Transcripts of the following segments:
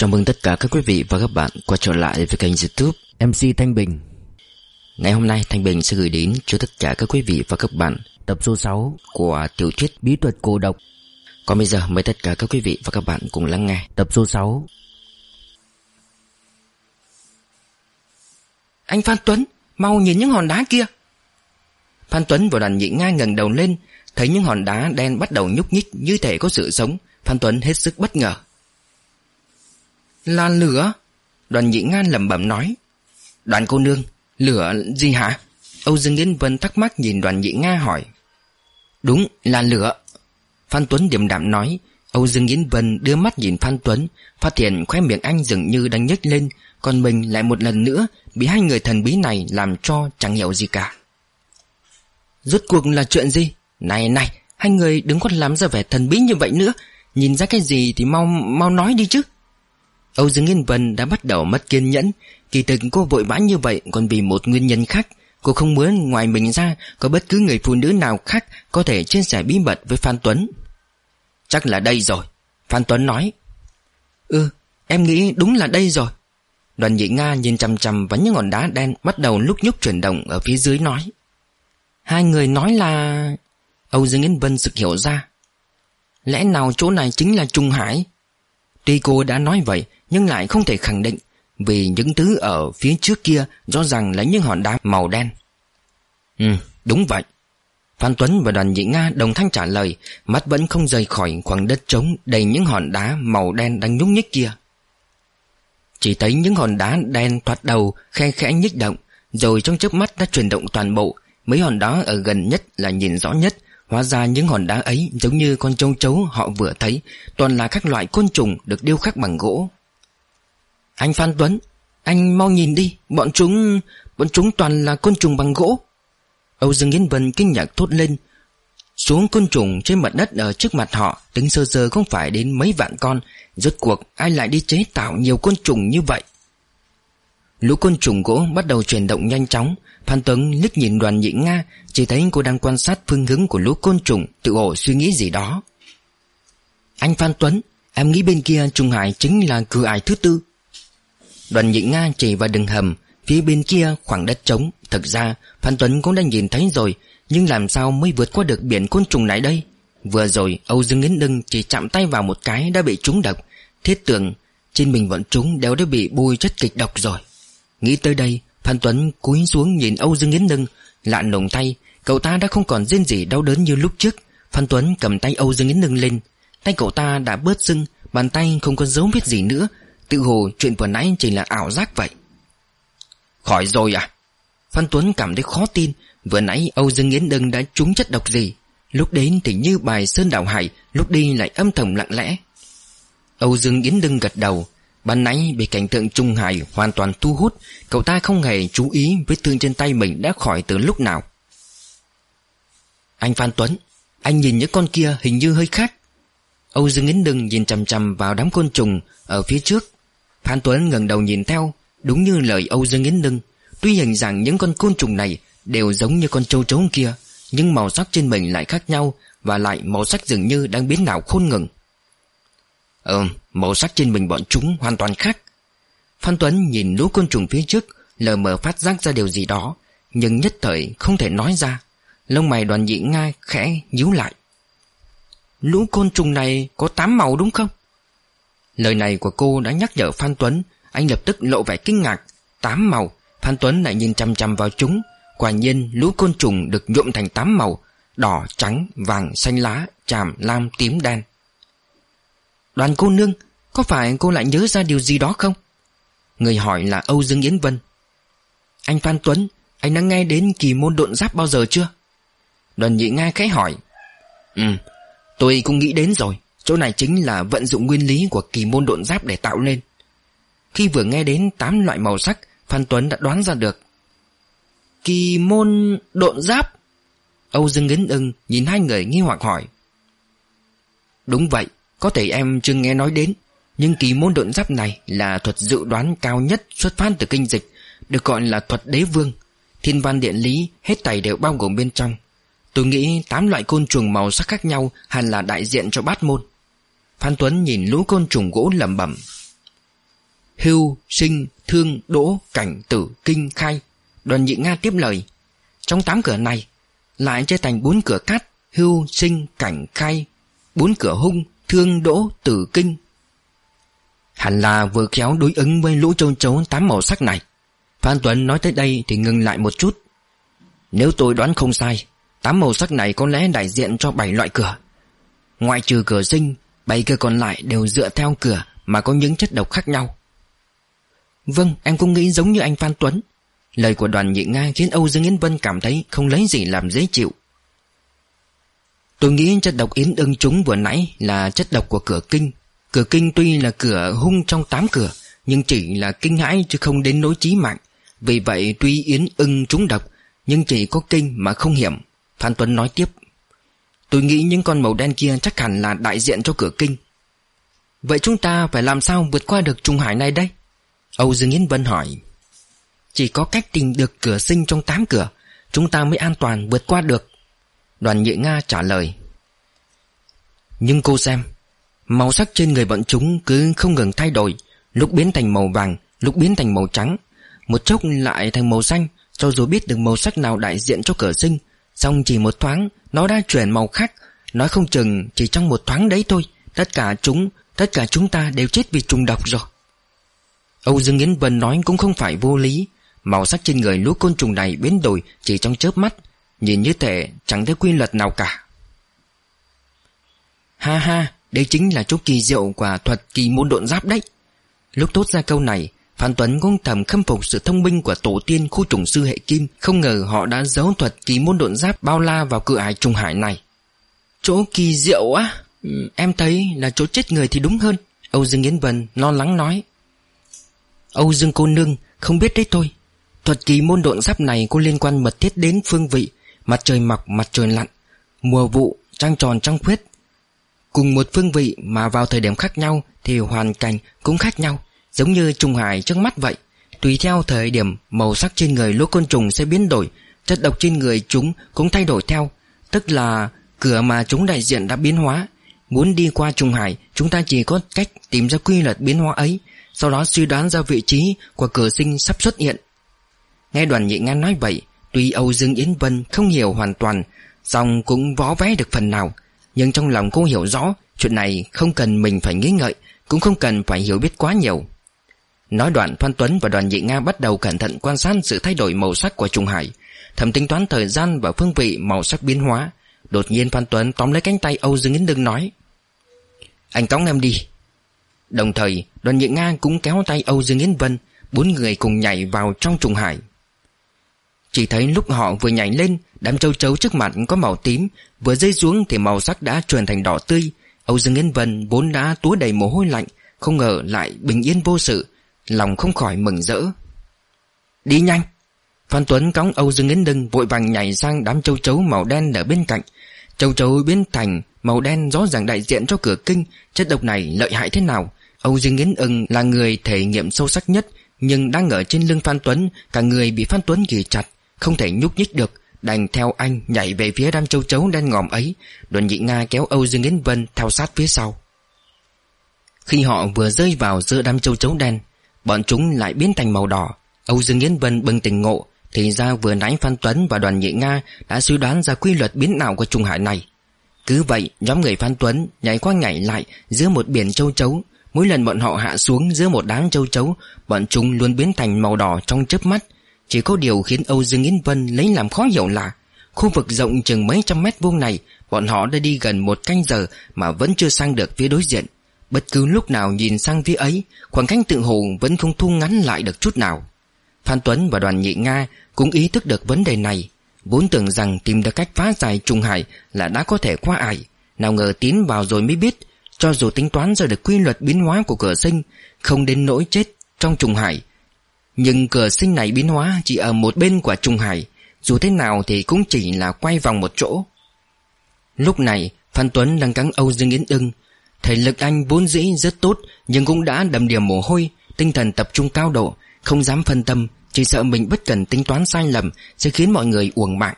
Chào mừng tất cả các quý vị và các bạn quay trở lại với kênh youtube MC Thanh Bình. Ngày hôm nay Thanh Bình sẽ gửi đến cho tất cả các quý vị và các bạn tập số 6 của tiểu thuyết Bí thuật cổ độc. Còn bây giờ mời tất cả các quý vị và các bạn cùng lắng nghe tập số 6 Anh Phan Tuấn, mau nhìn những hòn đá kia. Phan Tuấn và đoàn nhị Nga ngẩng đầu lên Thấy những hòn đá đen bắt đầu nhúc nhích như thể có sự sống. Phan Tuấn hết sức bất ngờ. Là lửa. Đoàn nhị ngan lẩm bẩm nói. Đoàn cô nương, Lửa gì hả? Âu Dương Yến Vân thắc mắc nhìn đoàn nhị Nga hỏi. Đúng, là lửa. Phan Tuấn điềm đạm nói. Âu Dương Yến Vân đưa mắt nhìn Phan Tuấn, Phát hiện khóe miệng anh dường như đang nhếch lên, Còn mình lại một lần nữa Bị hai người thần bí này làm cho chẳng hiểu gì cả. Rốt cuộc là chuyện gì? Này này, Hai người đứng có làm ra vẻ thần bí như vậy nữa. Nhìn ra cái gì thì mau mau nói đi chứ. Âu Dương Yên Vân đã bắt đầu mất kiên nhẫn. Kỳ thực cô vội vã như vậy Còn vì một nguyên nhân khác. Cô không muốn ngoài mình ra Có bất cứ người phụ nữ nào khác Có thể chia sẻ bí mật với Phan Tuấn. Chắc là đây rồi, Phan Tuấn nói. Ừ em nghĩ đúng là đây rồi. Đoàn nhị Nga nhìn chằm chằm vào những ngọn đá đen Bắt đầu lúc nhúc chuyển động ở phía dưới nói. Hai người nói là... Âu Dương Yến Vân sực hiểu ra. Lẽ nào chỗ này chính là Trung Hải? Tuy cô đã nói vậy nhưng lại không thể khẳng định, Vì những thứ ở phía trước kia Rõ ràng là những hòn đá màu đen. Ừ đúng vậy. Phan Tuấn và đoàn nhị Nga đồng thanh trả lời, Mắt vẫn không rời khỏi khoảng đất trống Đầy những hòn đá màu đen đang nhúc nhích kia. Chỉ thấy những hòn đá đen thoạt đầu Khe khẽ nhích động, Rồi trong chớp mắt đã chuyển động toàn bộ. Mấy hòn đá ở gần nhất là nhìn rõ nhất, Hóa ra những hòn đá ấy giống như con trâu chấu họ vừa thấy, Toàn là các loại côn trùng được điêu khắc bằng gỗ. Anh Phan Tuấn, Anh mau nhìn đi, Bọn chúng Bọn chúng toàn là côn trùng bằng gỗ. Âu Dương Yến Vân kinh ngạc thốt lên, Xuống côn trùng trên mặt đất ở trước mặt họ, Tính sơ sơ không phải đến mấy vạn con, Rốt cuộc ai lại đi chế tạo nhiều côn trùng như vậy? Lũ côn trùng gỗ bắt đầu chuyển động nhanh chóng, Phan Tuấn liếc nhìn đoàn nhị Nga, Chỉ thấy cô đang quan sát phương hướng của lũ côn trùng, Tự hồ suy nghĩ gì đó. Anh Phan Tuấn, Em nghĩ bên kia Trung Hải chính là cửa ải thứ tư. Đoàn nhị Nga chỉ vào đường hầm, Phía bên kia khoảng đất trống. Thực ra, Phan Tuấn cũng đã nhìn thấy rồi, Nhưng làm sao mới vượt qua được biển côn trùng này đây? Vừa rồi, Âu Dương Yến Đưng chỉ chạm tay vào một cái đã bị trúng độc. Thiết tưởng, Trên mình bọn chúng đều đã bị bôi chất kịch độc rồi. Nghĩ tới đây, Phan Tuấn cúi xuống nhìn Âu Dương Yến đưng Lạ nồng tay. Cậu ta đã không còn rên gì đau đớn như lúc trước. Phan Tuấn cầm tay Âu Dương Yến đưng lên. Tay cậu ta đã bớt sưng, Bàn tay không có dấu vết gì nữa. Tự hồ chuyện vừa nãy chỉ là ảo giác vậy. Khỏi rồi à? Phan Tuấn cảm thấy khó tin, Vừa nãy Âu Dương Yến Đừng đã trúng chất độc gì? Lúc đến thì như bài Sơn Đảo Hải, Lúc đi lại âm thầm lặng lẽ. Âu Dương Yến Đừng gật đầu, Ban nãy bị cảnh tượng Trung Hải hoàn toàn thu hút, Cậu ta không hề chú ý vết thương trên tay mình đã khỏi từ lúc nào. Anh Phan Tuấn, Anh nhìn những con kia hình như hơi khác. Âu Dương Yến Đừng nhìn chằm chằm vào đám côn trùng Ở phía trước. Phan Tuấn ngẩng đầu nhìn theo Đúng như lời Âu Dương Yến Đưng. Tuy hình rằng những con côn trùng này Đều giống như con trâu trống kia Nhưng màu sắc trên mình lại khác nhau Và lại màu sắc dường như đang biến nào khôn ngừng Ừm, màu sắc trên mình bọn chúng hoàn toàn khác Phan Tuấn nhìn lũ côn trùng phía trước Lờ mờ phát giác ra điều gì đó Nhưng nhất thời không thể nói ra Lông mày đoàn nhị Nga khẽ nhíu lại Lũ côn trùng này có tám màu đúng không? Lời này của cô đã nhắc nhở Phan Tuấn. Anh lập tức lộ vẻ kinh ngạc. Tám màu. Phan Tuấn lại nhìn chăm chăm vào chúng. Quả nhiên lũ côn trùng được nhuộm thành tám màu. Đỏ, trắng, vàng, xanh lá, tràm, lam, tím, đen. Đoàn cô nương Có phải cô lại nhớ ra điều gì đó không? Người hỏi là Âu Dương Yến Vân. Anh Phan Tuấn Anh đã nghe đến kỳ môn độn giáp bao giờ chưa? Đoàn nhị Nga khẽ hỏi. Ừ Tôi cũng nghĩ đến rồi. Chỗ này chính là vận dụng nguyên lý của kỳ môn độn giáp để tạo nên. Khi vừa nghe đến 8 loại màu sắc, Phan Tuấn đã đoán ra được. Kỳ môn độn giáp? Âu Dương Yến ưng nhìn hai người nghi hoặc hỏi. Đúng vậy, có thể em chưa nghe nói đến, Nhưng kỳ môn độn giáp này là thuật dự đoán cao nhất xuất phát từ kinh dịch, Được gọi là thuật đế vương. Thiên văn điện lý hết thảy đều bao gồm bên trong. Tôi nghĩ tám loại côn trùng màu sắc khác nhau Hẳn là đại diện cho bát môn. Phan Tuấn nhìn lũ côn trùng gỗ lẩm bẩm. Hưu, sinh, thương, đỗ, cảnh, tử, kinh, khai. Đoàn nhị Nga tiếp lời. Trong tám cửa này Lại chia thành bốn cửa cát Hưu, sinh, cảnh, khai. Bốn cửa hung, thương, đỗ, tử, kinh. Hẳn là vừa khéo đối ứng với lũ châu chấu tám màu sắc này. Phan Tuấn nói tới đây thì ngừng lại một chút. Nếu tôi đoán không sai Tám màu sắc này có lẽ đại diện cho bảy loại cửa. Ngoại trừ cửa sinh Bảy cửa còn lại đều dựa theo cửa Mà có những chất độc khác nhau. Vâng em cũng nghĩ giống như anh Phan Tuấn. Lời của đoàn nhị Nga khiến Âu Dương Yến Vân cảm thấy không lấy gì làm dễ chịu. Tôi nghĩ chất độc yến ưng chúng vừa nãy là chất độc của cửa kinh. Cửa kinh tuy là cửa hung trong tám cửa, Nhưng chỉ là kinh hãi chứ không đến nỗi chí mạng. Vì vậy tuy yến ưng chúng độc, Nhưng chỉ có kinh mà không hiểm. Phan Tuấn nói tiếp. Tôi nghĩ những con màu đen kia chắc hẳn là đại diện cho cửa kinh. Vậy chúng ta phải làm sao vượt qua được Trung hải này đây? Âu Dương Yến Vân hỏi. Chỉ có cách tìm được cửa sinh trong tám cửa, Chúng ta mới an toàn vượt qua được. Đoàn nhị Nga trả lời. Nhưng cô xem, Màu sắc trên người bọn chúng cứ không ngừng thay đổi, Lúc biến thành màu vàng, Lúc biến thành màu trắng. Một chốc lại thành màu xanh, Cho dù biết được màu sắc nào đại diện cho cửa sinh Xong chỉ một thoáng, Nó đã chuyển màu khác. Nói không chừng chỉ trong một thoáng đấy thôi, Tất cả chúng, Tất cả chúng ta đều chết vì trùng độc rồi. Âu Dương Yến Vân nói cũng không phải vô lý. Màu sắc trên người lũ côn trùng này biến đổi Chỉ trong chớp mắt, Nhìn như thể chẳng thấy quy luật nào cả. Ha ha, Đây chính là chỗ kỳ diệu của thuật kỳ môn độn giáp đấy. Lúc tốt ra câu này Phan Tuấn cũng thầm khâm phục sự thông minh của tổ tiên khu trùng sư hệ kim, Không ngờ họ đã giấu thuật kỳ môn độn giáp bao la vào cửa ải trùng hải này. Chỗ kỳ diệu á? Ừ, em thấy là chỗ chết người thì đúng hơn, Âu Dương Yến Vân lo lắng nói. Âu Dương cô nương, không biết đấy thôi. Thuật kỳ môn độn giáp này có liên quan mật thiết đến phương vị, Mặt trời mọc, mặt trời lặn, Mùa vụ, trăng tròn, trăng khuyết. Cùng một phương vị mà vào thời điểm khác nhau Thì hoàn cảnh cũng khác nhau. Giống như trùng hải trước mắt vậy, Tùy theo thời điểm màu sắc trên người lỗ côn trùng sẽ biến đổi, Chất độc trên người chúng cũng thay đổi theo, Tức là cửa mà chúng đại diện đã biến hóa. Muốn đi qua trùng hải, Chúng ta chỉ có cách tìm ra quy luật biến hóa ấy, Sau đó suy đoán ra vị trí của cửa sinh sắp xuất hiện. Nghe đoàn nhị ngan nói vậy, Tuy Âu Dương Yến Vân không hiểu hoàn toàn, song cũng vó vé được phần nào, Nhưng trong lòng cô hiểu rõ, Chuyện này không cần mình phải nghĩ ngợi, Cũng không cần phải hiểu biết quá nhiều. Nói đoạn, Phan Tuấn và đoàn nhị Nga bắt đầu cẩn thận quan sát sự thay đổi màu sắc của trùng Hải. Thầm tính toán thời gian và phương vị màu sắc biến hóa, Đột nhiên Phan Tuấn tóm lấy cánh tay Âu Dương Yến Đừng nói, Anh tóm em đi. Đồng thời, đoàn nhị Nga cũng kéo tay Âu Dương Yến Vân, Bốn người cùng nhảy vào trong trùng Hải. Chỉ thấy lúc họ vừa nhảy lên, Đám châu chấu trước mặt có màu tím, Vừa rơi xuống thì màu sắc đã chuyển thành đỏ tươi. Âu Dương Yến Vân vốn đã túa đầy mồ hôi lạnh, Không ngờ lại bình yên vô sự Lòng không khỏi mừng rỡ. Đi nhanh. Phan Tuấn cõng Âu Dương Yến Đưng vội vàng nhảy sang đám châu chấu màu đen ở bên cạnh. Châu chấu biến thành màu đen rõ ràng đại diện cho cửa kinh. Chất độc này lợi hại thế nào? Âu Dương Yến ưng là người thể nghiệm sâu sắc nhất, Nhưng đang ở trên lưng Phan Tuấn, Cả người bị Phan Tuấn ghi chặt, không thể nhúc nhích được. Đành theo anh nhảy về phía đám châu chấu đen ngòm ấy. Đoàn nhị Nga kéo Âu Dương Yến Vân theo sát phía sau. Khi họ vừa rơi vào giữa đám châu chấu đen Bọn chúng lại biến thành màu đỏ. Âu Dương Yến Vân bừng tỉnh ngộ, Thì ra vừa nãy Phan Tuấn và đoàn nhị Nga Đã suy đoán ra quy luật biến nào của trùng hải này. Cứ vậy, nhóm người Phan Tuấn Nhảy qua nhảy lại giữa một biển châu chấu. Mỗi lần bọn họ hạ xuống giữa một đám châu chấu, Bọn chúng luôn biến thành màu đỏ trong chớp mắt. Chỉ có điều khiến Âu Dương Yến Vân lấy làm khó hiểu là, Khu vực rộng chừng mấy trăm mét vuông này, Bọn họ đã đi gần một canh giờ Mà vẫn chưa sang được phía đối diện. Bất cứ lúc nào nhìn sang phía ấy, Khoảng cách tự hồ vẫn không thu ngắn lại được chút nào. Phan Tuấn và đoàn nhị Nga Cũng ý thức được vấn đề này, Vốn tưởng rằng tìm được cách phá giải trùng hải Là đã có thể qua ải. Nào ngờ tiến vào rồi mới biết, Cho dù tính toán ra được quy luật biến hóa của cửa sinh, Không đến nỗi chết trong trùng hải. Nhưng cửa sinh này biến hóa chỉ ở một bên của trùng Hải, Dù thế nào thì cũng chỉ là quay vòng một chỗ. Lúc này, Phan Tuấn đang cắn Âu Dương Yến ưng Thể lực anh vốn dĩ rất tốt, Nhưng cũng đã đầm điểm mồ hôi, Tinh thần tập trung cao độ, Không dám phân tâm, Chỉ sợ mình bất cần tính toán sai lầm Sẽ khiến mọi người uổng mạng.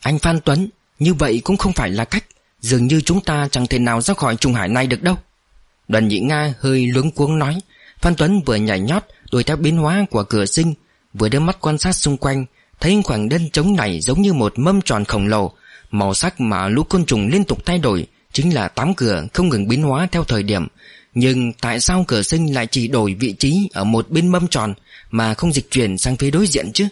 Anh Phan Tuấn, Như vậy cũng không phải là cách, Dường như chúng ta chẳng thể nào ra khỏi Trung Hải này được đâu. Đoàn nhị Nga hơi luống cuống nói, Phan Tuấn vừa nhảy nhót Đuổi theo biến hóa của cửa sinh, Vừa đưa mắt quan sát xung quanh, Thấy khoảng đất trống này giống như một mâm tròn khổng lồ, Màu sắc mà lũ côn trùng liên tục thay đổi Chính là tám cửa không ngừng biến hóa theo thời điểm. Nhưng tại sao cửa sinh lại chỉ đổi vị trí Ở một bên mâm tròn Mà không dịch chuyển sang phía đối diện chứ?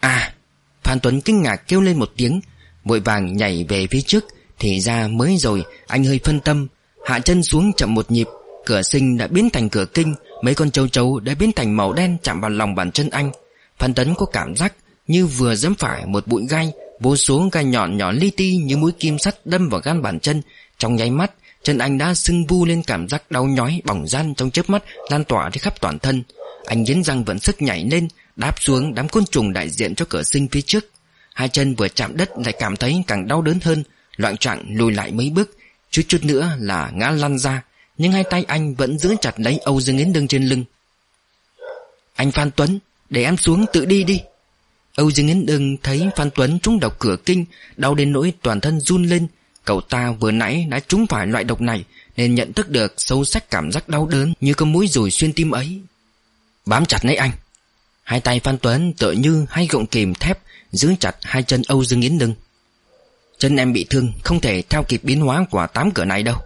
À Phan Tuấn kinh ngạc kêu lên một tiếng, Vội vàng nhảy về phía trước, Thì ra mới rồi, anh hơi phân tâm. Hạ chân xuống chậm một nhịp, Cửa sinh đã biến thành cửa kinh, Mấy con châu chấu đã biến thành màu đen chạm vào lòng bàn chân anh. Phan tuấn có cảm giác như vừa dẫm phải một bụi gai Vô số gai nhọn nhỏ li ti như mũi kim sắt đâm vào gan bàn chân. Trong nháy mắt, Chân anh đã sưng vu lên cảm giác đau nhói bỏng gian trong chớp mắt, lan tỏa đi khắp toàn thân. Anh nghiến răng vẫn sức nhảy lên, Đáp xuống đám côn trùng đại diện cho cửa sinh phía trước. Hai chân vừa chạm đất lại cảm thấy càng đau đớn hơn. Loạn trạng lùi lại mấy bước, Chút chút nữa là ngã lăn ra. Nhưng hai tay anh vẫn giữ chặt lấy Âu Dương Yến Đương trên lưng. Anh Phan Tuấn, Để em xuống tự đi đi. Âu Dương Yến Đương thấy Phan Tuấn trúng độc cửa kinh, Đau đến nỗi toàn thân run lên. Cậu ta vừa nãy đã trúng phải loại độc này, Nên nhận thức được sâu sắc cảm giác đau đớn Như có mũi rùi xuyên tim ấy. Bám chặt lấy anh. Hai tay Phan Tuấn tựa như hai gọng kìm thép, Giữ chặt hai chân Âu Dương Yến Đương. Chân em bị thương, Không thể theo kịp biến hóa của tám cửa này đâu.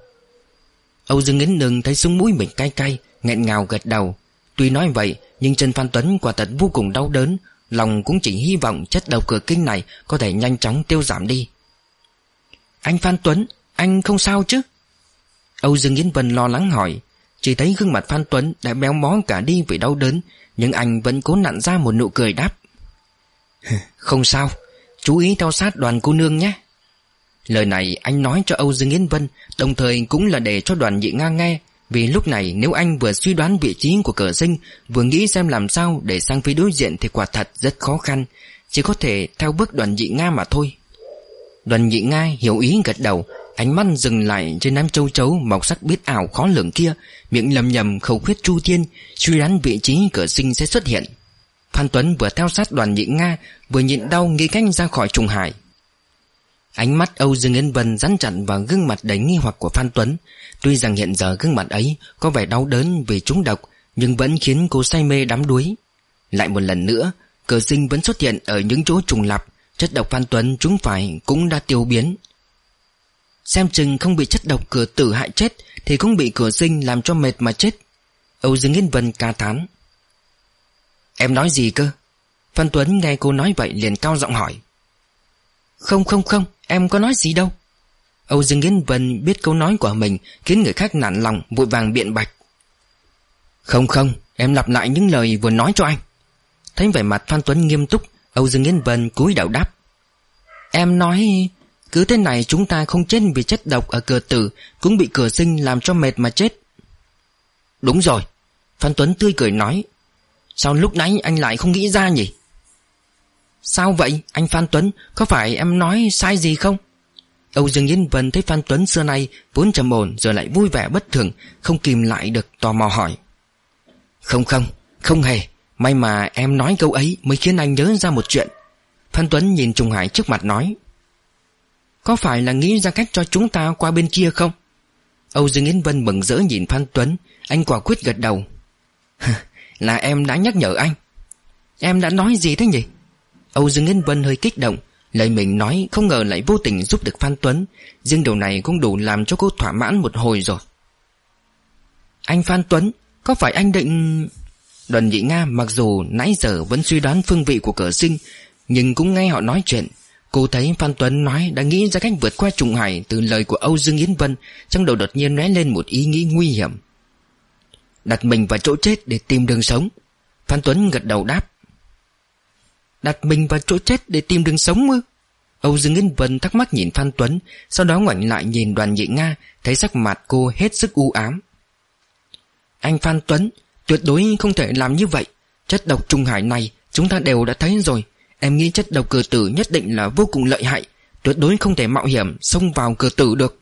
Âu Dương Yến Đương thấy súng mũi mình cay cay, nghẹn ngào gật đầu. Tuy nói vậy, Nhưng chân Phan Tuấn quả thật vô cùng đau đớn Lòng cũng chỉ hy vọng chất đầu cửa kinh này Có thể nhanh chóng tiêu giảm đi. Anh Phan Tuấn, Anh không sao chứ? Âu Dương Yến Vân lo lắng hỏi. Chỉ thấy gương mặt Phan Tuấn đã béo mó cả đi vì đau đớn, Nhưng anh vẫn cố nặn ra một nụ cười đáp. Không sao, Chú ý theo sát đoàn cô nương nhé. Lời này anh nói cho Âu Dương Yến Vân, Đồng thời cũng là để cho đoàn nhị Nga nghe. Vì lúc này, nếu anh vừa suy đoán vị trí của cờ sinh, Vừa nghĩ xem làm sao để sang phía đối diện Thì quả thật rất khó khăn. Chỉ có thể theo bước đoàn nhị Nga mà thôi. Đoàn nhị Nga hiểu ý gật đầu, Ánh mắt dừng lại trên đám châu chấu Màu sắc biết ảo khó lường kia, Miệng lầm nhầm khẩu khuyết chu thiên, Suy đoán vị trí cờ sinh sẽ xuất hiện. Phan Tuấn vừa theo sát đoàn nhị Nga, Vừa nhịn đau nghĩ cách ra khỏi trùng hải. Ánh mắt Âu Dương Yến Vân rắn chặt vào gương mặt đầy nghi hoặc của Phan Tuấn. Tuy rằng hiện giờ gương mặt ấy có vẻ đau đớn vì trúng độc, Nhưng vẫn khiến cô say mê đắm đuối. Lại một lần nữa, Cờ sinh vẫn xuất hiện ở những chỗ trùng lập Chất độc Phan Tuấn chúng phải cũng đã tiêu biến. Xem chừng không bị chất độc cửa tử hại chết Thì cũng bị cửa sinh làm cho mệt mà chết. Âu Dương Yên Vân ca thán. Em nói gì cơ? Phan Tuấn nghe cô nói vậy liền cao giọng hỏi. Không không không, Em có nói gì đâu. Âu Dương Yến Vân biết câu nói của mình Khiến người khác nản lòng, vội vàng biện bạch. Không không, Em lặp lại những lời vừa nói cho anh. Thấy vẻ mặt Phan Tuấn nghiêm túc, Âu Dương Yến Vân cúi đầu đáp. Em nói, Cứ thế này chúng ta không chết vì chất độc ở cửa tử, Cũng bị cửa sinh làm cho mệt mà chết. Đúng rồi, Phan Tuấn tươi cười nói. Sao lúc nãy anh lại không nghĩ ra nhỉ? Sao vậy, anh Phan Tuấn? Có phải em nói sai gì không? Âu Dương Yên Vân thấy Phan Tuấn xưa nay Vốn trầm ổn giờ lại vui vẻ bất thường, Không kìm lại được tò mò hỏi. Không không Không hề. May mà em nói câu ấy mới khiến anh nhớ ra một chuyện. Phan Tuấn nhìn Trung Hải trước mặt nói, Có phải là nghĩ ra cách cho chúng ta qua bên kia không? Âu Dương Yến Vân mừng rỡ nhìn Phan Tuấn, Anh quả quyết gật đầu. Là em đã nhắc nhở anh. Em đã nói gì thế nhỉ? Âu Dương Yến Vân hơi kích động, Lời mình nói không ngờ lại vô tình giúp được Phan Tuấn. Riêng điều này cũng đủ làm cho cô thỏa mãn một hồi rồi. Anh Phan Tuấn, Có phải anh định... Đoàn nhị Nga mặc dù nãy giờ vẫn suy đoán phương vị của cờ sinh, Nhưng cũng nghe họ nói chuyện. Cô thấy Phan Tuấn nói đã nghĩ ra cách vượt qua trùng hải Từ lời của Âu Dương Yến Vân, Trong đầu đột nhiên lóe lên một ý nghĩ nguy hiểm. Đặt mình vào chỗ chết để tìm đường sống. Phan Tuấn gật đầu đáp. Đặt mình vào chỗ chết để tìm đường sống ư? Âu Dương Yên Vân thắc mắc nhìn Phan Tuấn, Sau đó ngoảnh lại nhìn đoàn nhị Nga, Thấy sắc mặt cô hết sức u ám. Anh Phan Tuấn, Tuyệt đối không thể làm như vậy. Chất độc trung hải này Chúng ta đều đã thấy rồi. Em nghĩ chất độc cờ tử nhất định là vô cùng lợi hại, Tuyệt đối không thể mạo hiểm Xông vào cờ tử được.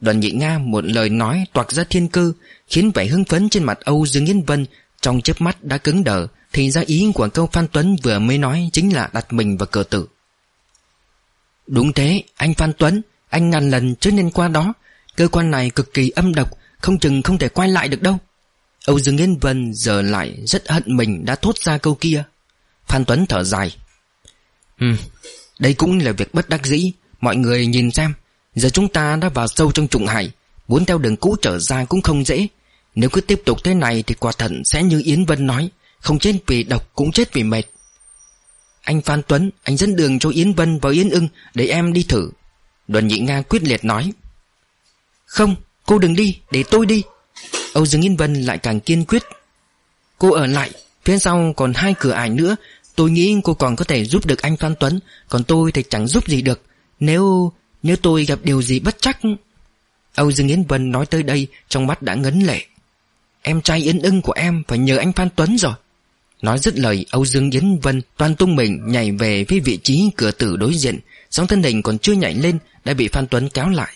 Đoàn nhị Nga một lời nói toạc ra thiên cơ, Khiến vẻ hưng phấn trên mặt Âu Dương Yên Vân Trong chớp mắt đã cứng đờ thì ra ý của câu Phan Tuấn vừa mới nói Chính là đặt mình vào cờ tử. Đúng thế anh Phan Tuấn Anh ngàn lần chưa nên qua đó. Cơ quan này cực kỳ âm độc Không chừng không thể quay lại được đâu. Âu Dương Yên Vân giờ lại rất hận mình đã thốt ra câu kia. Phan Tuấn thở dài. Ừ, đây cũng là việc bất đắc dĩ. Mọi người nhìn xem Giờ chúng ta đã vào sâu trong trụng hải. Muốn theo đường cũ trở ra cũng không dễ. Nếu cứ tiếp tục thế này Thì quả thận sẽ như Yến Vân nói. Không chết vì độc, cũng chết vì mệt. Anh Phan Tuấn, Anh dẫn đường cho Yến Vân và Yến ưng Để em đi thử. Đoàn nhị Nga quyết liệt nói. Không, cô đừng đi, để tôi đi. Âu Dương Yến Vân lại càng kiên quyết. Cô ở lại, Phía sau còn hai cửa ải nữa. Tôi nghĩ cô còn có thể giúp được anh Phan Tuấn, Còn tôi thì chẳng giúp gì được. Nếu... nếu tôi gặp điều gì bất chắc. Âu Dương Yến Vân nói tới đây, Trong mắt đã ngấn lệ. Em trai Yến ưng của em phải nhờ anh Phan Tuấn rồi. Nói dứt lời, Âu Dương Yến Vân toàn tung mình nhảy về phía vị trí cửa tử đối diện. Sóng thân hình còn chưa nhảy lên, Đã bị Phan Tuấn kéo lại.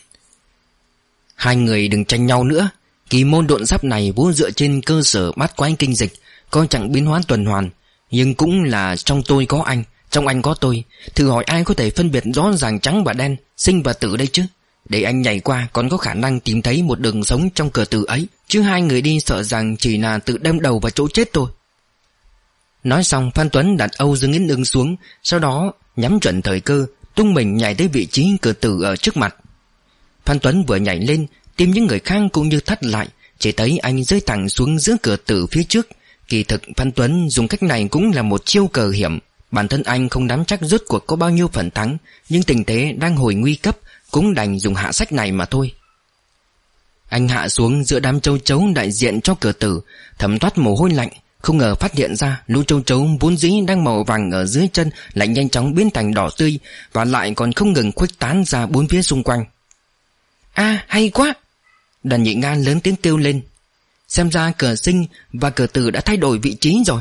Hai người đừng tranh nhau nữa. Kỳ môn độn giáp này vốn dựa trên cơ sở bắt quái kinh dịch, Có chẳng biến hóa tuần hoàn. Nhưng cũng là trong tôi có anh, Trong anh có tôi. Thử hỏi ai có thể phân biệt rõ ràng trắng và đen, Sinh và tử đây chứ? Để anh nhảy qua, còn có khả năng tìm thấy một đường sống trong cửa tử ấy. Chứ hai người đi sợ rằng chỉ là tự đâm đầu vào chỗ chết thôi. Nói xong, Phan Tuấn đặt Âu Dương Yến Ưng xuống, Sau đó nhắm chuẩn thời cơ, Tung mình nhảy tới vị trí cửa tử ở trước mặt. Phan Tuấn vừa nhảy lên Tim những người khác cũng như thắt lại, Chỉ thấy anh rơi thẳng xuống giữa cửa tử phía trước. Kỳ thực, Phan Tuấn dùng cách này cũng là một chiêu cờ hiểm. Bản thân anh không nắm chắc rốt cuộc có bao nhiêu phần thắng, Nhưng tình thế đang hồi nguy cấp Cũng đành dùng hạ sách này mà thôi. Anh hạ xuống giữa đám châu chấu đại diện cho cửa tử, Thấm toát mồ hôi lạnh không ngờ phát hiện ra, lũ châu chấu vốn dĩ đang màu vàng ở dưới chân Lại nhanh chóng biến thành đỏ tươi Và lại còn không ngừng khuếch tán ra bốn phía xung quanh. A hay quá! Đoàn nhị Nga lớn tiếng kêu lên. Xem ra cờ sinh và cờ tử đã thay đổi vị trí rồi.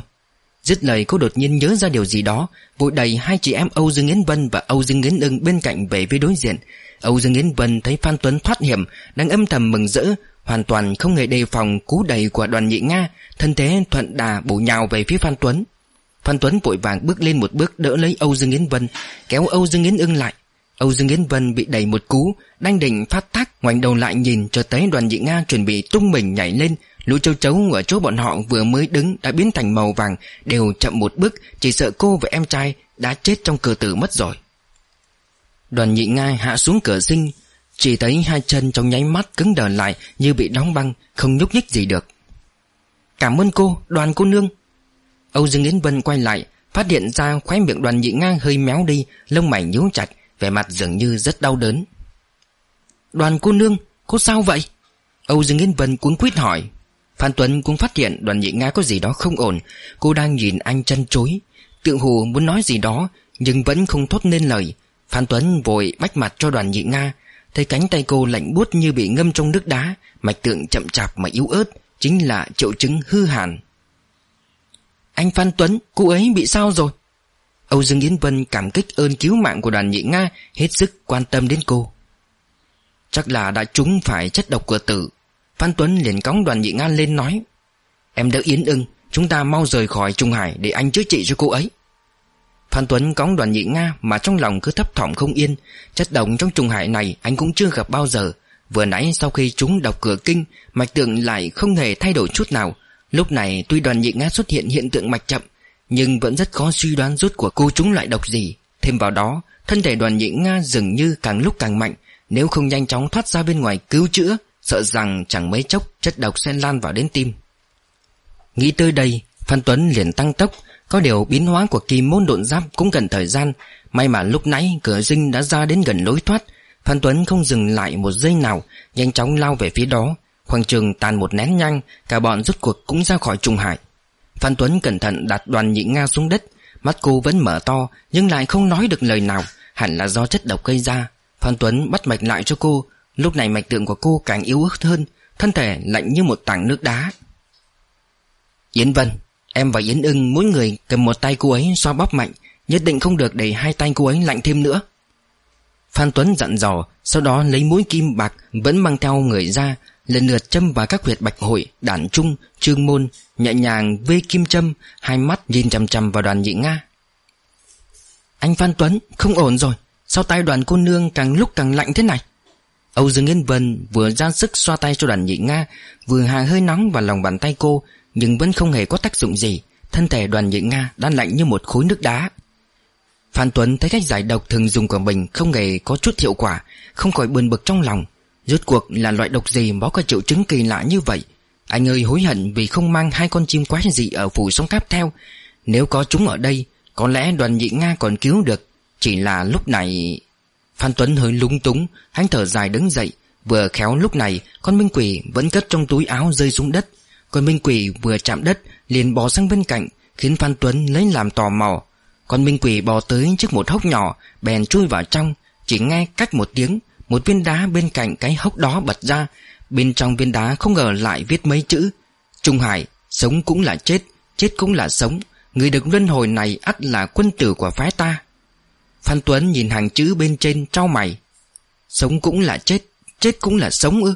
Dứt lời, cô đột nhiên nhớ ra điều gì đó. Vội đầy hai chị em Âu Dương Yến Vân và Âu Dương Yến Ưng bên cạnh về phía đối diện. Âu Dương Yến Vân thấy Phan Tuấn thoát hiểm, Đang âm thầm mừng rỡ. Hoàn toàn không hề đề phòng cú đầy của đoàn nhị Nga, Thân thế thuận đà bổ nhào về phía Phan Tuấn. Phan Tuấn vội vàng bước lên một bước đỡ lấy Âu Dương Yến Vân, Kéo Âu Dương Yến Ưng lại. Âu Dương Yến Vân bị đẩy một cú Đang định phát tác, Ngoảnh đầu lại nhìn cho tới đoàn nhị Nga chuẩn bị tung mình nhảy lên. Lũ châu chấu ở chỗ bọn họ vừa mới đứng Đã biến thành màu vàng, Đều chậm một bước, Chỉ sợ cô và em trai đã chết trong cửa tử mất rồi. Đoàn nhị Nga hạ xuống cửa sinh chỉ thấy hai chân trong nháy mắt cứng đờ lại Như bị đóng băng, Không nhúc nhích gì được. Cảm ơn cô, đoàn cô nương. Âu Dương Yến Vân quay lại, Phát hiện ra khóe miệng đoàn nhị Nga hơi méo đi, Lông mày nhíu chặt, Vẻ mặt dường như rất đau đớn. Đoàn cô nương, Cô sao vậy? Âu Dương Yên Vân cuốn quýt hỏi. Phan Tuấn cũng phát hiện đoàn nhị Nga có gì đó không ổn. Cô đang nhìn anh chân chối. Tự hồ muốn nói gì đó, Nhưng vẫn không thốt nên lời. Phan Tuấn vội bách mặt cho đoàn nhị Nga Thấy cánh tay cô lạnh buốt như bị ngâm trong nước đá, Mạch tượng chậm chạp mà yếu ớt, Chính là triệu chứng hư hàn. Anh Phan Tuấn, Cô ấy bị sao rồi? Âu Dương Yến Vân cảm kích ơn cứu mạng của đoàn nhị Nga, Hết sức quan tâm đến cô. Chắc là đã trúng phải chất độc cửa tử. Phan Tuấn liền cõng đoàn nhị Nga lên nói, Em đỡ Yến ưng, Chúng ta mau rời khỏi Trung Hải Để anh chữa trị cho cô ấy. Phan Tuấn cõng đoàn nhị Nga Mà trong lòng cứ thấp thỏm không yên. Chất độc trong trùng Hải này anh cũng chưa gặp bao giờ. Vừa nãy sau khi chúng đọc cửa kinh, Mạch tượng lại không hề thay đổi chút nào. Lúc này tuy đoàn nhị Nga xuất hiện hiện tượng mạch chậm, nhưng vẫn rất khó suy đoán rút của cô chúng loại độc gì. Thêm vào đó, Thân thể đoàn nhị Nga dường như càng lúc càng mạnh. Nếu không nhanh chóng thoát ra bên ngoài cứu chữa, Sợ rằng chẳng mấy chốc chất độc sẽ lan vào đến tim. Nghĩ tới đây Phan Tuấn liền tăng tốc. Có điều biến hóa của kỳ môn độn giáp cũng cần thời gian. May mà lúc nãy cửa dinh đã ra đến gần lối thoát. Phan Tuấn không dừng lại một giây nào, Nhanh chóng lao về phía đó. Khoảng trường tàn một nén nhang, Cả bọn rút cuộc cũng ra khỏi trùng hải. Phan Tuấn cẩn thận đặt đoàn nhị Nga xuống đất. Mắt cô vẫn mở to, Nhưng lại không nói được lời nào. Hẳn là do chất độc gây ra. Phan Tuấn bắt mạch lại cho cô. Lúc này mạch tượng của cô càng yếu ớt hơn, Thân thể lạnh như một tảng nước đá. Yến Vân. Em và Yến ưng mỗi người cầm một tay cô ấy xoa bóp mạnh Nhất định không được để hai tay cô ấy lạnh thêm nữa Phan Tuấn dặn dò Sau đó lấy mũi kim bạc Vẫn mang theo người ra lần lượt châm vào các huyệt bạch hội, đản trung, trương môn, nhẹ nhàng vê kim châm, hai mắt nhìn chằm chằm vào đoàn nhị Nga. Anh Phan Tuấn, không ổn rồi, sao tay đoàn cô nương càng lúc càng lạnh thế này? Âu Dương Yên Vân vừa ra sức xoa tay cho đoàn nhị Nga Vừa hà hơi nóng vào lòng bàn tay cô nhưng vẫn không hề có tác dụng gì. Thân thể đoàn nhị Nga đang lạnh như một khối nước đá. Phan Tuấn thấy cách giải độc thường dùng của mình Không hề có chút hiệu quả, Không khỏi bươn bực trong lòng. Rốt cuộc là loại độc gì mà có triệu chứng kỳ lạ như vậy? Anh ơi, hối hận vì không mang hai con chim quái gì ở phủ sông cáp theo. Nếu có chúng ở đây, Có lẽ đoàn nhị Nga còn cứu được. Chỉ là lúc này, Phan Tuấn hơi lúng túng, Hắn thở dài đứng dậy. Vừa khéo lúc này, Con minh quỷ vẫn cất trong túi áo rơi xuống đất. Con minh quỷ vừa chạm đất, liền bò sang bên cạnh, Khiến Phan Tuấn lấy làm tò mò. Con minh quỷ bò tới trước một hốc nhỏ, Bèn chui vào trong, Chỉ nghe cách một tiếng, Một viên đá bên cạnh cái hốc đó bật ra. Bên trong viên đá không ngờ lại viết mấy chữ, Trung Hải, Sống cũng là chết Chết cũng là sống. Người được luân hồi này ắt là quân tử của phái ta. Phan Tuấn nhìn hàng chữ bên trên trao mày, Sống cũng là chết Chết cũng là sống ư?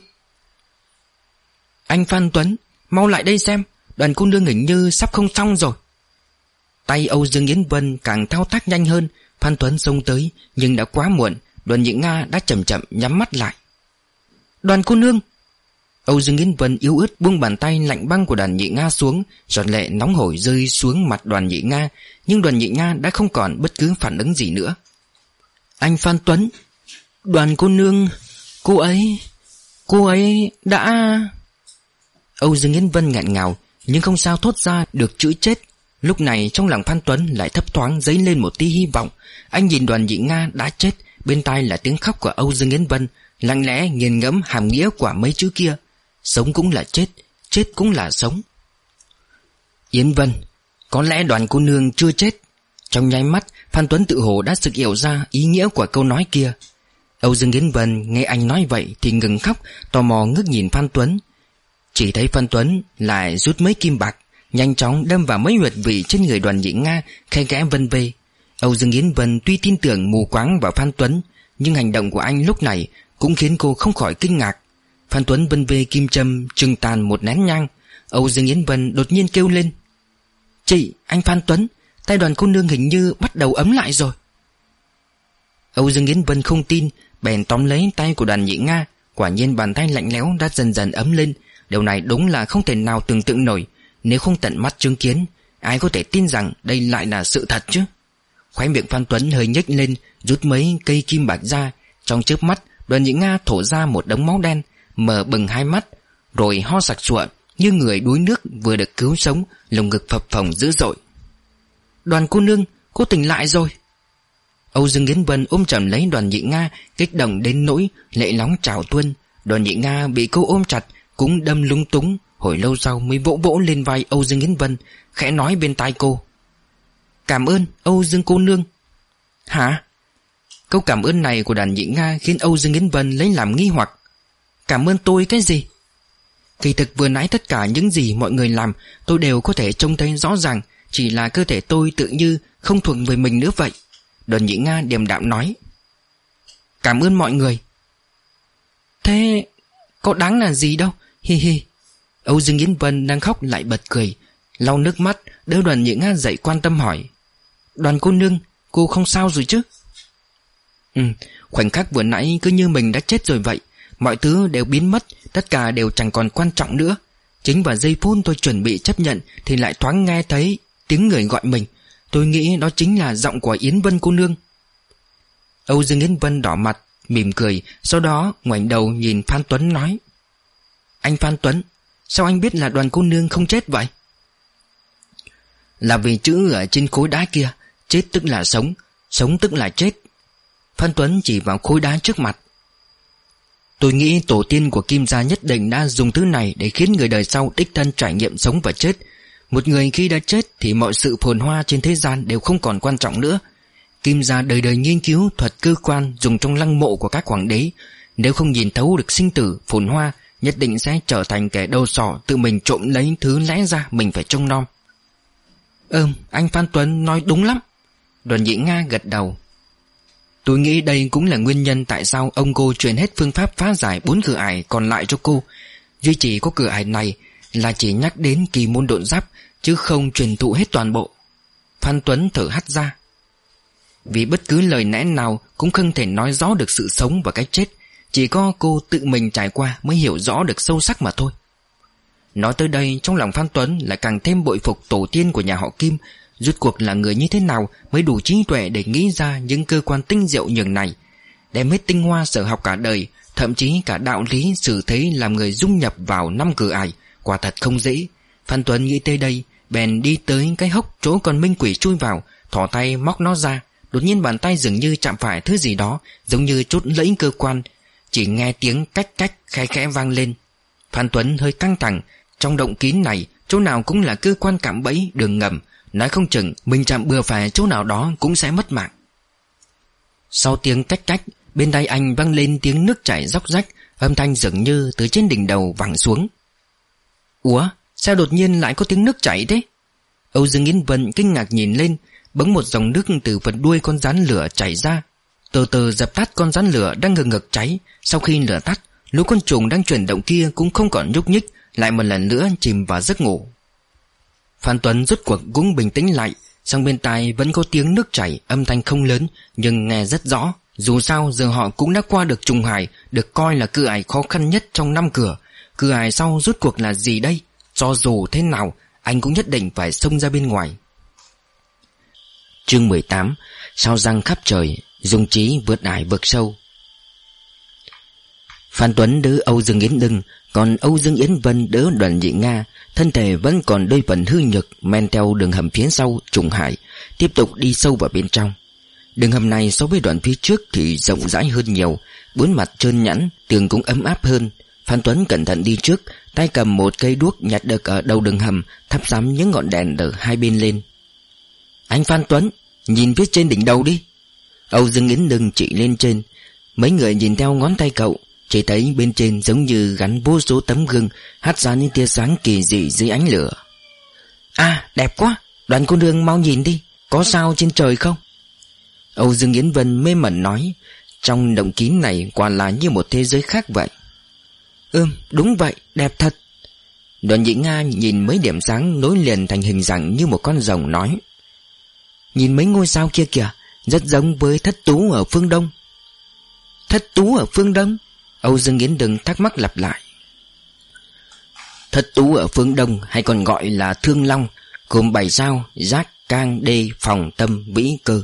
Anh Phan Tuấn Mau lại đây xem, Đoàn cô nương hình như sắp không xong rồi. Tay Âu Dương Yến Vân càng thao tác nhanh hơn, Phan Tuấn xông tới, Nhưng đã quá muộn, Đoàn nhị Nga đã chậm chậm nhắm mắt lại. Đoàn cô nương! Âu Dương Yến Vân yếu ớt buông bàn tay lạnh băng của đoàn nhị Nga xuống, Giọt lệ nóng hổi rơi xuống mặt đoàn nhị Nga, Nhưng đoàn nhị Nga đã không còn bất cứ phản ứng gì nữa. Anh Phan Tuấn! Đoàn cô nương! Cô ấy! Cô ấy đã Âu Dương Yến Vân ngạn ngào, Nhưng không sao thốt ra được chữ chết. Lúc này trong lòng Phan Tuấn lại thấp thoáng dấy lên một tia hy vọng. Anh nhìn đoàn dị Nga đã chết, Bên tai là tiếng khóc của Âu Dương Yến Vân, Lặng lẽ nghiền ngẫm hàm nghĩa của mấy chữ kia. Sống cũng là chết Chết cũng là sống. Yến Vân, Có lẽ đoàn cô nương chưa chết. Trong nháy mắt, Phan Tuấn tự hồ đã sực hiểu ra ý nghĩa của câu nói kia. Âu Dương Yến Vân nghe anh nói vậy Thì ngừng khóc, Tò mò ngước nhìn Phan Tuấn. Chỉ thấy Phan Tuấn lại rút mấy kim bạc Nhanh chóng đâm vào mấy huyệt vị trên người đoàn nhị Nga Khe kẽ vân vê. Âu Dương Yến Vân tuy tin tưởng mù quáng vào Phan Tuấn Nhưng hành động của anh lúc này Cũng khiến cô không khỏi kinh ngạc. Phan Tuấn vân vê kim châm trừng tàn một nén nhang. Âu Dương Yến Vân đột nhiên kêu lên. Chị, anh Phan Tuấn Tay đoàn cô nương hình như bắt đầu ấm lại rồi. Âu Dương Yến Vân không tin Bèn tóm lấy tay của đoàn nhị Nga Quả nhiên bàn tay lạnh lẽo đã dần dần ấm lên Điều này đúng là không thể nào tưởng tượng nổi. Nếu không tận mắt chứng kiến, Ai có thể tin rằng đây lại là sự thật chứ? Khóe miệng Phan Tuấn hơi nhếch lên, Rút mấy cây kim bạc ra. Trong chớp mắt, đoàn nhị Nga thổ ra một đống máu đen, Mở bừng hai mắt, Rồi ho sặc sụa Như người đuối nước vừa được cứu sống, Lồng ngực phập phồng dữ dội. Đoàn cô nương Cô tỉnh lại rồi. Âu Dương Yến Vân ôm chầm lấy đoàn nhị Nga, Kích động đến nỗi lệ nóng trào tuôn. Đoàn nhị Nga bị cô ôm chặt cũng đâm lung túng, Hồi lâu sau mới vỗ vỗ lên vai Âu Dương Yến Vân, Khẽ nói bên tai cô. Cảm ơn, Âu Dương cô nương. Hả? Câu cảm ơn này của đàn nhị Nga Khiến Âu Dương Yến Vân lấy làm nghi hoặc. Cảm ơn tôi cái gì? Kỳ thực vừa nãy tất cả những gì mọi người làm, Tôi đều có thể trông thấy rõ ràng, Chỉ là cơ thể tôi tự như Không thuận với mình nữa vậy. Đoàn nhị Nga điềm đạm nói. Cảm ơn mọi người. Thế, Có đáng là gì đâu? Hi hi. Âu Dương Yến Vân đang khóc lại bật cười, lau nước mắt, Đỡ đoàn nhị Nga dậy quan tâm hỏi. Đoàn cô nương, Cô không sao rồi chứ? Ừ Khoảnh khắc vừa nãy cứ như mình đã chết rồi vậy. Mọi thứ đều biến mất, Tất cả đều chẳng còn quan trọng nữa. Chính vào giây phút tôi chuẩn bị chấp nhận Thì lại thoáng nghe thấy tiếng người gọi mình. Tôi nghĩ đó chính là giọng của Yến Vân cô nương. Âu Dương Yến Vân đỏ mặt, Mỉm cười, Sau đó ngoảnh đầu nhìn Phan Tuấn nói. Anh Phan Tuấn Sao anh biết là đoàn cô nương không chết vậy? Là vì chữ ở trên khối đá kia Chết tức là sống Sống tức là chết. Phan Tuấn chỉ vào khối đá trước mặt. Tôi nghĩ tổ tiên của Kim Gia nhất định đã dùng thứ này Để khiến người đời sau đích thân trải nghiệm sống và chết. Một người khi đã chết Thì mọi sự phồn hoa trên thế gian đều không còn quan trọng nữa. Kim Gia đời đời nghiên cứu thuật cơ quan Dùng trong lăng mộ của các hoàng đế. Nếu không nhìn thấu được sinh tử, phồn hoa Nhất định sẽ trở thành kẻ đầu sỏ Tự mình trộm lấy thứ lẽ ra mình phải trông nom Ừm, anh Phan Tuấn nói đúng lắm Đoàn nhị Nga gật đầu Tôi nghĩ đây cũng là nguyên nhân tại sao ông cô truyền hết phương pháp phá giải bốn cửa ải còn lại cho cô. Duy chỉ có cửa ải này là chỉ nhắc đến kỳ môn độn giáp chứ không truyền thụ hết toàn bộ. Phan Tuấn thở hắt ra. Vì bất cứ lời lẽ nào cũng không thể nói rõ được sự sống và cái chết. Chỉ có cô tự mình trải qua Mới hiểu rõ được sâu sắc mà thôi. Nói tới đây, trong lòng Phan Tuấn Lại càng thêm bội phục tổ tiên của nhà họ Kim. Rút cuộc là người như thế nào Mới đủ trí tuệ để nghĩ ra Những cơ quan tinh diệu nhường này, Đem hết tinh hoa sở học cả đời, Thậm chí cả đạo lý xử thế Làm người dung nhập vào năm cửa ải. Quả thật không dễ. Phan Tuấn nghĩ tới đây, Bèn đi tới cái hốc chỗ con minh quỷ chui vào Thỏ tay móc nó ra. Đột nhiên bàn tay dường như chạm phải thứ gì đó, Giống như chút lẫy cơ quan chỉ nghe tiếng cách cách khẽ khẽ vang lên. Phan Tuấn hơi căng thẳng, Trong động kín này, Chỗ nào cũng là cơ quan cảm bẫy, đường ngầm. Nói không chừng, mình chạm bừa phải chỗ nào đó Cũng sẽ mất mạng. Sau tiếng cách cách, Bên tay anh vang lên tiếng nước chảy róc rách, Âm thanh dường như từ trên đỉnh đầu vẳng xuống. Ủa sao đột nhiên lại có tiếng nước chảy thế? Âu Dương Yến Vân kinh ngạc nhìn lên, Bỗng một dòng nước từ phần đuôi con rắn lửa chảy ra từ từ dập tắt con rắn lửa đang ngừng ngực cháy. Sau khi lửa tắt, Lũ con trùng đang chuyển động kia cũng không còn nhúc nhích, Lại một lần nữa chìm vào giấc ngủ. Phan Tuấn rút cuộc cũng bình tĩnh lại, Sang bên tai vẫn có tiếng nước chảy, Âm thanh không lớn, Nhưng nghe rất rõ. Dù sao, giờ họ cũng đã qua được trùng hải, Được coi là cửa ải khó khăn nhất trong năm cửa. Cửa ải sau rút cuộc là gì đây? Cho dù thế nào, Anh cũng nhất định phải xông ra bên ngoài. Chương 18 Sao răng khắp trời? Dung trí vượt ải vượt sâu. Phan Tuấn đỡ Âu Dương Yến Đưng, Còn Âu Dương Yến Vân đỡ đoàn dị Nga, Thân thể vẫn còn đôi phần hư nhược, Men theo đường hầm phía sau trùng hải, Tiếp tục đi sâu vào bên trong. Đường hầm này so với đoạn phía trước Thì rộng rãi hơn nhiều, Bốn mặt trơn nhẵn, Tường cũng ấm áp hơn. Phan Tuấn cẩn thận đi trước, Tay cầm một cây đuốc nhặt được ở đầu đường hầm, Thắp sắm những ngọn đèn ở hai bên lên. Anh Phan Tuấn, Nhìn phía trên đỉnh đầu đi. Âu Dương Yến đừng chỉ lên trên. Mấy người nhìn theo ngón tay cậu, Chỉ thấy bên trên giống như gắn vô số tấm gương, Hát ra những tia sáng kỳ dị dưới ánh lửa. À đẹp quá! Đoàn cô nương mau nhìn đi, Có sao trên trời không? Âu Dương Yến Vân mê mẩn nói, Trong động kín này quả là như một thế giới khác vậy. Ừm, đúng vậy, đẹp thật. Đoàn nhị Nga nhìn mấy điểm sáng nối liền thành hình dạng như một con rồng nói. Nhìn mấy ngôi sao kia kìa rất giống với thất tú ở phương Đông. Thất tú ở phương Đông Âu Dương Yến đừng thắc mắc lặp lại. Thất tú ở phương Đông hay còn gọi là Thương Long Gồm bảy sao Giác, Cang, Đê, Phòng, Tâm, Vĩ, Cơ.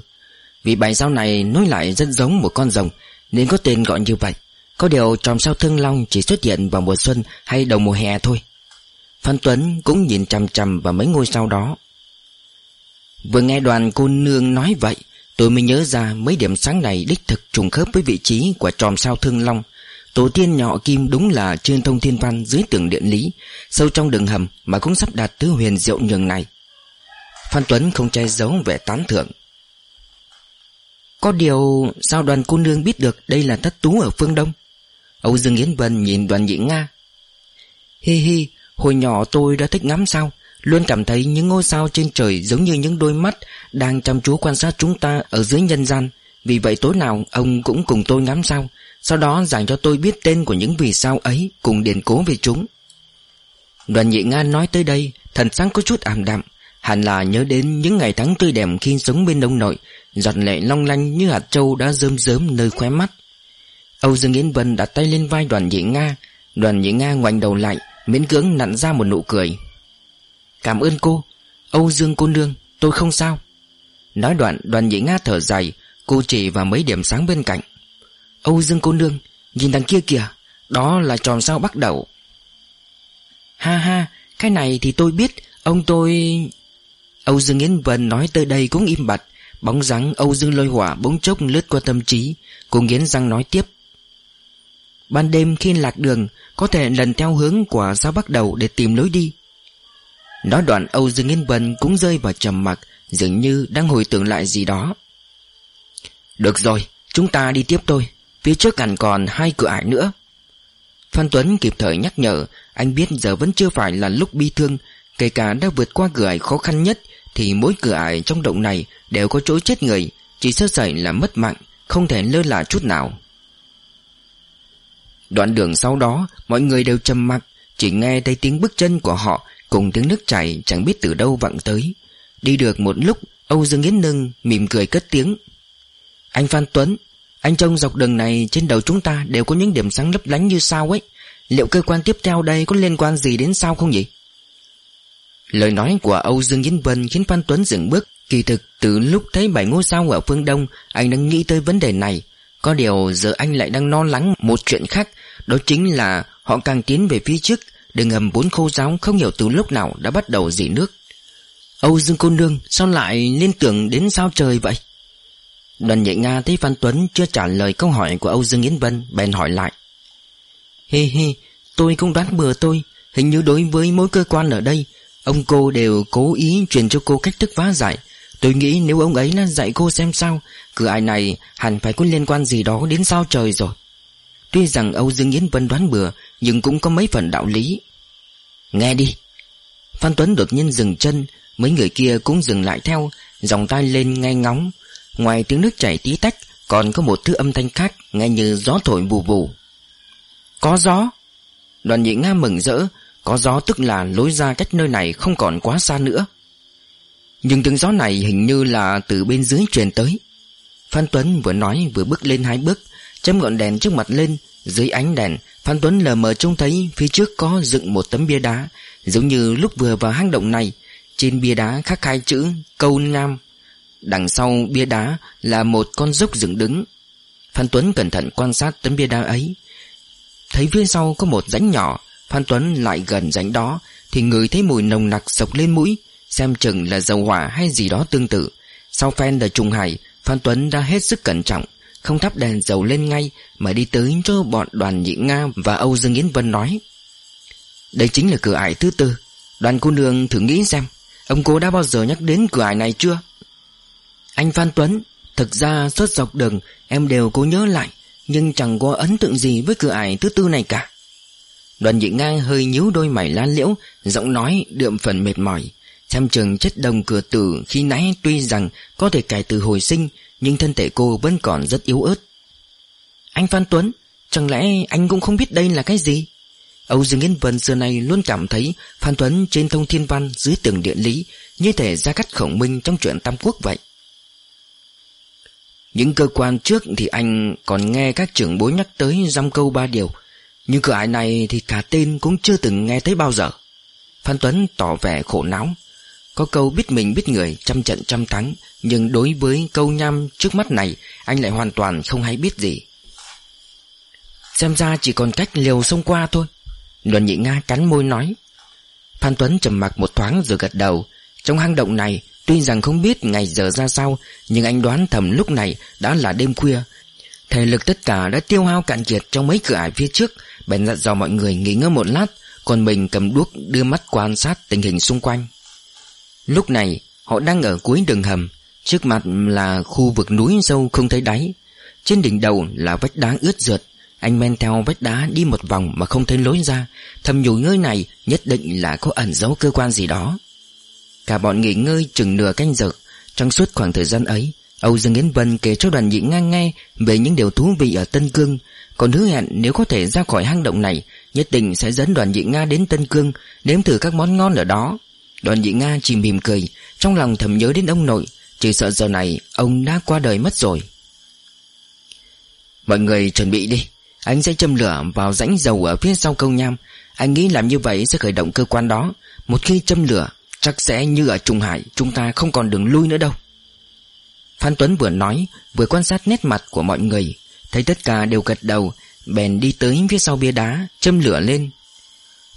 Vì bảy sao này nối lại rất giống một con rồng Nên có tên gọi như vậy. Có điều tròm sao Thương Long chỉ xuất hiện vào mùa xuân hay đầu mùa hè thôi. Phan Tuấn cũng nhìn chằm chằm vào mấy ngôi sao đó. Vừa nghe đoàn cô nương nói vậy Tôi mới nhớ ra mấy điểm sáng này đích thực trùng khớp với vị trí của tròm sao Thương Long. Tổ tiên nhỏ Kim đúng là chuyên thông thiên văn dưới tường điện lý Sâu trong đường hầm mà cũng sắp đạt tứ huyền diệu nhường này. Phan Tuấn không che giấu vẻ tán thưởng. Có điều sao đoàn cô nương biết được đây là thất tú ở phương Đông? Âu Dương Yến Vân nhìn đoàn nhị Nga. Hi hi, hồi nhỏ tôi đã thích ngắm sao? Luôn cảm thấy những ngôi sao trên trời giống như những đôi mắt Đang chăm chú quan sát chúng ta ở dưới nhân gian. Vì vậy tối nào ông cũng cùng tôi ngắm sao, Sau đó giảng cho tôi biết tên của những vì sao ấy Cùng điển cố về chúng. Đoàn nhị Nga nói tới đây, Thần sáng có chút ảm đạm, Hẳn là nhớ đến những ngày tháng tươi đẹp khi sống bên đông nội, Giọt lệ long lanh như hạt châu đã rơm rớm nơi khóe mắt. Âu Dương Yến Vân đặt tay lên vai đoàn nhị Nga, Đoàn nhị Nga ngoảnh đầu lại, Miễn cưỡng nặn ra một nụ cười. Cảm ơn cô. Âu Dương cô nương, Tôi không sao. Nói đoạn, đoàn nhị Nga thở dài, Cô chỉ vào mấy điểm sáng bên cạnh. Âu Dương cô nương, Nhìn đằng kia kìa, Đó là tròn sao bắt đầu. Ha ha, Cái này thì tôi biết, Ông tôi Âu Dương Yến Vân nói tới đây cũng im bặt, Bóng dáng Âu Dương lôi hỏa bỗng chốc lướt qua tâm trí. Cô nghiến răng nói tiếp. Ban đêm khi lạc đường, Có thể lần theo hướng của sao bắt đầu để tìm lối đi. Nói đoạn Âu Dương Yên Vân cũng rơi vào trầm mặc, Dường như đang hồi tưởng lại gì đó. Được rồi, Chúng ta đi tiếp thôi, Phía trước hẳn còn hai cửa ải nữa. Phan Tuấn kịp thời nhắc nhở, Anh biết giờ vẫn chưa phải là lúc bi thương, Kể cả đã vượt qua cửa ải khó khăn nhất, Thì mỗi cửa ải trong động này Đều có chỗ chết người, Chỉ sơ sẩy là mất mạng, Không thể lơ là chút nào. Đoạn đường sau đó, Mọi người đều trầm mặc, Chỉ nghe thấy tiếng bước chân của họ Cùng tiếng nước chảy chẳng biết từ đâu vặn tới. Đi được một lúc, Âu Dương Yến Nưng mỉm cười cất tiếng. Anh Phan Tuấn, Anh trông dọc đường này trên đầu chúng ta đều có những điểm sáng lấp lánh như sao ấy. Liệu cơ quan tiếp theo đây có liên quan gì đến sao không nhỉ? Lời nói của Âu Dương Yến Vân khiến Phan Tuấn dừng bước. Kỳ thực, từ lúc thấy bảy ngôi sao ở phương Đông, Anh đang nghĩ tới vấn đề này. Có điều giờ anh lại đang lo lắng một chuyện khác, Đó chính là họ càng tiến về phía trước Đường hầm bốn khô giáo không hiểu từ lúc nào đã bắt đầu dỉ nước. Âu Dương Cô Nương sao lại liên tưởng đến sao trời vậy? Đoàn nhạy Nga thấy Phan Tuấn chưa trả lời câu hỏi của Âu Dương Yến Vân Bèn hỏi lại. Hi hi, tôi cũng đoán bừa tôi. Hình như đối với mỗi cơ quan ở đây Ông cô đều cố ý truyền cho cô cách thức phá giải. Tôi nghĩ nếu ông ấy là dạy cô xem sao Cửa ai này hẳn phải có liên quan gì đó đến sao trời rồi. Tuy rằng Âu Dương Yến Vân đoán bừa, Nhưng cũng có mấy phần đạo lý. Nghe đi. Phan Tuấn đột nhiên dừng chân, Mấy người kia cũng dừng lại theo, Dòng tay lên ngay ngóng. Ngoài tiếng nước chảy tí tách, Còn có một thứ âm thanh khác, Nghe như gió thổi bù bù. Có gió. Đoàn nhị Nga mừng rỡ, Có gió tức là lối ra cách nơi này không còn quá xa nữa. Nhưng tiếng gió này hình như là từ bên dưới truyền tới. Phan Tuấn vừa nói vừa bước lên hai bước Châm ngọn đèn trước mặt lên, Dưới ánh đèn, Phan Tuấn lờ mờ trông thấy phía trước có dựng một tấm bia đá. Giống như lúc vừa vào hang động này, Trên bia đá khắc hai chữ Câu Nam Đằng sau bia đá là một con dốc dựng đứng. Phan Tuấn cẩn thận quan sát tấm bia đá ấy. Thấy phía sau có một rãnh nhỏ, Phan Tuấn lại gần rãnh đó, Thì người thấy mùi nồng nặc sộc lên mũi, Xem chừng là dầu hỏa hay gì đó tương tự. Sau phen là trùng hải, Phan Tuấn đã hết sức cẩn trọng. Không thắp đèn dầu lên ngay, Mà đi tới cho bọn đoàn nhị Nga Và Âu Dương Yến Vân nói. Đây chính là cửa ải thứ tư. Đoàn cô nương thử nghĩ xem, Ông cô đã bao giờ nhắc đến cửa ải này chưa? Anh Phan Tuấn, Thực ra suốt dọc đường, Em đều cố nhớ lại, Nhưng chẳng có ấn tượng gì với cửa ải thứ tư này cả. Đoàn nhị nga hơi nhíu đôi mày lan liễu, Giọng nói đượm phần mệt mỏi. Xem chừng chất đồng cửa tử khi nãy tuy rằng có thể cải từ hồi sinh nhưng thân thể cô vẫn còn rất yếu ớt. Anh Phan Tuấn, Chẳng lẽ anh cũng không biết đây là cái gì? Âu Dương Yên Vân xưa nay luôn cảm thấy Phan Tuấn trên thông thiên văn dưới tường địa lý Như thể ra cắt khổng minh trong chuyện Tam Quốc vậy. Những cơ quan trước thì anh còn nghe các trưởng bối nhắc tới dăm câu ba điều, Nhưng cửa ải này thì cả tên cũng chưa từng nghe thấy bao giờ. Phan Tuấn tỏ vẻ khổ não. Có câu biết mình biết người, trăm trận trăm thắng, Nhưng đối với câu nhăm trước mắt này, Anh lại hoàn toàn không hay biết gì. Xem ra chỉ còn cách liều xông qua thôi. Luân nhị Nga cắn môi nói. Phan Tuấn trầm mặc một thoáng rồi gật đầu. Trong hang động này, Tuy rằng không biết ngày giờ ra sao, Nhưng anh đoán thầm lúc này đã là đêm khuya. Thể lực tất cả đã tiêu hao cạn kiệt trong mấy cửa ải phía trước, Bèn dặn dò mọi người nghỉ ngơi một lát, Còn mình cầm đuốc đưa mắt quan sát tình hình xung quanh. Lúc này, họ đang ở cuối đường hầm. Trước mặt là khu vực núi sâu không thấy đáy. Trên đỉnh đầu là vách đá ướt rượt Anh men theo vách đá đi một vòng mà không thấy lối ra. Thầm nhủ nơi này nhất định là có ẩn giấu cơ quan gì đó. Cả bọn nghỉ ngơi chừng nửa canh giờ. Trong suốt khoảng thời gian ấy, Âu Dương Yến Vân kể cho đoàn nhị ngang nghe Về những điều thú vị ở Tân Cương. Còn hứa hẹn nếu có thể ra khỏi hang động này, Nhất định sẽ dẫn đoàn nhị Nga đến Tân Cương, Nếm thử các món ngon ở đó. Đoàn dị Nga chỉ mỉm cười, Trong lòng thầm nhớ đến ông nội, Chỉ sợ giờ này ông đã qua đời mất rồi. Mọi người chuẩn bị đi, Anh sẽ châm lửa vào rãnh dầu ở phía sau câu nham. Anh nghĩ làm như vậy sẽ khởi động cơ quan đó. Một khi châm lửa, Chắc sẽ như ở Trung Hải, Chúng ta không còn đường lui nữa đâu. Phan Tuấn vừa nói, Vừa quan sát nét mặt của mọi người, Thấy tất cả đều gật đầu, Bèn đi tới phía sau bia đá, Châm lửa lên.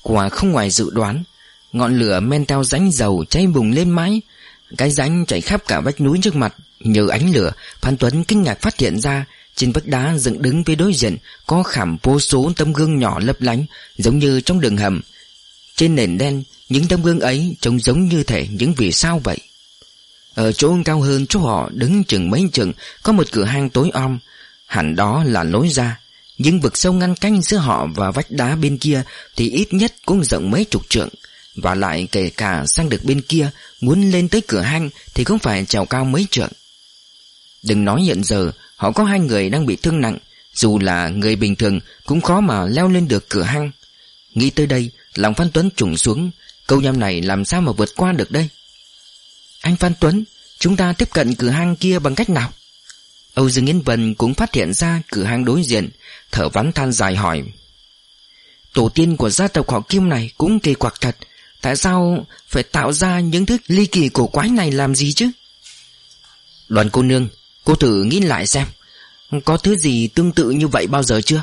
Quả không ngoài dự đoán Ngọn lửa men theo rãnh dầu cháy bùng lên mái Cái rãnh chảy khắp cả vách núi trước mặt, Nhờ ánh lửa, Phan Tuấn kinh ngạc phát hiện ra, Trên vách đá dựng đứng phía đối diện Có khảm vô số tấm gương nhỏ lấp lánh, Giống như trong đường hầm. Trên nền đen, những tấm gương ấy trông giống như thể những vì sao vậy. Ở chỗ cao hơn chỗ họ đứng chừng mấy chừng, Có một cửa hang tối om. Hẳn đó là lối ra. Nhưng vực sâu ngăn canh giữa họ và vách đá bên kia Thì ít nhất cũng rộng mấy chục trượng. Và lại kể cả sang được bên kia, Muốn lên tới cửa hang Thì cũng phải trèo cao mấy trượng. Đừng nói hiện giờ, Họ có hai người đang bị thương nặng, Dù là người bình thường Cũng khó mà leo lên được cửa hang. Nghĩ tới đây, Lòng Phan Tuấn trùng xuống, Câu nhầm này làm sao mà vượt qua được đây? Anh Phan Tuấn, Chúng ta tiếp cận cửa hang kia bằng cách nào? Âu Dương Yến Vân cũng phát hiện ra cửa hang đối diện, Thở vắn than dài hỏi. Tổ tiên của gia tộc họ Kim này cũng kỳ quặc thật Tại sao phải tạo ra những thứ ly kỳ cổ quái này làm gì chứ? Đoàn cô nương, Cô thử nghĩ lại xem, Có thứ gì tương tự như vậy bao giờ chưa?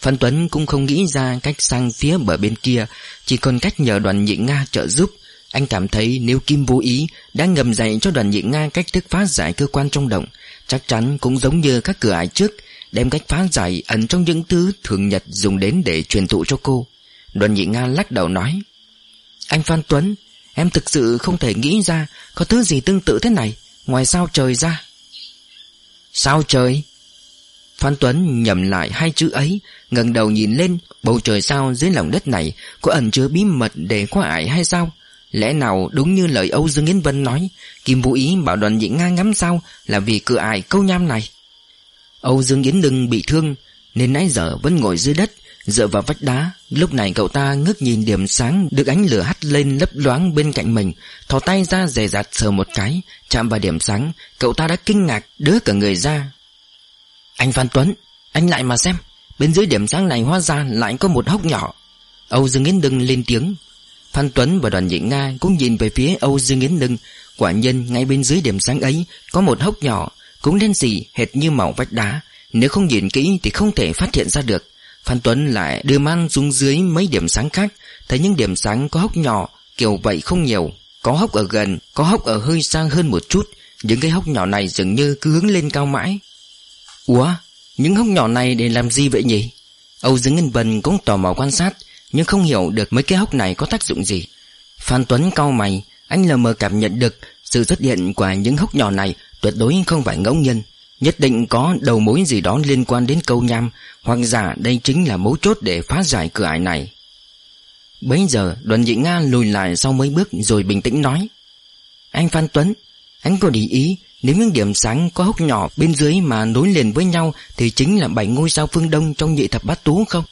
Phan Tuấn cũng không nghĩ ra cách sang phía bờ bên kia, Chỉ còn cách nhờ đoàn nhị Nga trợ giúp. Anh cảm thấy nếu Kim vô ý Đã ngầm dạy cho đoàn nhị Nga cách thức phá giải cơ quan trong động, Chắc chắn cũng giống như các cửa ải trước, Đem cách phá giải ẩn trong những thứ thường nhật dùng đến để truyền thụ cho cô. Đoàn nhị Nga lắc đầu nói anh Phan Tuấn, Em thực sự không thể nghĩ ra Có thứ gì tương tự thế này, Ngoài sao trời ra. Sao trời? Phan Tuấn nhầm lại hai chữ ấy, ngẩng đầu nhìn lên, Bầu trời sao dưới lòng đất này Có ẩn chứa bí mật để khoa ải hay sao? Lẽ nào đúng như lời Âu Dương Yến Vân nói, Kim Vũ Ý bảo đoàn nhị Nga ngắm sao Là vì cửa ải câu nham này? Âu Dương Yến Đừng bị thương, Nên nãy giờ vẫn ngồi dưới đất Dựa vào vách đá, Lúc này cậu ta ngước nhìn điểm sáng Được ánh lửa hắt lên lấp loáng bên cạnh mình, Thò tay ra dè dặt sờ một cái, Chạm vào điểm sáng, Cậu ta đã kinh ngạc đứa cả người ra. Anh Phan Tuấn, Anh lại mà xem, Bên dưới điểm sáng này hóa ra lại có một hốc nhỏ. Âu Dương Yến Đừng lên tiếng. Phan Tuấn và đoàn nhị Nga cũng nhìn về phía Âu Dương Yến Đừng Quả nhân ngay bên dưới điểm sáng ấy Có một hốc nhỏ, Cũng đen xì hệt như màu vách đá. Nếu không nhìn kỹ thì không thể phát hiện ra được. Phan Tuấn lại đưa mang xuống dưới mấy điểm sáng khác. Thấy những điểm sáng có hốc nhỏ, Kiểu vậy không nhiều. Có hốc ở gần, Có hốc ở hơi xa hơn một chút. Những cái hốc nhỏ này dường như cứ hướng lên cao mãi. Ủa Những hốc nhỏ này để làm gì vậy nhỉ? Âu Dương Ngân Vân cũng tò mò quan sát, Nhưng không hiểu được mấy cái hốc này có tác dụng gì. Phan Tuấn cau mày, Anh lờ mờ cảm nhận được Sự xuất hiện của những hốc nhỏ này Tuyệt đối không phải ngẫu nhiên. Nhất định có đầu mối gì đó liên quan đến câu nham, Hoặc giả đây chính là mấu chốt để phá giải cửa ải này. Bấy giờ, đoàn nhị Nga lùi lại sau mấy bước rồi bình tĩnh nói, Anh Phan Tuấn, Anh có để ý, Nếu những điểm sáng có hốc nhỏ bên dưới mà nối liền với nhau Thì chính là bảy ngôi sao phương đông trong nhị thập bát tú không?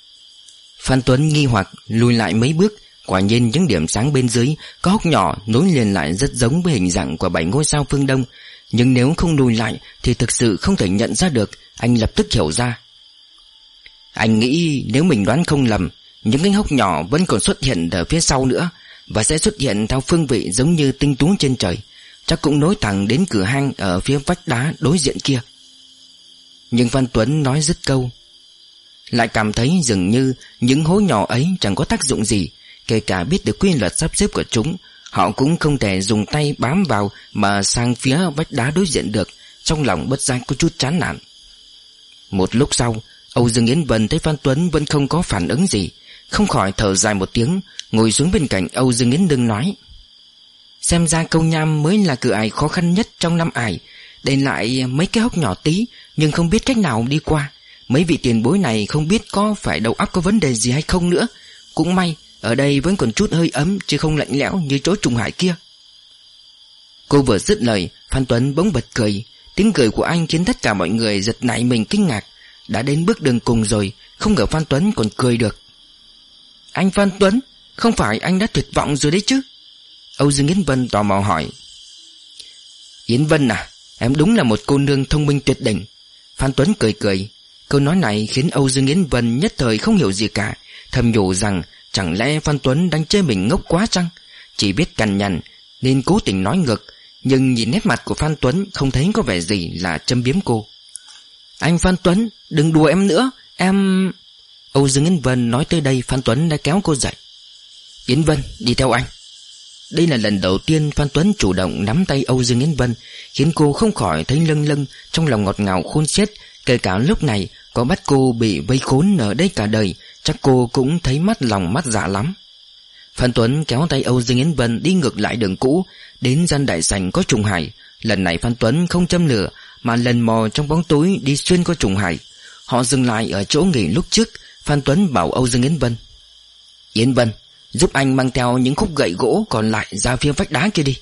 Phan Tuấn nghi hoặc lùi lại mấy bước, Quả nhiên những điểm sáng bên dưới có hốc nhỏ nối liền lại rất giống với hình dạng của bảy ngôi sao phương đông nhưng nếu không lùi lại Thì thực sự không thể nhận ra được, Anh lập tức hiểu ra. Anh nghĩ nếu mình đoán không lầm, Những cái hốc nhỏ vẫn còn xuất hiện ở phía sau nữa Và sẽ xuất hiện theo phương vị giống như tinh tú trên trời, Chắc cũng nối thẳng đến cửa hang Ở phía vách đá đối diện kia. Nhưng Văn Tuấn nói dứt câu, Lại cảm thấy dường như Những hố nhỏ ấy chẳng có tác dụng gì, Kể cả biết được quy luật sắp xếp của chúng Họ cũng không thể dùng tay bám vào Mà sang phía vách đá đối diện được. Trong lòng bất giác có chút chán nản. Một lúc sau, Âu Dương Yến Vân thấy Phan Tuấn Vẫn không có phản ứng gì. Không khỏi thở dài một tiếng, Ngồi xuống bên cạnh Âu Dương Yến Đương nói, Xem ra câu nham mới là cửa ải khó khăn nhất trong năm ải. Để lại mấy cái hốc nhỏ tí, Nhưng không biết cách nào đi qua. Mấy vị tiền bối này không biết có phải đầu óc có vấn đề gì hay không nữa. Cũng may ở đây vẫn còn chút hơi ấm, Chứ không lạnh lẽo như chỗ trùng hải kia. Cô vừa dứt lời, Phan Tuấn bỗng bật cười. Tiếng cười của anh khiến tất cả mọi người giật nảy mình kinh ngạc. Đã đến bước đường cùng rồi, Không ngờ Phan Tuấn còn cười được. Anh Phan Tuấn, Không phải anh đã tuyệt vọng rồi đấy chứ? Âu Dương Yến Vân tò mò hỏi. Yến Vân à Em đúng là một cô nương thông minh tuyệt đỉnh. Phan Tuấn cười cười. Câu nói này khiến Âu Dương Yến Vân nhất thời không hiểu gì cả, Thầm nhủ rằng Chẳng lẽ Phan Tuấn đang chơi mình ngốc quá chăng? Chỉ biết cằn nhằn, Nên cố tình nói ngược, Nhưng nhìn nét mặt của Phan Tuấn Không thấy có vẻ gì là châm biếm cô. Anh Phan Tuấn, Đừng đùa em nữa, Em... Âu Dương Yến Vân nói tới đây Phan Tuấn đã kéo cô dậy. Yến Vân, đi theo anh. Đây là lần đầu tiên Phan Tuấn chủ động nắm tay Âu Dương Yến Vân, Khiến cô không khỏi thấy lâng lâng Trong lòng ngọt ngào khôn xiết, Kể cả lúc này Có bắt cô bị vây khốn ở đây cả đời Chắc cô cũng thấy mắt lòng mắt dạ lắm. Phan Tuấn kéo tay Âu Dương Yến Vân đi ngược lại đường cũ, Đến gian đại Sành có trùng hải. Lần này Phan Tuấn không châm lửa, Mà lần mò trong bóng tối đi xuyên qua trùng hải. Họ dừng lại ở chỗ nghỉ lúc trước, Phan Tuấn bảo Âu Dương Yến Vân. Yến Vân, Giúp anh mang theo những khúc gậy gỗ còn lại ra phía vách đá kia đi.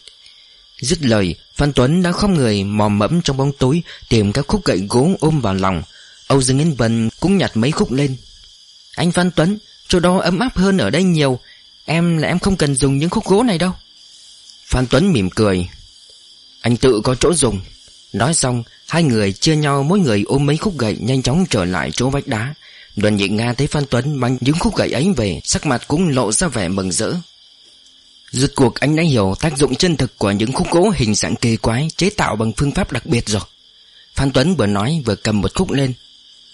Dứt lời, Phan Tuấn đã không người mò mẫm trong bóng tối, Tìm các khúc gậy gỗ ôm vào lòng. Âu Dương Yến Vân cũng nhặt mấy khúc lên anh Văn Tuấn, Chỗ đó ấm áp hơn ở đây nhiều. Em là em không cần dùng những khúc gỗ này đâu. Phan Tuấn mỉm cười. Anh tự có chỗ dùng. Nói xong, Hai người chia nhau mỗi người ôm mấy khúc gậy Nhanh chóng trở lại chỗ vách đá. Đoàn nhị Nga thấy Phan Tuấn mang những khúc gậy ấy về, Sắc mặt cũng lộ ra vẻ mừng rỡ. Rốt cuộc anh đã hiểu tác dụng chân thực của những khúc gỗ hình dạng kỳ quái, chế tạo bằng phương pháp đặc biệt rồi. Phan Tuấn vừa nói vừa cầm một khúc lên.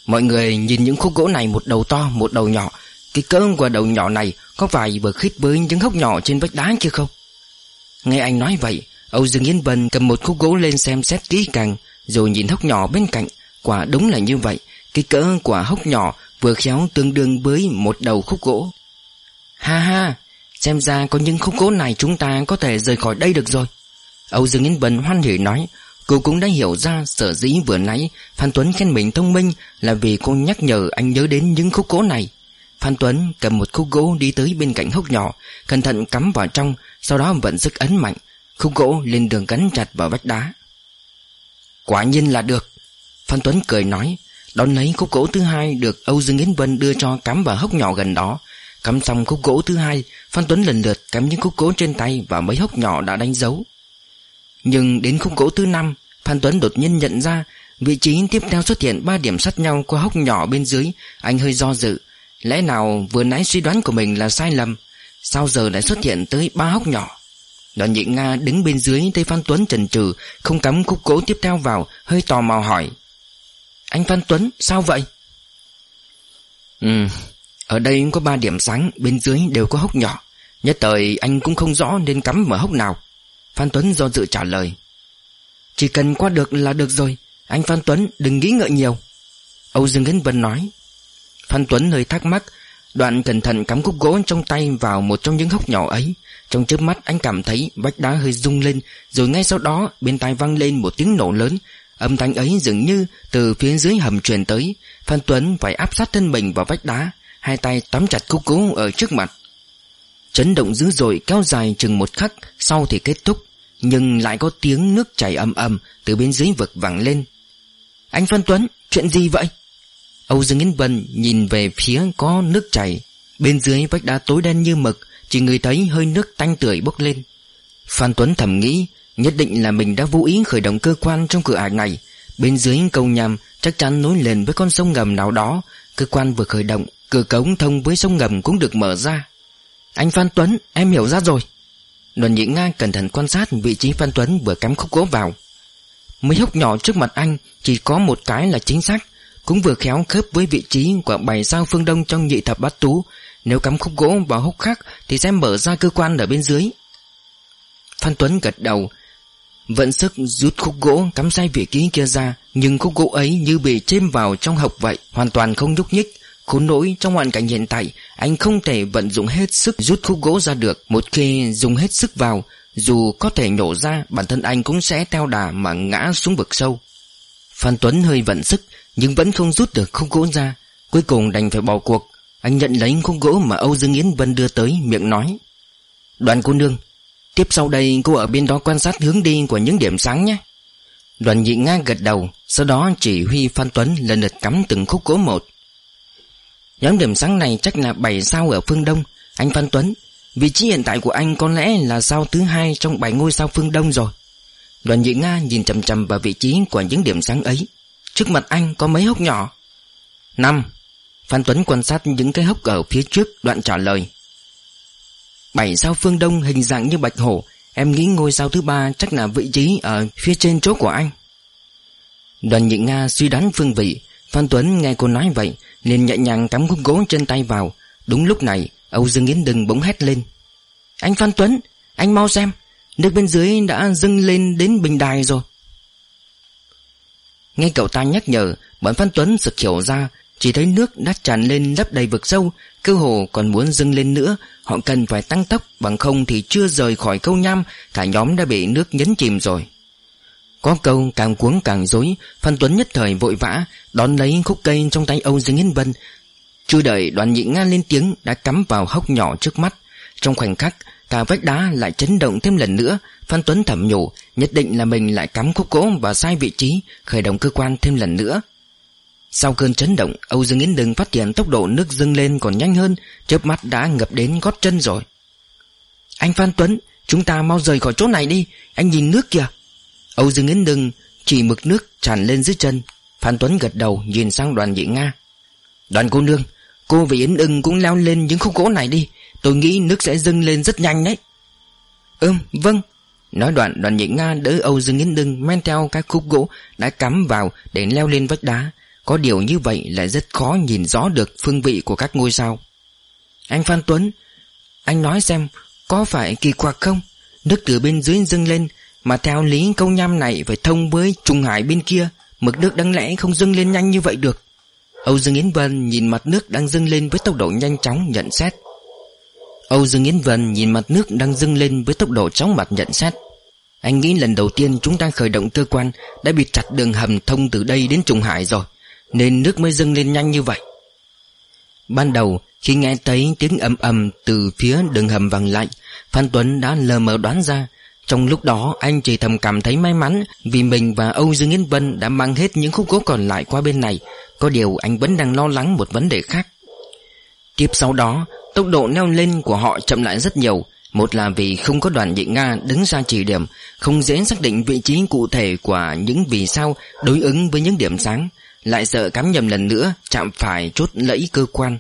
Mọi người nhìn những khúc gỗ này một đầu to một đầu nhỏ. Cái cỡ của đầu nhỏ này có phải vừa khít với những hốc nhỏ trên vách đá chưa không? Nghe anh nói vậy, Âu Dương Yên Vân cầm một khúc gỗ lên xem xét kỹ càng rồi nhìn hốc nhỏ bên cạnh. Quả đúng là như vậy, cái cỡ của hốc nhỏ vừa khéo tương đương với một đầu khúc gỗ. Ha ha, Xem ra có những khúc gỗ này chúng ta có thể rời khỏi đây được rồi Âu Dương Yên Bần hoan hỉ nói Cô cũng đã hiểu ra sở dĩ vừa nãy Phan Tuấn khen mình thông minh Là vì cô nhắc nhở anh nhớ đến những khúc gỗ này. Phan Tuấn cầm một khúc gỗ đi tới bên cạnh hốc nhỏ, Cẩn thận cắm vào trong, Sau đó vận sức ấn mạnh. Khúc gỗ lên đường gắn chặt vào vách đá. Quả nhiên là được. Phan Tuấn cười nói, Đón lấy khúc gỗ thứ hai được Âu Dương Yến Vân đưa cho cắm vào hốc nhỏ gần đó. Cắm xong khúc gỗ thứ hai, Phan Tuấn lần lượt cắm những khúc gỗ trên tay Và mấy hốc nhỏ đã đánh dấu. Nhưng đến khúc gỗ thứ năm Phan Tuấn đột nhiên nhận ra, Vị trí tiếp theo xuất hiện ba điểm sắt nhau qua hốc nhỏ bên dưới. Anh hơi do dự, Lẽ nào vừa nãy suy đoán của mình là sai lầm, Sao giờ lại xuất hiện tới ba hốc nhỏ? Đoàn nhị Nga đứng bên dưới thấy Phan Tuấn trần trừ Không cắm khúc gỗ tiếp theo vào, Hơi tò mò hỏi. Anh Phan Tuấn, sao vậy? Ừ ở đây có ba điểm sáng, Bên dưới đều có hốc nhỏ. Nhất thời anh cũng không rõ nên cắm mở hốc nào. Phan Tuấn do dự trả lời. Chỉ cần qua được là được rồi. Anh Phan Tuấn, đừng nghĩ ngợi nhiều. Âu Dương Khánh Vân nói. Phan Tuấn hơi thắc mắc. Đoạn cẩn thận cắm khúc gỗ trong tay vào một trong những hốc nhỏ ấy. Trong chớp mắt, anh cảm thấy vách đá hơi rung lên, Rồi ngay sau đó, bên tai vang lên một tiếng nổ lớn. Âm thanh ấy dường như từ phía dưới hầm truyền tới. Phan Tuấn phải áp sát thân mình vào vách đá, Hai tay tóm chặt khúc gỗ ở trước mặt. Chấn động dữ dội kéo dài chừng một khắc, Sau thì kết thúc. Nhưng lại có tiếng nước chảy ầm ầm Từ bên dưới vực vẳng lên. Anh Phan Tuấn, chuyện gì vậy? Âu Dương Yến Vân nhìn về phía có nước chảy. Bên dưới vách đá tối đen như mực, Chỉ người thấy hơi nước tanh tưởi bốc lên. Phan Tuấn thầm nghĩ, Nhất định là mình đã vô ý khởi động cơ quan trong cửa ải này. Bên dưới cầu nhằm chắc chắn nối liền với con sông ngầm nào đó. Cơ quan vừa khởi động, Cửa cống thông với sông ngầm cũng được mở ra. Anh Phan Tuấn, em hiểu ra rồi. Đoàn nhị Nga cẩn thận quan sát vị trí Phan Tuấn vừa cắm khúc gỗ vào. Mấy hốc nhỏ trước mặt anh Chỉ có một cái là chính xác, Cũng vừa khéo khớp với vị trí của bảy sao phương đông trong nhị thập bát tú. Nếu cắm khúc gỗ vào hốc khác Thì sẽ mở ra cơ quan ở bên dưới. Phan Tuấn gật đầu, Vận sức rút khúc gỗ cắm sai vị trí kia ra, Nhưng khúc gỗ ấy như bị chêm vào trong hộc vậy, Hoàn toàn không nhúc nhích. Khốn nỗi, trong hoàn cảnh hiện tại, Anh không thể vận dụng hết sức rút khúc gỗ ra được. Một khi dùng hết sức vào, Dù có thể nhổ ra, Bản thân anh cũng sẽ theo đà mà ngã xuống vực sâu. Phan Tuấn hơi vận sức, Nhưng vẫn không rút được khúc gỗ ra. Cuối cùng đành phải bỏ cuộc. Anh nhận lấy khúc gỗ mà Âu Dương Yến Vân đưa tới, Miệng nói, Đoàn cô nương, Tiếp sau đây cô ở bên đó quan sát hướng đi của những điểm sáng nhé. Đoàn nhị Nga gật đầu, Sau đó chỉ huy Phan Tuấn lần lượt cắm từng khúc gỗ một. Nhóm điểm sáng này chắc là 7 sao ở phương Đông. Anh Phan Tuấn, Vị trí hiện tại của anh có lẽ là sao thứ hai Trong 7 ngôi sao phương Đông rồi. Đoàn nhị Nga nhìn chầm chầm vào vị trí Của những điểm sáng ấy. Trước mặt anh có mấy hốc nhỏ? Năm. Phan Tuấn quan sát những cái hốc ở phía trước, Đoạn trả lời. Bảy sao phương Đông hình dạng như bạch hổ. Em nghĩ ngôi sao thứ ba chắc là vị trí Ở phía trên chỗ của anh. Đoàn nhị Nga suy đoán phương vị. Phan Tuấn nghe cô nói vậy, liền nhẹ nhàng cắm khúc gỗ trên tay vào. Đúng lúc này, Âu Dương Yến Đừng bỗng hét lên. Anh Phan Tuấn, Anh mau xem, Nước bên dưới đã dâng lên đến bình đài rồi. Nghe cậu ta nhắc nhở, Bọn Phan Tuấn sực hiểu ra, Chỉ thấy nước đã tràn lên lấp đầy vực sâu, Cơ hồ còn muốn dâng lên nữa. Họ cần phải tăng tốc, Bằng không thì chưa rời khỏi câu nham, Cả nhóm đã bị nước nhấn chìm rồi có câu càng cuống càng dối Phan Tuấn nhất thời vội vã, Đón lấy khúc cây trong tay Âu Dương Hiến Vân. Chưa đợi đoàn nhị nga lên tiếng, Đã cắm vào hốc nhỏ trước mắt. Trong khoảnh khắc, Cả vách đá lại chấn động thêm lần nữa. Phan Tuấn thẩm nhủ, Nhất định là mình lại cắm khúc gỗ và sai vị trí, Khởi động cơ quan thêm lần nữa. Sau cơn chấn động, Âu Dương Yến Đừng phát hiện tốc độ nước dâng lên còn nhanh hơn, chớp mắt đã ngập đến gót chân rồi. Anh Phan Tuấn, Chúng ta mau rời khỏi chỗ này đi, Anh nhìn nước kìa. Âu Dương Yến Đừng Chỉ mực nước tràn lên dưới chân. Phan Tuấn gật đầu nhìn sang đoàn nhị Nga. Đoàn cô nương, Cô và Yến Đừng cũng leo lên những khúc gỗ này đi. Tôi nghĩ nước sẽ dâng lên rất nhanh đấy. Ừm vâng. Nói đoạn, đoàn nhị Nga đỡ Âu Dương Yến Đừng Men theo các khúc gỗ đã cắm vào Để leo lên vách đá. Có điều như vậy lại rất khó nhìn rõ được phương vị của các ngôi sao. Anh Phan Tuấn, Anh nói xem Có phải kỳ quặc không? Nước từ bên dưới dâng lên mà theo lý câu nham này phải thông với Trung Hải bên kia, Mực nước đáng lẽ không dâng lên nhanh như vậy được. Âu Dương Yến Vân nhìn mặt nước đang dâng lên với tốc độ nhanh chóng nhận xét. Âu Dương Yến Vân nhìn mặt nước đang dâng lên với tốc độ chóng mặt nhận xét. Anh nghĩ lần đầu tiên chúng ta khởi động cơ quan Đã bị chặt đường hầm thông từ đây đến Trung Hải rồi, Nên nước mới dâng lên nhanh như vậy. Ban đầu, khi nghe thấy tiếng ầm ầm từ phía đường hầm vang lại Phan Tuấn đã lờ mờ đoán ra trong lúc đó, anh chỉ thầm cảm thấy may mắn Vì mình và Âu Dương Yên Vân đã mang hết những khúc gỗ còn lại qua bên này. Có điều anh vẫn đang lo lắng một vấn đề khác. Tiếp sau đó, Tốc độ leo lên của họ chậm lại rất nhiều. Một là vì không có đoàn nhị Nga đứng ra chỉ điểm, Không dễ xác định vị trí cụ thể của những vì sao đối ứng với những điểm sáng. Lại sợ cắm nhầm lần nữa, chạm phải chốt lẫy cơ quan.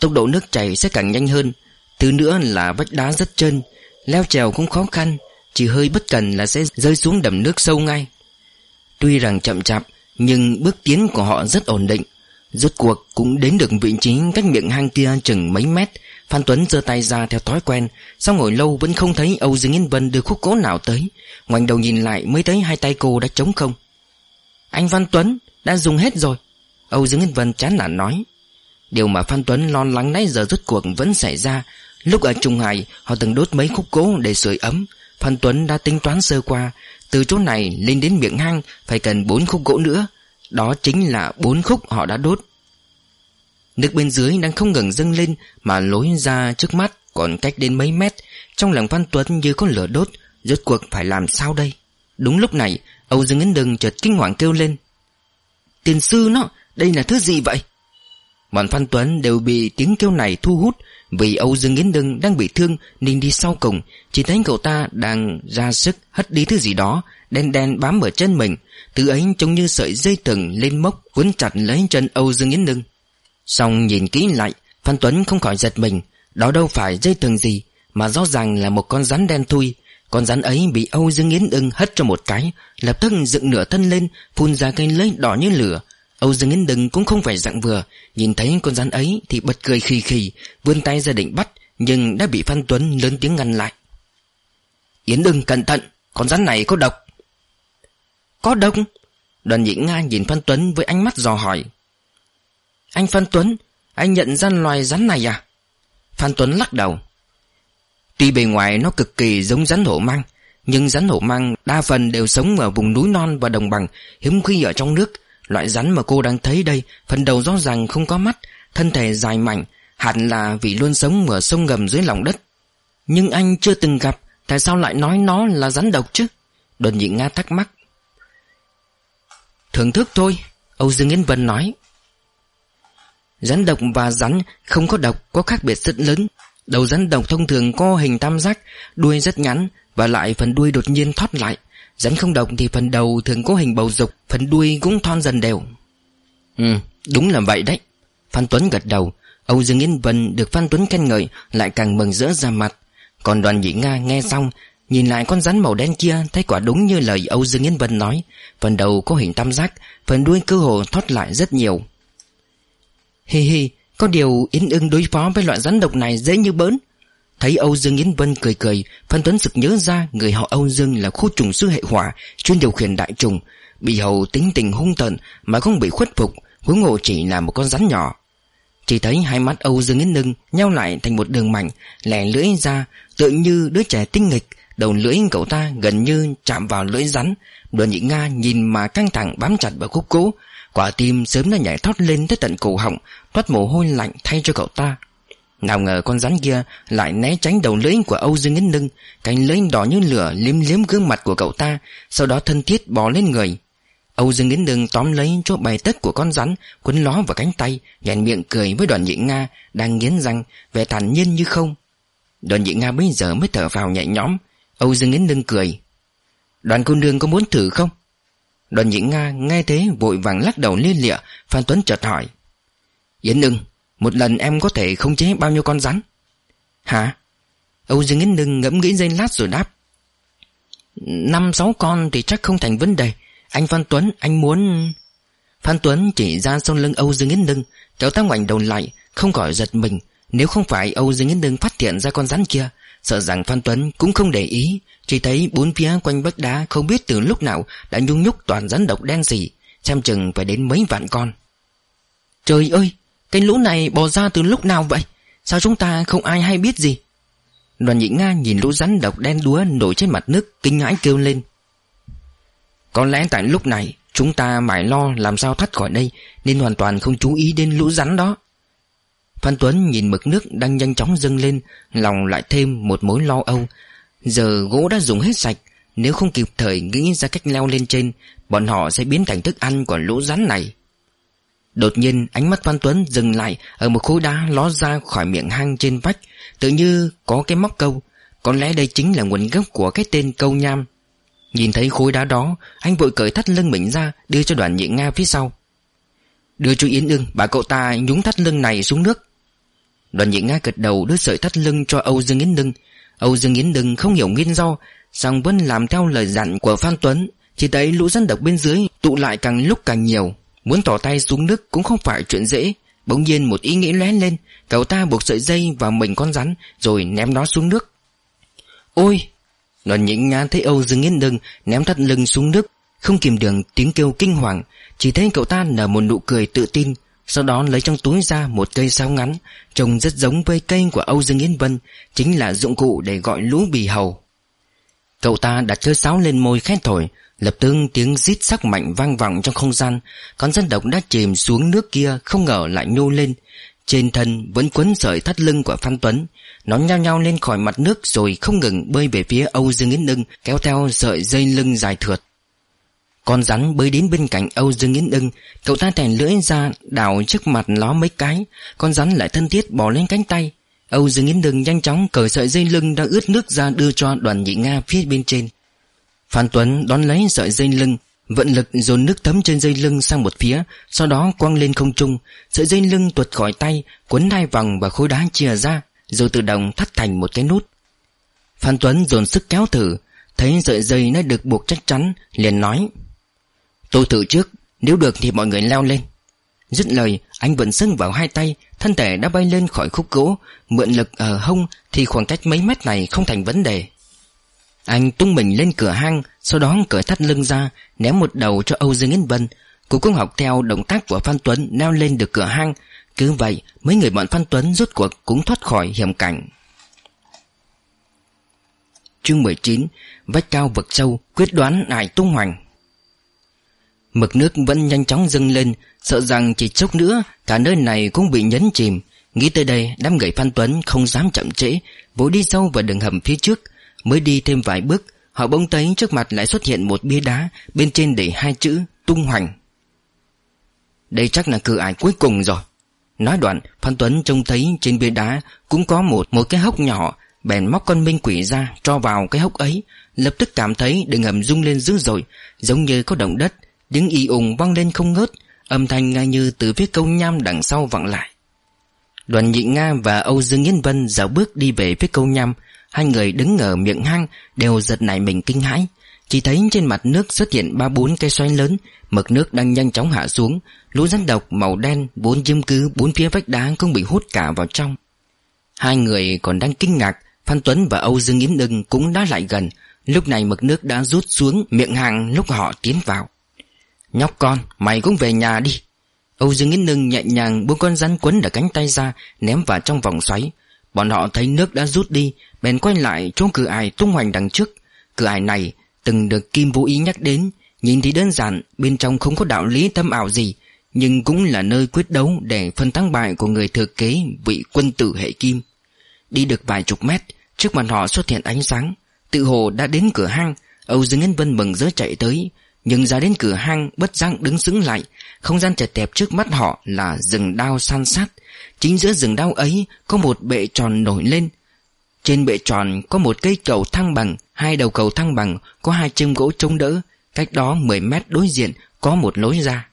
Tốc độ nước chảy sẽ càng nhanh hơn. Thứ nữa là vách đá rất trơn, Leo trèo cũng khó khăn. Chỉ hơi bất cần là sẽ rơi xuống đầm nước sâu ngay. Tuy rằng chậm chạp, Nhưng bước tiến của họ rất ổn định. Rốt cuộc cũng đến được vị trí cách miệng hang kia chừng mấy mét. Phan Tuấn giơ tay ra theo thói quen, Sau ngồi lâu vẫn không thấy Âu Dương Yên Vân đưa khúc gỗ nào tới. Ngoảnh đầu nhìn lại mới thấy hai tay cô đã trống không. Anh Phan Tuấn, đã dùng hết rồi. Âu Dương Yên Vân chán nản nói. Điều mà Phan Tuấn lo lắng nãy giờ rốt cuộc vẫn xảy ra. Lúc ở Trung Hải, Họ từng đốt mấy khúc gỗ để sưởi ấm. Phan Tuấn đã tính toán sơ qua, Từ chỗ này lên đến miệng hang Phải cần bốn khúc gỗ nữa, Đó chính là bốn khúc họ đã đốt. Nước bên dưới đang không ngừng dâng lên Mà lối ra trước mắt Còn cách đến mấy mét, Trong lòng Phan Tuấn như có lửa đốt, Rốt cuộc phải làm sao đây? Đúng lúc này, Âu Dương Ấn Đừng chợt kinh hoàng kêu lên. Tiền sư nó, Đây là thứ gì vậy? Bọn Phan Tuấn đều bị tiếng kêu này thu hút vì Âu Dương Yến Đừng đang bị thương Nên đi sau cùng, Chỉ thấy cậu ta đang ra sức hất đi thứ gì đó, Đen đen bám ở chân mình. Thứ ấy trông như sợi dây thừng lên mốc Quấn chặt lấy chân Âu Dương Yến Đừng Xong nhìn kỹ lại, Phan Tuấn không khỏi giật mình. Đó đâu phải dây thừng gì, Mà rõ ràng là một con rắn đen thui. Con rắn ấy bị Âu Dương Yến Đừng hất cho một cái, Lập tức dựng nửa thân lên, Phun ra cây lưỡi đỏ như lửa. Âu Dương Yến Đừng cũng không phải dạng vừa. Nhìn thấy con rắn ấy thì bật cười khì khì, Vươn tay ra định bắt, Nhưng đã bị Phan Tuấn lớn tiếng ngăn lại. Yến Đừng cẩn thận, Con rắn này có độc. Có độc? Đoàn nhĩ Nga nhìn Phan Tuấn với ánh mắt dò hỏi. Anh Phan Tuấn, Anh nhận ra loài rắn này à? Phan Tuấn lắc đầu. Tuy bề ngoài nó cực kỳ giống rắn hổ mang, Nhưng rắn hổ mang đa phần đều sống ở vùng núi non và đồng bằng, Hiếm khi ở trong nước. Loại rắn mà cô đang thấy đây, Phần đầu rõ ràng không có mắt, Thân thể dài mảnh, Hẳn là vì luôn sống ở sông ngầm dưới lòng đất. Nhưng anh chưa từng gặp, Tại sao lại nói nó là rắn độc chứ? Đồn nhị Nga thắc mắc. Thưởng thức thôi, Âu Dương Yến Vân nói. Rắn độc và rắn không có độc, Có khác biệt rất lớn. Đầu rắn độc thông thường có hình tam giác, Đuôi rất ngắn Và lại phần đuôi đột nhiên thoát lại. Rắn không độc thì phần đầu thường có hình bầu dục, Phần đuôi cũng thon dần đều. Ừ đúng là vậy đấy. Phan Tuấn gật đầu. Âu Dương Yên Vân được Phan Tuấn khen ngợi, Lại càng mừng rỡ ra mặt. Còn đoàn nhị Nga nghe xong, Nhìn lại con rắn màu đen kia, Thấy quả đúng như lời Âu Dương Yên Vân nói. Phần đầu có hình tam giác, Phần đuôi cơ hồ thoát lại rất nhiều. Hi hi, Có điều Yến ưng đối phó với loại rắn độc này dễ như bớn. Thấy Âu Dương Yến Vân cười cười, Phan Tuấn sực nhớ ra Người họ Âu Dương là khu trùng sư hệ hỏa, Chuyên điều khiển đại trùng. Bị hầu tính tình hung tợn Mà không bị khuất phục, Huống hồ chỉ là một con rắn nhỏ. Chỉ thấy hai mắt Âu Dương Yến Nưng Nhau lại thành một đường mảnh, Lẻ lưỡi ra, Tựa như đứa trẻ tinh nghịch. Đầu lưỡi cậu ta gần như chạm vào lưỡi rắn. Đoàn nhị Nga nhìn mà căng thẳng bám chặt vào khúc cố Quả tim sớm đã nhảy thoát lên tới tận cổ họng, Toát mồ hôi lạnh thay cho cậu ta nào ngờ con rắn kia lại né tránh đầu lưỡi của Âu Dương Yến Nưng Cánh lưỡi đỏ như lửa liếm liếm gương mặt của cậu ta, Sau đó thân thiết bò lên người. Âu Dương Yến Nưng tóm lấy chỗ bày tất của con rắn, Quấn ló vào cánh tay Nhàn miệng cười với đoàn nhị Nga, Đang nghiến răng, vẻ thản nhiên như không. Đoàn nhị Nga bây giờ mới thở vào nhẹ nhõm. Âu Dương Yến Nưng cười. Đoàn cô nương có muốn thử không? Đoàn nhị Nga nghe thế vội vàng lắc đầu liên lịa, Phan Tuấn chợt hỏi. Yến Nưng một lần em có thể không chế bao nhiêu con rắn. Hả? Âu Dương Yến Nưng ngẫm nghĩ giây lát rồi đáp. Năm sáu con thì chắc không thành vấn đề. Anh Phan Tuấn, anh muốn Phan Tuấn chỉ ra sau lưng Âu Dương Yến Nưng. Kéo ta ngoảnh đầu lại, Không khỏi giật mình. Nếu không phải Âu Dương Yến Nưng phát hiện ra con rắn kia, Sợ rằng Phan Tuấn cũng không để ý. Chỉ thấy bốn phía quanh vách đá Không biết từ lúc nào đã nhung nhúc toàn rắn độc đen gì, Xem chừng phải đến mấy vạn con. Trời ơi! Cái lũ này bò ra từ lúc nào vậy? Sao chúng ta không ai hay biết gì? Đoàn nhị Nga nhìn lũ rắn độc đen đúa nổi trên mặt nước, Kinh hãi kêu lên. Có lẽ tại lúc này, Chúng ta mãi lo làm sao thoát khỏi đây, Nên hoàn toàn không chú ý đến lũ rắn đó. Phan Tuấn nhìn mực nước đang nhanh chóng dâng lên, Lòng lại thêm một mối lo âu. Giờ gỗ đã dùng hết sạch, Nếu không kịp thời nghĩ ra cách leo lên trên, Bọn họ sẽ biến thành thức ăn của lũ rắn này. Đột nhiên, ánh mắt Phan Tuấn dừng lại Ở một khối đá ló ra khỏi miệng hang trên vách, Tự như có cái móc câu. Có lẽ đây chính là nguồn gốc của cái tên câu nham. Nhìn thấy khối đá đó, Anh vội cởi thắt lưng mình ra, Đưa cho đoàn nhị Nga phía sau. Đưa cho Yến ưng, Bà cậu ta nhúng thắt lưng này xuống nước. Đoàn nhị Nga gật đầu đưa sợi thắt lưng cho Âu Dương Yến Đưng. Âu Dương Yến Đưng không hiểu nguyên do, song vẫn làm theo lời dặn của Phan Tuấn, Chỉ thấy lũ dân độc bên dưới Tụ lại càng lúc càng nhiều. Muốn tỏ tay xuống nước cũng không phải chuyện dễ. Bỗng nhiên một ý nghĩ lóe lên, Cậu ta buộc sợi dây vào mình con rắn, Rồi ném nó xuống nước. Ôi! Đoàn nhị ngã thấy Âu dừng yên Đưng Ném thắt lưng xuống nước, Không kìm được tiếng kêu kinh hoàng. Chỉ thấy cậu ta nở một nụ cười tự tin, sau đó lấy trong túi ra một cây sáo ngắn, Trông rất giống với cây của Âu Dương yên Vân, Chính là dụng cụ để gọi lũ bì hầu. Cậu ta đặt cây sáo lên môi khét thổi Lập tức tiếng rít sắc mạnh vang vọng trong không gian. Con dân độc đã chìm xuống nước kia, Không ngờ lại nhô lên. Trên thân vẫn quấn sợi thắt lưng của Phan Tuấn. Nó nhao nhao lên khỏi mặt nước Rồi không ngừng bơi về phía Âu Dương Yến Ưng, Kéo theo sợi dây lưng dài thượt. Con rắn bơi đến bên cạnh Âu Dương Yến Ưng. Cậu ta thèn lưỡi ra đảo trước mặt nó mấy cái. Con rắn lại thân thiết bỏ lên cánh tay. Âu Dương Yến Ưng nhanh chóng cởi sợi dây lưng đang ướt nước ra đưa cho đoàn nhị Nga phía bên trên. Phan Tuấn đón lấy sợi dây lưng, Vận lực dồn nước thấm trên dây lưng sang một phía, Sau đó quăng lên không trung. Sợi dây lưng tuột khỏi tay Quấn hai vòng và khối đá chia ra, Rồi tự động thắt thành một cái nút. Phan Tuấn dồn sức kéo thử, Thấy sợi dây nó được buộc chắc chắn, Liền nói, Tôi thử trước, Nếu được thì mọi người leo lên. Dứt lời, anh vận sức vào hai tay, Thân thể đã bay lên khỏi khúc gỗ, Mượn lực ở hông Thì khoảng cách mấy mét này không thành vấn đề. Anh tung mình lên cửa hang, Sau đó cởi thắt lưng ra, Ném một đầu cho Âu Dương Yến Vân. Cô cũng học theo động tác của Phan Tuấn Leo lên được cửa hang. Cứ vậy, mấy người bọn Phan Tuấn rốt cuộc cũng thoát khỏi hiểm cảnh. Chương 19 Vách cao vực sâu, Quyết đoán ải tung hoành. Mực nước vẫn nhanh chóng dâng lên, Sợ rằng chỉ chốc nữa, Cả nơi này cũng bị nhấn chìm. Nghĩ tới đây, đám người Phan Tuấn không dám chậm trễ, Vội đi sâu vào đường hầm phía trước. Mới đi thêm vài bước, Họ bỗng thấy trước mặt lại xuất hiện một bia đá, Bên trên để hai chữ tung hoành. Đây chắc là cửa ải cuối cùng rồi. Nói đoạn, Phan Tuấn trông thấy trên bia đá Cũng có một một cái hốc nhỏ, Bèn móc con minh quỷ ra, Cho vào cái hốc ấy. Lập tức cảm thấy đường hầm rung lên dữ dội, Giống như có động đất. Tiếng y ùng vang lên không ngớt, Âm thanh ngay như từ phía câu nham đằng sau vọng lại. Đoàn nhị Nga và Âu Dương Yến Vân dạo bước đi về phía câu nham. Hai người đứng ở miệng hang Đều giật nảy mình kinh hãi. Chỉ thấy trên mặt nước xuất hiện ba bốn cây xoay lớn, Mực nước đang nhanh chóng hạ xuống, Lũ rắn độc màu đen, Bốn chiếm cứ, bốn phía vách đá cũng bị hút cả vào trong. Hai người còn đang kinh ngạc, Phan Tuấn và Âu Dương Yến Đừng cũng đã lại gần. Lúc này mực nước đã rút xuống miệng hang, lúc họ tiến vào. Nhóc con, mày cũng về nhà đi. Âu Dương Yến Nưng nhẹ nhàng buông con rắn quấn ở cánh tay ra, Ném vào trong vòng xoáy. Bọn họ thấy nước đã rút đi, Bèn quay lại chỗ cửa ải tung hoành đằng trước. Cửa ải này từng được Kim Vũ Ý nhắc đến, Nhìn thì đơn giản, Bên trong không có đạo lý tâm ảo gì, Nhưng cũng là nơi quyết đấu Để phân thắng bại của người thừa kế Vị quân tử hệ Kim. Đi được vài chục mét, Trước mặt họ xuất hiện ánh sáng, Tự hồ đã đến cửa hang, Âu Dương Ngân Vân mừng rỡ chạy tới nhưng ra đến cửa hang, bất giác đứng sững lại. Không gian chật đẹp trước mắt họ là rừng đao san sát. Chính giữa rừng đao ấy có một bệ tròn nổi lên. Trên bệ tròn có một cây cầu thăng bằng, Hai đầu cầu thăng bằng, có hai chân gỗ chống đỡ. Cách đó 10 mét đối diện có một lối ra.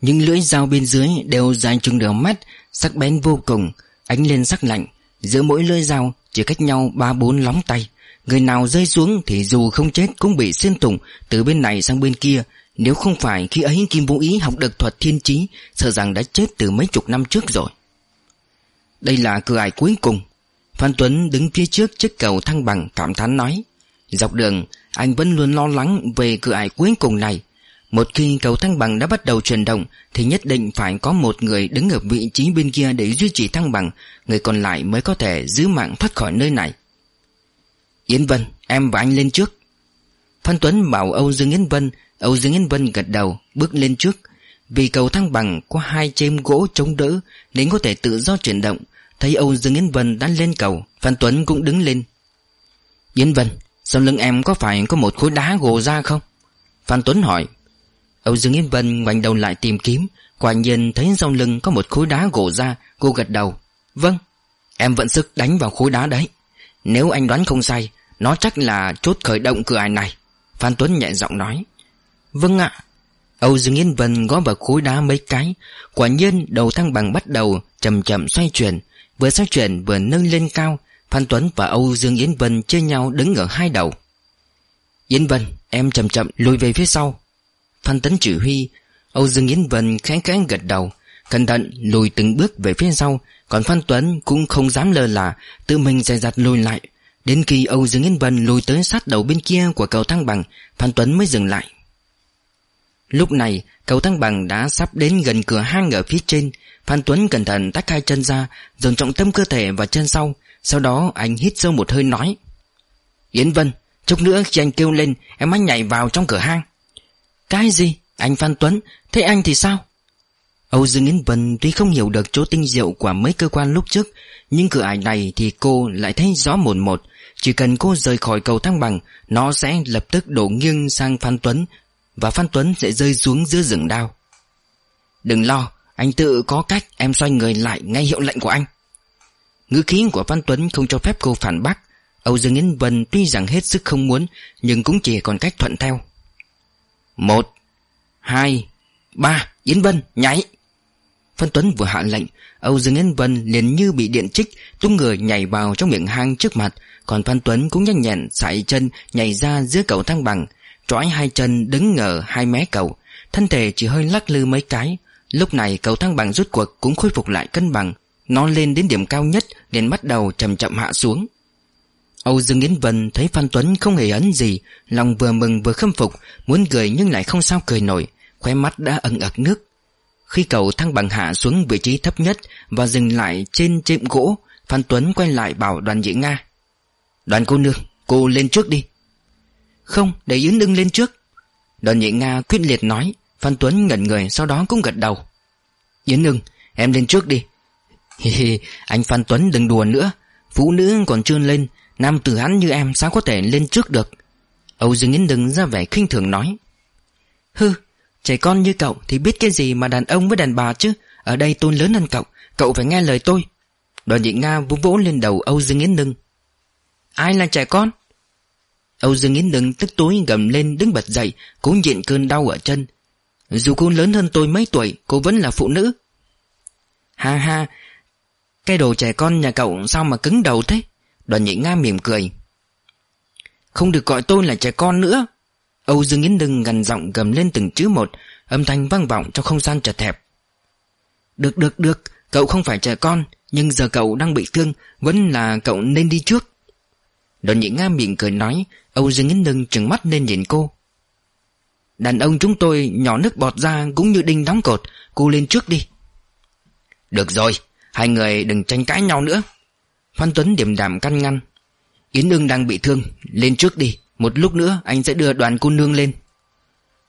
Những lưỡi dao bên dưới đều dài chừng nửa mắt Sắc bén vô cùng. Ánh lên sắc lạnh. Giữa mỗi lưỡi dao chỉ cách nhau ba bốn lóng tay. Người nào rơi xuống thì dù không chết cũng bị xuyên tùng, từ bên này sang bên kia. Nếu không phải khi ấy Kim Vũ Ý học được thuật thiên trí, Sợ rằng đã chết từ mấy chục năm trước rồi. Đây là cửa ải cuối cùng. Phan Tuấn đứng phía trước chiếc cầu thăng bằng, cảm thán nói, Dọc đường, anh vẫn luôn lo lắng về cửa ải cuối cùng này. Một khi cầu thăng bằng đã bắt đầu chuyển động, Thì nhất định phải có một người đứng ở vị trí bên kia để duy trì thăng bằng. Người còn lại mới có thể giữ mạng thoát khỏi nơi này. Yến Vân, em và anh lên trước. Phan Tuấn bảo Âu Dương Yến Vân Âu Dương Yến Vân gật đầu bước lên trước. Vì cầu thăng bằng có hai chêm gỗ chống đỡ Nên có thể tự do chuyển động. Thấy Âu Dương Yến Vân đã lên cầu Phan Tuấn cũng đứng lên. Yến Vân Sau lưng em có phải có một khối đá gồ ra không? Phan Tuấn hỏi. Âu Dương Yến Vân ngoảnh đầu lại tìm kiếm Quả nhiên thấy sau lưng có một khối đá gồ ra Cô gật đầu. Vâng Em vẫn sức đánh vào khối đá đấy. Nếu anh đoán không sai, Nó chắc là chốt khởi động cửa ải này. Phan Tuấn nhẹ giọng nói. Vâng ạ. Âu Dương Yên Vân gõ vào khối đá mấy cái. Quả nhiên, đầu thăng bằng bắt đầu chậm chậm xoay chuyển. Vừa xoay chuyển, vừa nâng lên cao. Phan Tuấn và Âu Dương Yến Vân chơi nhau đứng ở hai đầu. Yến Vân, Em chậm chậm lùi về phía sau. Phan Tấn chỉ huy. Âu Dương Yến Vân khẽ khẽ gật đầu, Cẩn thận lùi từng bước về phía sau. Còn Phan Tuấn cũng không dám lơ là, Tự mình dè dặt lùi lại. Đến khi Âu Dương Yến Vân lùi tới sát đầu bên kia của cầu thăng bằng, Phan Tuấn mới dừng lại. Lúc này, cầu thăng bằng đã sắp đến gần cửa hang ở phía trên. Phan Tuấn cẩn thận tách hai chân ra, Dồn trọng tâm cơ thể và chân sau. Sau đó, anh hít sâu một hơi nói Yến Vân, Chút nữa khi anh kêu lên, Em hãy nhảy vào trong cửa hang. Cái gì? Anh Phan Tuấn? Thế anh thì sao? Âu Dương Yến Vân tuy không hiểu được chỗ tinh diệu của mấy cơ quan lúc trước, Nhưng cửa ải này thì cô lại thấy rõ một một. Chỉ cần cô rời khỏi cầu thăng bằng, Nó sẽ lập tức đổ nghiêng sang Phan Tuấn, Và Phan Tuấn sẽ rơi xuống giữa rừng đao. Đừng lo, Anh tự có cách, em xoay người lại ngay hiệu lệnh của anh. Ngữ khí của Phan Tuấn không cho phép cô phản bác. Âu Dương Yến Vân tuy rằng hết sức không muốn, Nhưng cũng chỉ còn cách thuận theo. Một, Hai, Ba, Yến Vân nhảy Phan Tuấn vừa hạ lệnh, Âu Dương Yên Vân liền như bị điện trích Tung người nhảy vào trong miệng hang trước mặt. Còn Phan Tuấn cũng nhanh nhẹn, sải chân, Nhảy ra giữa cầu thăng bằng, Trói hai chân đứng ngờ hai mé cầu. Thân thể chỉ hơi lắc lư mấy cái. Lúc này cầu thăng bằng rút cuộc cũng khôi phục lại cân bằng. Nó lên đến điểm cao nhất, liền bắt đầu chậm chậm hạ xuống. Âu Dương Yến Vân thấy Phan Tuấn không hề ấn gì, Lòng vừa mừng vừa khâm phục, Muốn cười nhưng lại không sao cười nổi. Khóe mắt đã ẩn ẩn nước. Khi cầu thăng bằng hạ xuống vị trí thấp nhất Và dừng lại trên chệm gỗ, Phan Tuấn quay lại bảo đoàn dĩ Nga, Đoàn cô nương, Cô lên trước đi. Không để Yến Đưng lên trước. Đoàn nhị Nga quyết liệt nói, Phan Tuấn ngẩn người sau đó cũng gật đầu. Yến Đưng em lên trước đi. Hi hi, anh Phan Tuấn đừng đùa nữa, Phụ nữ còn chưa lên, Nam tử hắn như em sao có thể lên trước được? Âu Dương Yến Đưng ra vẻ khinh thường nói. Hư Trẻ con như cậu thì biết cái gì mà đàn ông với đàn bà chứ? Ở đây tôi lớn hơn cậu Cậu phải nghe lời tôi. Đoàn nhị Nga vỗ vỗ lên đầu Âu Dương Yến Đưng Ai là trẻ con? Âu Dương Yến Đưng tức tối gầm lên đứng bật dậy, Cố nhịn cơn đau ở chân. Dù cô lớn hơn tôi mấy tuổi, Cô vẫn là phụ nữ. Ha ha, Cái đồ trẻ con nhà cậu sao mà cứng đầu thế? Đoàn nhị Nga mỉm cười. Không được gọi tôi là trẻ con nữa. Âu Dương Yến Đừng gần giọng gầm lên từng chữ một, Âm thanh vang vọng trong không gian chật hẹp. Được được được, Cậu không phải trẻ con, Nhưng giờ cậu đang bị thương, Vẫn là cậu nên đi trước. Đoàn nhị Nga miệng cười nói, Âu Dương Yến Đừng trừng mắt lên nhìn cô. Đàn ông chúng tôi nhỏ nước bọt ra Cũng như đinh đóng cột, Cô lên trước đi. Được rồi, Hai người đừng tranh cãi nhau nữa. Phan Tuấn điềm đạm căn ngăn. Yến Đương đang bị thương, Lên trước đi. Một lúc nữa anh sẽ đưa đoàn cô nương lên.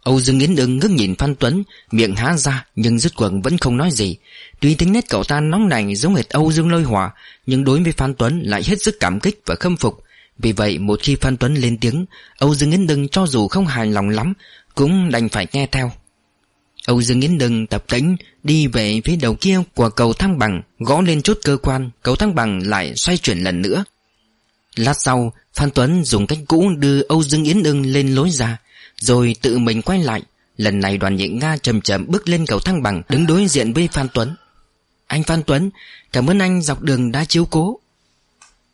Âu Dương Yến Đừng ngước nhìn Phan Tuấn Miệng há ra Nhưng dứt quần vẫn không nói gì. Tuy tính nét cậu ta nóng nảy giống hệt Âu Dương lôi Hòa Nhưng đối với Phan Tuấn lại hết sức cảm kích và khâm phục. Vì vậy một khi Phan Tuấn lên tiếng Âu Dương Yến Đừng cho dù không hài lòng lắm Cũng đành phải nghe theo. Âu Dương Yến Đừng tập tĩnh đi về phía đầu kia của cầu thăng bằng, gõ lên chốt cơ quan, cầu thăng bằng lại xoay chuyển lần nữa. Lát sau, Phan Tuấn dùng cách cũ đưa Âu Dương Yến Ưng lên lối ra, Rồi tự mình quay lại. Lần này đoàn nhị Nga chậm chậm bước lên cầu thang bằng Đứng đối diện với Phan Tuấn. Anh Phan Tuấn Cảm ơn anh dọc đường đã chiếu cố.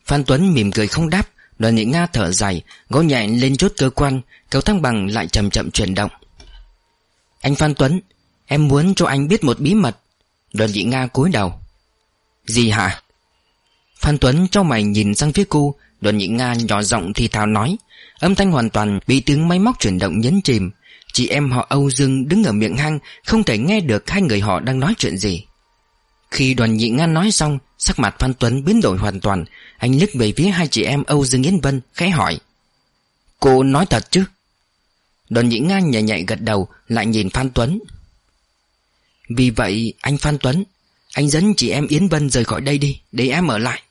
Phan Tuấn mỉm cười không đáp. Đoàn nhị Nga thở dài Gõ nhẹ lên chốt cơ quan Cầu thang bằng lại chậm chậm chuyển động. Anh Phan Tuấn Em muốn cho anh biết một bí mật. Đoàn nhị Nga cúi đầu. Gì hả? Phan Tuấn cho mày nhìn sang phía cô Đoàn nhị Nga nhỏ giọng thì thào nói, Âm thanh hoàn toàn bị tiếng máy móc chuyển động nhấn chìm. Chị em họ Âu Dương đứng ở miệng hang, Không thể nghe được hai người họ đang nói chuyện gì. Khi đoàn nhị Nga nói xong, Sắc mặt Phan Tuấn biến đổi hoàn toàn. Anh liếc về phía hai chị em Âu Dương Yến Vân, khẽ hỏi, Cô nói thật chứ? Đoàn nhị Nga nhẹ nhẹ gật đầu, Lại nhìn Phan Tuấn. Vì vậy, anh Phan Tuấn, Anh dẫn chị em Yến Vân rời khỏi đây đi, Để em ở lại.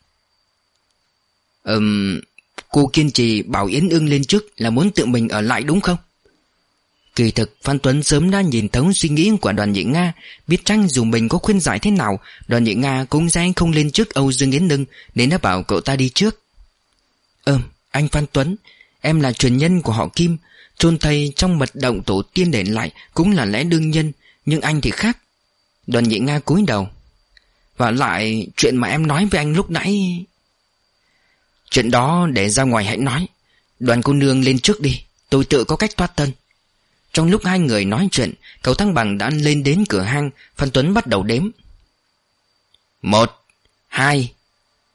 Ừm, Cô kiên trì bảo Yến ưng lên trước Là muốn tự mình ở lại đúng không? Kỳ thực, Phan Tuấn sớm đã nhìn thấu suy nghĩ của đoàn nhị Nga, Biết chăng dù mình có khuyên giải thế nào, Đoàn nhị Nga cũng sẽ không lên trước Âu Dương Yến Nưng Nên đã bảo cậu ta đi trước. Ừm, anh Phan Tuấn, Em là truyền nhân của họ Kim, chôn thầy trong mật động tổ tiên để lại Cũng là lẽ đương nhân Nhưng anh thì khác. Đoàn nhị Nga cúi đầu. Và lại, chuyện mà em nói với anh lúc nãy Chuyện đó để ra ngoài hãy nói. Đoàn cô nương lên trước đi, Tôi tự có cách thoát thân. Trong lúc hai người nói chuyện, Cầu thăng bằng đã lên đến cửa hang, Phan Tuấn bắt đầu đếm. Một, Hai,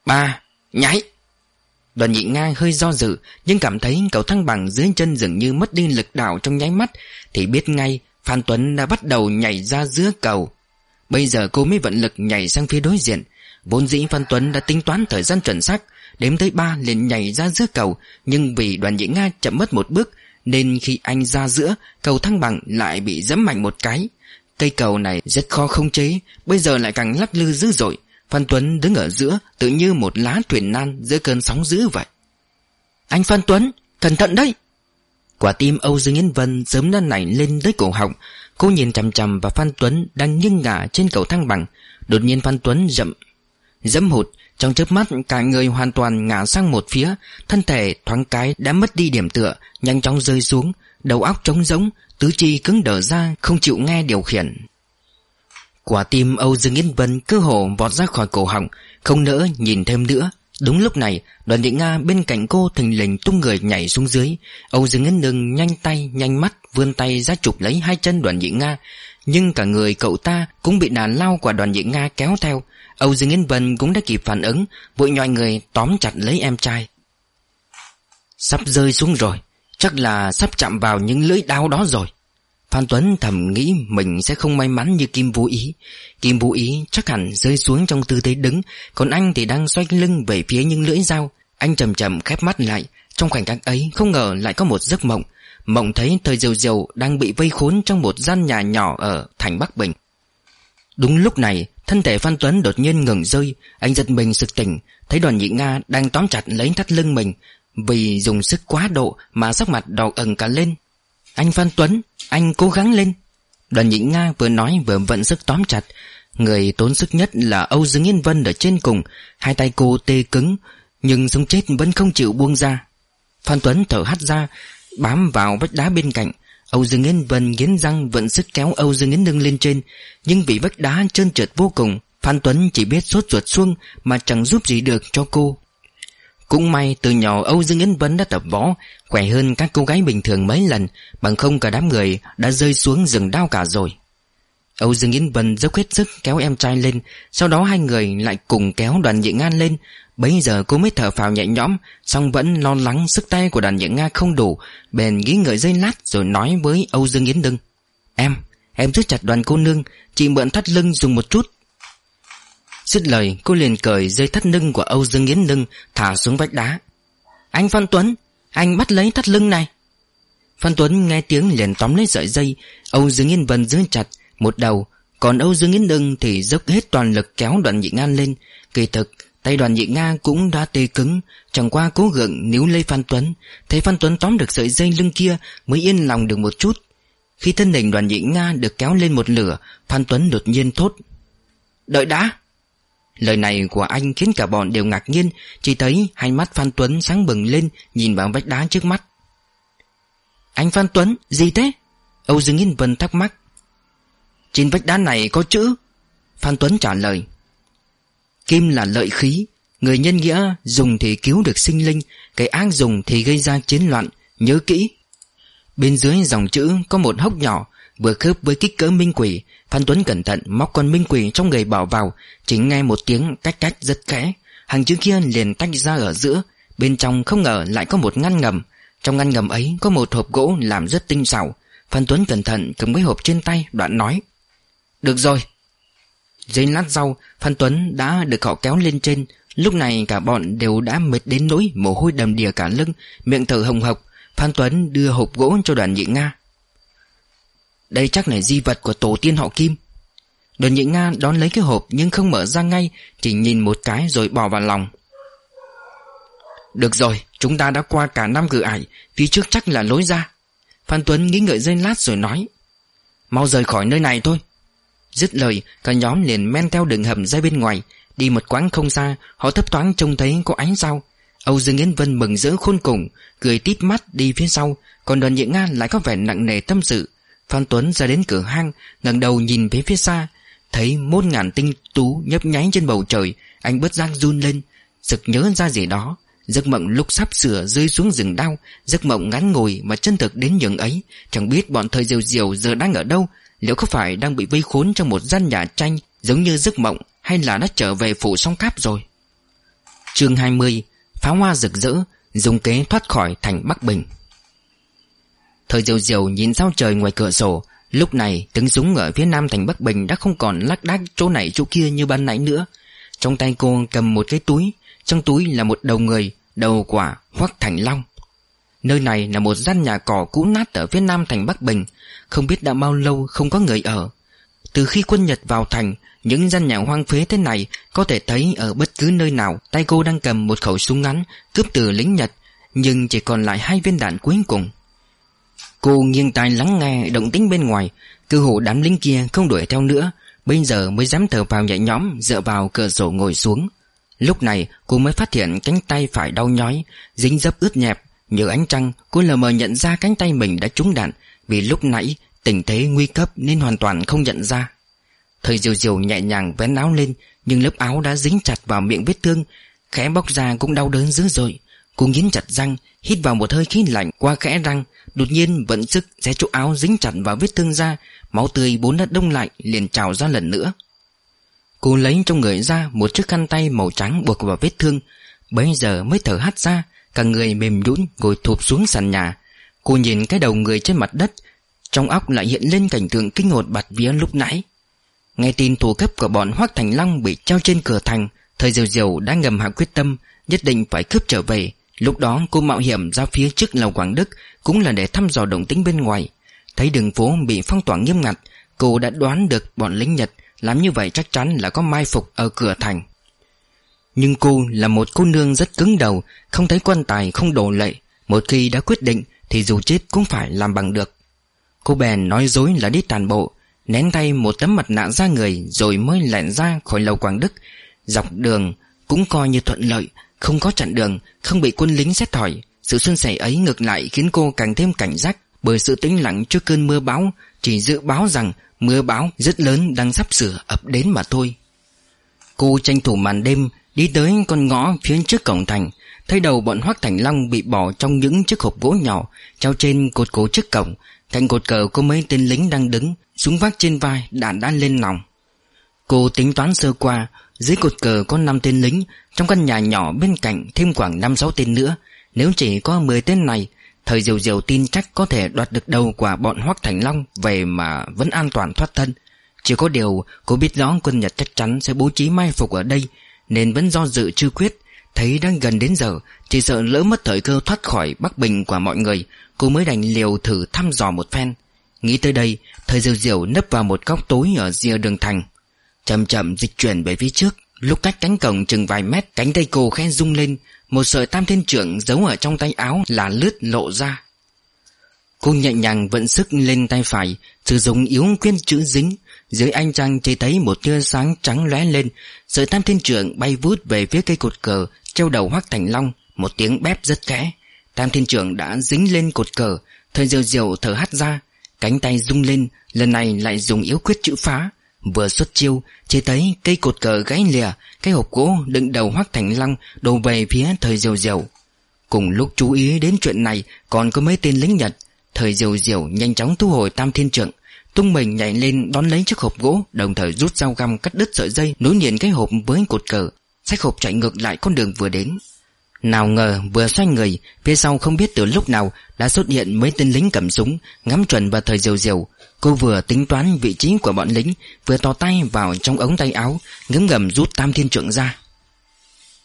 Ba, Nhảy. Đoàn nhị ngang hơi do dự, Nhưng cảm thấy cầu thăng bằng dưới chân dường như mất đi lực đạo trong nháy mắt, Thì biết ngay Phan Tuấn đã bắt đầu nhảy ra giữa cầu. Bây giờ cô mới vận lực nhảy sang phía đối diện. Vốn dĩ Phan Tuấn đã tính toán thời gian chuẩn xác Đếm tới ba liền nhảy ra giữa cầu, Nhưng vì đoàn diễn Nga chậm mất một bước, Nên khi anh ra giữa, Cầu thăng bằng lại bị dẫm mạnh một cái. Cây cầu này rất khó không chế, Bây giờ lại càng lắc lư dữ dội. Phan Tuấn đứng ở giữa, Tự như một lá thuyền nan giữa cơn sóng dữ vậy. Anh Phan Tuấn, Cẩn thận đấy! Quả tim Âu Dương yên Vân sớm đã nảy lên tới cổ họng. Cô nhìn chằm chằm vào Phan Tuấn Đang nghiêng ngả trên cầu thăng bằng. Đột nhiên Phan Tuấn rậm Dẫm hụt trong chớp mắt, cả người hoàn toàn ngã sang một phía, Thân thể thoáng cái đã mất đi điểm tựa, Nhanh chóng rơi xuống, Đầu óc trống rỗng, Tứ chi cứng đờ ra, Không chịu nghe điều khiển. Quả tim Âu Dương Yên Vân cơ hồ vọt ra khỏi cổ họng, Không nỡ nhìn thêm nữa. Đúng lúc này, đoàn địa Nga bên cạnh cô thình lình tung người nhảy xuống dưới. Âu Dương Yên Nương nhanh tay, nhanh mắt, Vươn tay ra chụp lấy hai chân đoàn địa Nga. Nhưng cả người cậu ta cũng bị đàn lao của đoàn địa Nga kéo theo. Âu Dương Yên Vân cũng đã kịp phản ứng, Vội nhòi người tóm chặt lấy em trai. Sắp rơi xuống rồi, Chắc là sắp chạm vào những lưỡi đao đó rồi. Phan Tuấn thầm nghĩ mình sẽ không may mắn như Kim Vũ Ý. Kim Vũ Ý chắc hẳn rơi xuống trong tư thế đứng, Còn anh thì đang xoay lưng về phía những lưỡi dao. Anh chậm chậm khép mắt lại, Trong khoảnh khắc ấy không ngờ lại có một giấc mộng. Mộng thấy thời diều diều đang bị vây khốn trong một gian nhà nhỏ ở thành Bắc Bình. Đúng lúc này, Thân thể Phan Tuấn đột nhiên ngừng rơi. Anh giật mình sực tỉnh, Thấy đoàn nhị Nga đang tóm chặt lấy thắt lưng mình. Vì dùng sức quá độ Mà sắc mặt đỏ ẩn cả lên. Anh Phan Tuấn, Anh cố gắng lên. Đoàn nhị Nga vừa nói vừa vận sức tóm chặt. Người tốn sức nhất là Âu Dương Yên Vân ở trên cùng. Hai tay cô tê cứng, Nhưng sống chết vẫn không chịu buông ra. Phan Tuấn thở hắt ra, Bám vào vách đá bên cạnh. Âu Dương Yến Vân nghiến răng vận sức kéo Âu Dương Yến nâng lên trên. Nhưng vì vách đá trơn trượt vô cùng, Phan Tuấn chỉ biết sốt ruột xuông Mà chẳng giúp gì được cho cô. Cũng may, từ nhỏ Âu Dương Yến Vân đã tập võ, Khỏe hơn các cô gái bình thường mấy lần, Bằng không cả đám người đã rơi xuống rừng đau cả rồi. Âu Dương Yến Vân dốc hết sức kéo em trai lên, Sau đó hai người lại cùng kéo đoàn nhị ngan lên Bấy giờ cô mới thở phào nhẹ nhõm song vẫn lo lắng sức tay của đàn nhị Nga không đủ Bèn nghĩ ngợi dây lát rồi nói với Âu Dương Yến Đưng. Em, em giữ chặt đoàn cô nương Chị mượn thắt lưng dùng một chút. Dứt lời cô liền cởi dây thắt lưng của Âu Dương Yến Đưng Thả xuống vách đá. Anh Phan Tuấn Anh bắt lấy thắt lưng này. Phan Tuấn nghe tiếng liền tóm lấy sợi dây Âu Dương Yến Vân giữ chặt Một đầu Còn Âu Dương Yến Đưng thì dốc hết toàn lực kéo đoàn nhị ngan lên. Kỳ thực Tay đoàn nhị Nga cũng đã tê cứng Chẳng qua cố gượng níu lấy Phan Tuấn Thấy Phan Tuấn tóm được sợi dây lưng kia Mới yên lòng được một chút Khi thân hình đoàn nhị Nga được kéo lên một lửa Phan Tuấn đột nhiên thốt Đợi đã Lời này của anh khiến cả bọn đều ngạc nhiên Chỉ thấy hai mắt Phan Tuấn sáng bừng lên Nhìn vào vách đá trước mắt Anh Phan Tuấn, gì thế? Âu Dương Yên Vân thắc mắc. Trên vách đá này có chữ. Phan Tuấn trả lời. Kim là lợi khí, người nhân nghĩa dùng thì cứu được sinh linh, cái ác dùng thì gây ra chiến loạn, nhớ kỹ. Bên dưới dòng chữ có một hốc nhỏ, vừa khớp với kích cỡ minh quỷ. Phan Tuấn cẩn thận móc con minh quỷ trong người bảo vào, chỉ nghe một tiếng cách cách rất khẽ. Hàng chữ kia liền tách ra ở giữa, bên trong không ngờ lại có một ngăn ngầm. Trong ngăn ngầm ấy có một hộp gỗ làm rất tinh xảo. Phan Tuấn cẩn thận cầm cái hộp trên tay, đoạn nói. Được rồi dây lát sau, Phan Tuấn đã được họ kéo lên trên. Lúc này cả bọn đều đã mệt đến nỗi mồ hôi đầm đìa cả lưng, miệng thở hồng hộc. Phan Tuấn đưa hộp gỗ cho đoàn nhị Nga. Đây chắc là di vật của tổ tiên họ Kim. Đoàn nhị Nga đón lấy cái hộp nhưng không mở ra ngay, chỉ nhìn một cái rồi bỏ vào lòng. Được rồi, chúng ta đã qua cả năm cửa ải, phía trước chắc là lối ra. Phan Tuấn nghĩ ngợi giây lát rồi nói. Mau rời khỏi nơi này thôi. Dứt lời, cả nhóm liền men theo đường hầm ra bên ngoài. Đi một quãng không xa, họ thấp thoáng trông thấy có ánh sao. Âu Dương Yến Vân mừng rỡ khôn cùng, cười tít mắt đi phía sau, còn đoàn nhị Nga lại có vẻ nặng nề tâm sự. Phan Tuấn ra đến cửa hang, ngẩng đầu nhìn về phía xa, thấy mốt ngàn tinh tú nhấp nháy trên bầu trời, anh bất giác run lên, sực nhớ ra gì đó. Giấc mộng lúc sắp sửa rơi xuống rừng đau Giấc mộng ngắn ngồi mà chân thực đến nhường ấy Chẳng biết bọn thời diều diều giờ đang ở đâu Liệu có phải đang bị vây khốn trong một gian nhà tranh Giống như giấc mộng Hay là đã trở về phủ song cáp rồi? Chương 20 Pháo hoa rực rỡ, Dùng kế thoát khỏi thành Bắc Bình. Thời diều diều nhìn sao trời ngoài cửa sổ, Lúc này tiếng súng ở phía nam thành Bắc Bình Đã không còn lắc đác chỗ này chỗ kia như ban nãy nữa. Trong tay cô cầm một cái túi, Trong túi là một đầu người, Đầu quả Hoắc Thành Long. Nơi này là một gian nhà cỏ cũ nát ở phía nam thành Bắc Bình. Không biết đã bao lâu không có người ở. Từ khi quân Nhật vào thành, Những gian nhà hoang phế thế này Có thể thấy ở bất cứ nơi nào, Tay cô đang cầm một khẩu súng ngắn, Cướp từ lính Nhật, Nhưng chỉ còn lại hai viên đạn cuối cùng. Cô nghiêng tai lắng nghe động tĩnh bên ngoài, Cơ hồ đám lính kia không đuổi theo nữa, Bây giờ mới dám thở vào nhẹ nhõm, Dựa vào cửa sổ ngồi xuống. Lúc này, cô mới phát hiện cánh tay phải đau nhói, Dính dấp ướt nhẹp Nhờ ánh trăng, cô lờ mờ nhận ra cánh tay mình đã trúng đạn, Vì lúc nãy, tình thế nguy cấp nên hoàn toàn không nhận ra. Thời diều diều nhẹ nhàng vén áo lên, Nhưng lớp áo đã dính chặt vào miệng vết thương, Khẽ bóc ra cũng đau đớn dữ dội. Cô nghiến chặt răng, Hít vào một hơi khí lạnh qua khẽ răng, Đột nhiên vận sức xé chỗ áo dính chặt vào vết thương ra, Máu tươi bốn đất đông lại, liền trào ra lần nữa. Cô lấy trong người ra một chiếc khăn tay màu trắng buộc vào vết thương Bây giờ mới thở hắt ra Cả người mềm nhũn ngồi thụp xuống sàn nhà. Cô nhìn cái đầu người trên mặt đất, Trong óc lại hiện lên cảnh tượng kinh hồn bạt vía lúc nãy. Nghe tin thủ cấp của bọn Hoác Thành Long bị treo trên cửa thành Thời diều diều đã ngầm hạ quyết tâm, Nhất định phải cướp trở về. Lúc đó, cô mạo hiểm ra phía trước lầu Quảng Đức, Cũng là để thăm dò động tĩnh bên ngoài. Thấy đường phố bị phong tỏa nghiêm ngặt, Cô đã đoán được bọn lính Nhật Làm như vậy chắc chắn là có mai phục ở cửa thành. Nhưng cô là một cô nương rất cứng đầu, Không thấy quan tài, không đổ lệ. Một khi đã quyết định, Thì dù chết cũng phải làm bằng được. Cô bèn nói dối là đi tàn bộ, Nén tay một tấm mặt nạ ra người Rồi mới lẻn ra khỏi lầu Quảng Đức. Dọc đường cũng coi như thuận lợi, Không có chặn đường, Không bị quân lính xét hỏi. Sự xuân sẻ ấy ngược lại khiến cô càng thêm cảnh giác Bởi sự tĩnh lặng trước cơn mưa bão. Chỉ dự báo rằng Mưa bão rất lớn đang sắp sửa ập đến mà thôi. Cô tranh thủ màn đêm Đi tới con ngõ phía trước cổng thành, Thấy đầu bọn Hoác Thành Long bị bỏ trong những chiếc hộp gỗ nhỏ, Treo trên cột cổ trước cổng. Thành cột cờ có mấy tên lính đang đứng, Súng vác trên vai, đạn đã lên nòng. Cô tính toán sơ qua, Dưới cột cờ có 5 tên lính, Trong căn nhà nhỏ bên cạnh thêm khoảng 5-6 tên nữa. Nếu chỉ có 10 tên này Thời diều diều tin chắc có thể đoạt được đầu của bọn Hoắc Thành Long Về mà vẫn an toàn thoát thân. Chỉ có điều cô biết rõ quân Nhật chắc chắn sẽ bố trí mai phục ở đây nên vẫn do dự chưa quyết, Thấy đang gần đến giờ Chỉ sợ lỡ mất thời cơ thoát khỏi Bắc Bình của mọi người, Cô mới đành liều thử thăm dò một phen. Nghĩ tới đây Thời diều diều nấp vào một góc tối ở rìa đường thành. Chậm chậm dịch chuyển về phía trước, Lúc cách cánh cổng chừng vài mét, Cánh tay cô khẽ rung lên, Một sợi tam thiên trưởng giấu ở trong tay áo Là lướt lộ ra. Cô nhẹ nhàng vận sức lên tay phải, Sử dụng yếu quyên chữ dính dưới anh trăng chỉ thấy một tia sáng trắng lóe lên Sợi tam thiên trưởng bay vút về phía cây cột cờ Treo đầu hoắc thành long, Một tiếng bép rất khẽ. Tam thiên trưởng đã dính lên cột cờ, Thời diều diều thở hắt ra, Cánh tay rung lên, Lần này lại dùng yếu quyết chữ phá. Vừa xuất chiêu, Chỉ thấy cây cột cờ gãy lìa, Cái hộp gỗ đựng đầu hoắc thành long Đổ về phía thời diều diều. Cùng lúc chú ý đến chuyện này, Còn có mấy tên lính Nhật. Thời diều diều nhanh chóng thu hồi tam thiên trưởng. Tung mình nhảy lên đón lấy chiếc hộp gỗ, Đồng thời rút dao găm cắt đứt sợi dây, Nối liền cái hộp với cột cờ. Sách hộp chạy ngược lại con đường vừa đến. Nào ngờ vừa xoay người, Phía sau không biết từ lúc nào Đã xuất hiện mấy tên lính cầm súng, Ngắm chuẩn vào thời diều diều. Cô vừa tính toán vị trí của bọn lính, Vừa tò tay vào trong ống tay áo, Ngấm ngầm rút tam thiên trượng ra.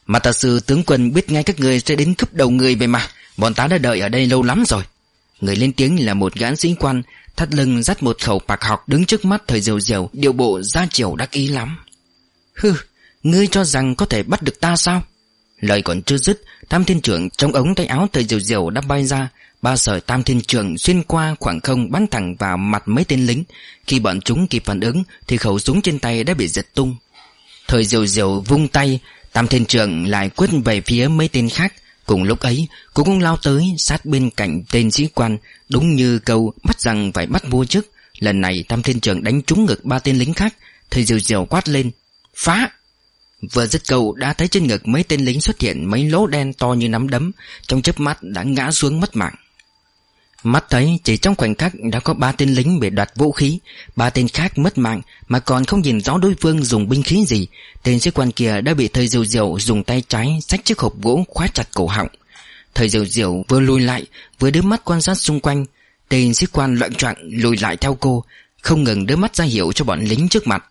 Mà tà sư tướng quân biết ngay các người sẽ đến cướp đầu người về mà, Bọn ta đã đợi ở đây lâu lắm rồi. Người lên tiếng là một gã sĩ quan Thắt lưng dắt một khẩu bạc học Đứng trước mắt thời diều diều. Điệu bộ ra chiều đắc ý lắm. Hừ, Ngươi cho rằng có thể bắt được ta sao? Lời còn chưa dứt, Tam thiên trưởng trong ống tay áo thời diều diều đã bay ra. Ba sợi tam thiên trưởng xuyên qua khoảng không bắn thẳng vào mặt mấy tên lính. Khi bọn chúng kịp phản ứng, Thì khẩu súng trên tay đã bị giật tung. Thời diều diều vung tay, Tam thiên trưởng lại quyết về phía mấy tên khác. Cùng lúc ấy, Cô cũng lao tới sát bên cạnh tên sĩ quan, Đúng như câu bắt rằng phải bắt vua trước. Lần này tam thiên Trường đánh trúng ngực ba tên lính khác, Thầy diều diều quát lên, Phá! Vừa dứt câu, đã thấy trên ngực mấy tên lính xuất hiện mấy lỗ đen to như nắm đấm, Trong chớp mắt đã ngã xuống mất mạng. Mắt thấy chỉ trong khoảnh khắc đã có ba tên lính bị đoạt vũ khí, Ba tên khác mất mạng mà còn không nhìn rõ đối phương dùng binh khí gì, Tên sĩ quan kia đã bị thầy diều diều dùng tay trái xách chiếc hộp gỗ khóa chặt cổ họng. Thầy diều diều vừa lùi lại, vừa đưa mắt quan sát xung quanh, Tên sĩ quan loạn trọng lùi lại theo cô, Không ngừng đưa mắt ra hiệu cho bọn lính trước mặt.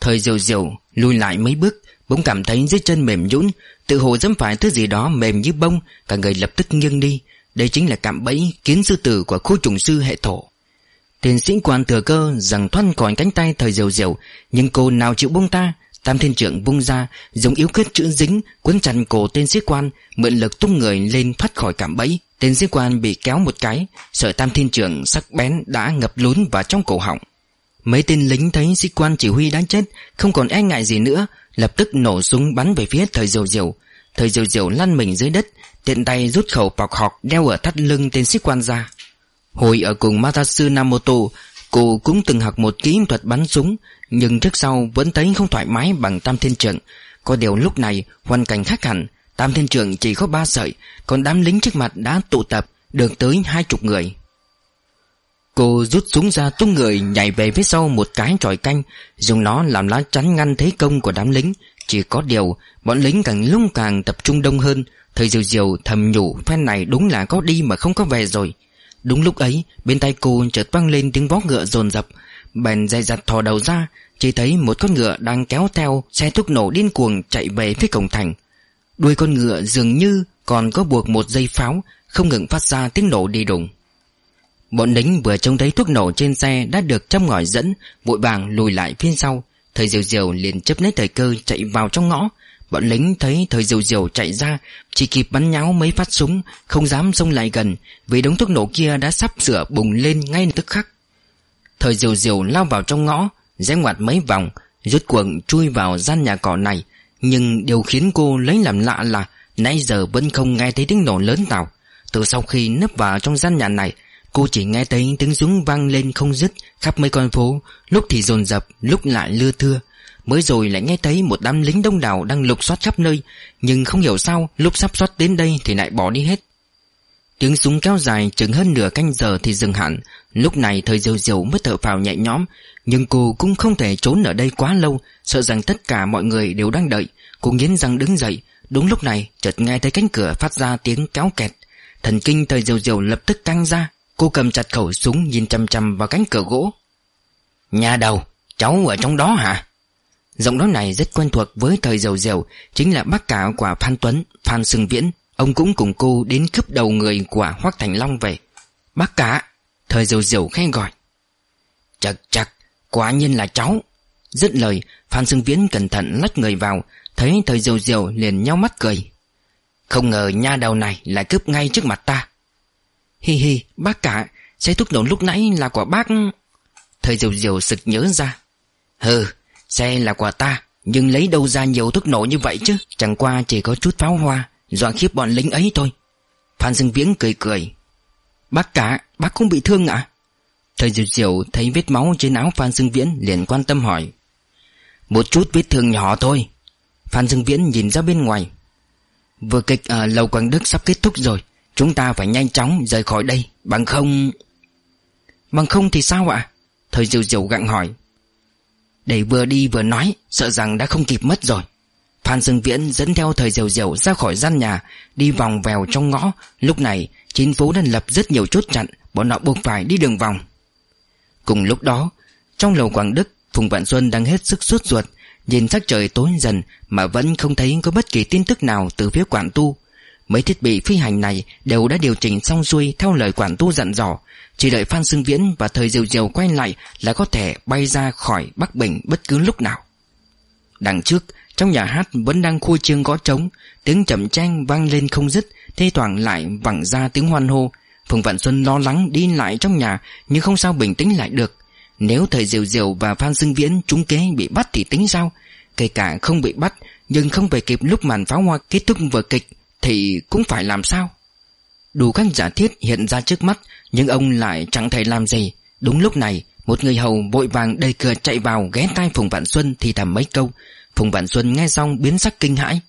Thời diều diều lùi lại mấy bước, Bỗng cảm thấy dưới chân mềm nhũn, Tự hồ dẫm phải thứ gì đó mềm như bông, Cả người lập tức nghiêng đi đây chính là cạm bẫy kiến sư tử của khu trùng sư hệ thổ. Tên sĩ quan thừa cơ rằng thoăn khỏi cánh tay thời diều diều Nhưng cô nào chịu buông ta Tam thiên trưởng vung ra giống yếu kết chữ dính Quấn chặt cổ tên sĩ quan, Mượn lực tung người lên thoát khỏi cạm bẫy. Tên sĩ quan bị kéo một cái, Sợi tam thiên trưởng sắc bén đã ngập lún vào trong cổ họng. Mấy tên lính thấy sĩ quan chỉ huy đã chết, Không còn e ngại gì nữa, Lập tức nổ súng bắn về phía thời diều diều Thời diều diều lăn mình dưới đất Tiện tay rút khẩu bọc học Đeo ở thắt lưng tên sĩ quan ra. Hồi ở cùng Matasu Namoto Cô cũng từng học một kỹ thuật bắn súng, Nhưng trước sau vẫn thấy không thoải mái bằng tam thiên Trượng. Có điều lúc này, hoàn cảnh khác hẳn. Tam thiên Trượng chỉ có ba sợi, Còn đám lính trước mặt đã tụ tập, Được tới hai chục người. Cô rút súng ra tung người nhảy về phía sau một cái tròi canh, Dùng nó làm lá chắn ngăn thế công của đám lính. Chỉ có điều, Bọn lính càng lúc càng tập trung đông hơn Thời diều diều thầm nhủ Phen này đúng là có đi mà không có về rồi Đúng lúc ấy Bên tay cô chợt vang lên tiếng vó ngựa dồn dập Bèn dày dặt thò đầu ra Chỉ thấy một con ngựa đang kéo theo Xe thuốc nổ điên cuồng chạy về phía cổng thành Đuôi con ngựa dường như Còn có buộc một dây pháo Không ngừng phát ra tiếng nổ đi đùng Bọn lính vừa trông thấy thuốc nổ trên xe đã được châm ngòi dẫn, vội vàng lùi lại phía sau. Thời diều diều liền chấp lấy thời cơ chạy vào trong ngõ. Bọn lính thấy thời diều diều chạy ra, chỉ kịp bắn nháo mấy phát súng, không dám xông lại gần, vì đống thuốc nổ kia đã sắp sửa bùng lên ngay tức khắc. Thời diều diều lao vào trong ngõ, rẽ ngoặt mấy vòng, rút cuộc chui vào gian nhà cỏ này. Nhưng điều khiến cô lấy làm lạ là nãy giờ vẫn không nghe thấy tiếng nổ lớn nào. Từ sau khi nấp vào trong gian nhà này, Cô chỉ nghe thấy tiếng súng vang lên không dứt khắp mấy con phố, lúc thì dồn dập, lúc lại lưa thưa. Mới rồi lại nghe thấy một đám lính đông đảo đang lục soát khắp nơi, nhưng không hiểu sao lúc sắp soát đến đây thì lại bỏ đi hết. Tiếng súng kéo dài chừng hơn nửa canh giờ thì dừng hẳn, lúc này thời diều diều mới thở phào nhẹ nhõm, nhưng cô cũng không thể trốn ở đây quá lâu, sợ rằng tất cả mọi người đều đang đợi. Cô nghiến răng đứng dậy, đúng lúc này chợt nghe thấy cánh cửa phát ra tiếng kéo kẹt. Thần kinh thời diều diều lập tức căng ra, Cô cầm chặt khẩu súng nhìn chăm chăm vào cánh cửa gỗ Nhà đầu Cháu ở trong đó hả Giọng nói này rất quen thuộc với thời giàu diều Chính là bác cả của Phan Tuấn Phan Sưng Viễn. Ông cũng cùng cô đến cướp đầu người của Hoác Thành Long về. Bác cả Thời giàu diều khen gọi. Chật chật Quả nhiên là cháu. Dứt lời Phan Sưng Viễn cẩn thận lách người vào Thấy thời diều diều liền nhau mắt cười. Không ngờ nha đầu này lại cướp ngay trước mặt ta. Hi hi, bác cả, xe thuốc nổ lúc nãy là của bác... Thời diều diều sực nhớ ra. Hừ, xe là của ta, nhưng lấy đâu ra nhiều thuốc nổ như vậy chứ? Chẳng qua chỉ có chút pháo hoa, dọa khiếp bọn lính ấy thôi. Phan Dương Viễn cười cười. Bác cả Bác không bị thương ạ à? Thời diệu diệu thấy vết máu trên áo Phan dương Viễn liền quan tâm hỏi Một chút vết thương nhỏ thôi Phan dương Viễn nhìn ra bên ngoài Vừa kịch ở Lầu Quảng Đức sắp kết thúc rồi Chúng ta phải nhanh chóng rời khỏi đây Bằng không Bằng không thì sao ạ Thời diệu diệu gặng hỏi để vừa đi vừa nói, Sợ rằng đã không kịp mất rồi. Phan Dương Viễn dẫn theo thời diều diều ra khỏi gian nhà, Đi vòng vèo trong ngõ. Lúc này chính phố đã lập rất nhiều chốt chặn, Bọn họ buộc phải đi đường vòng. Cùng lúc đó, Trong lầu Quảng Đức, Phùng Vạn Xuân đang hết sức suốt ruột. Nhìn sắc trời tối dần Mà vẫn không thấy có bất kỳ tin tức nào từ phía quản tu. Mấy thiết bị phi hành này Đều đã điều chỉnh xong xuôi Theo lời quản tu dặn dò. Chỉ đợi Phan Xương Viễn và thời diều diều quay lại Là có thể bay ra khỏi Bắc Bình bất cứ lúc nào. Đằng trước, Trong nhà hát vẫn đang khua chiêng gõ trống, Tiếng chậm trang vang lên không dứt, Thê thoảng lại vẳng ra tiếng hoan hô. Phùng Vạn Xuân lo lắng đi lại trong nhà, Nhưng không sao bình tĩnh lại được. Nếu thời Diều Diều và Phan Xưng Viễn trúng kế bị bắt thì tính sao? Kể cả không bị bắt, Nhưng không về kịp lúc màn pháo hoa kết thúc vở kịch Thì cũng phải làm sao? Đủ các giả thiết hiện ra trước mắt, Nhưng ông lại chẳng thể làm gì. Đúng lúc này, Một người hầu vội vàng đầy cửa chạy vào, ghé tai Phùng Vạn Xuân thì thầm mấy câu. Phùng Vạn Xuân nghe xong biến sắc kinh hãi.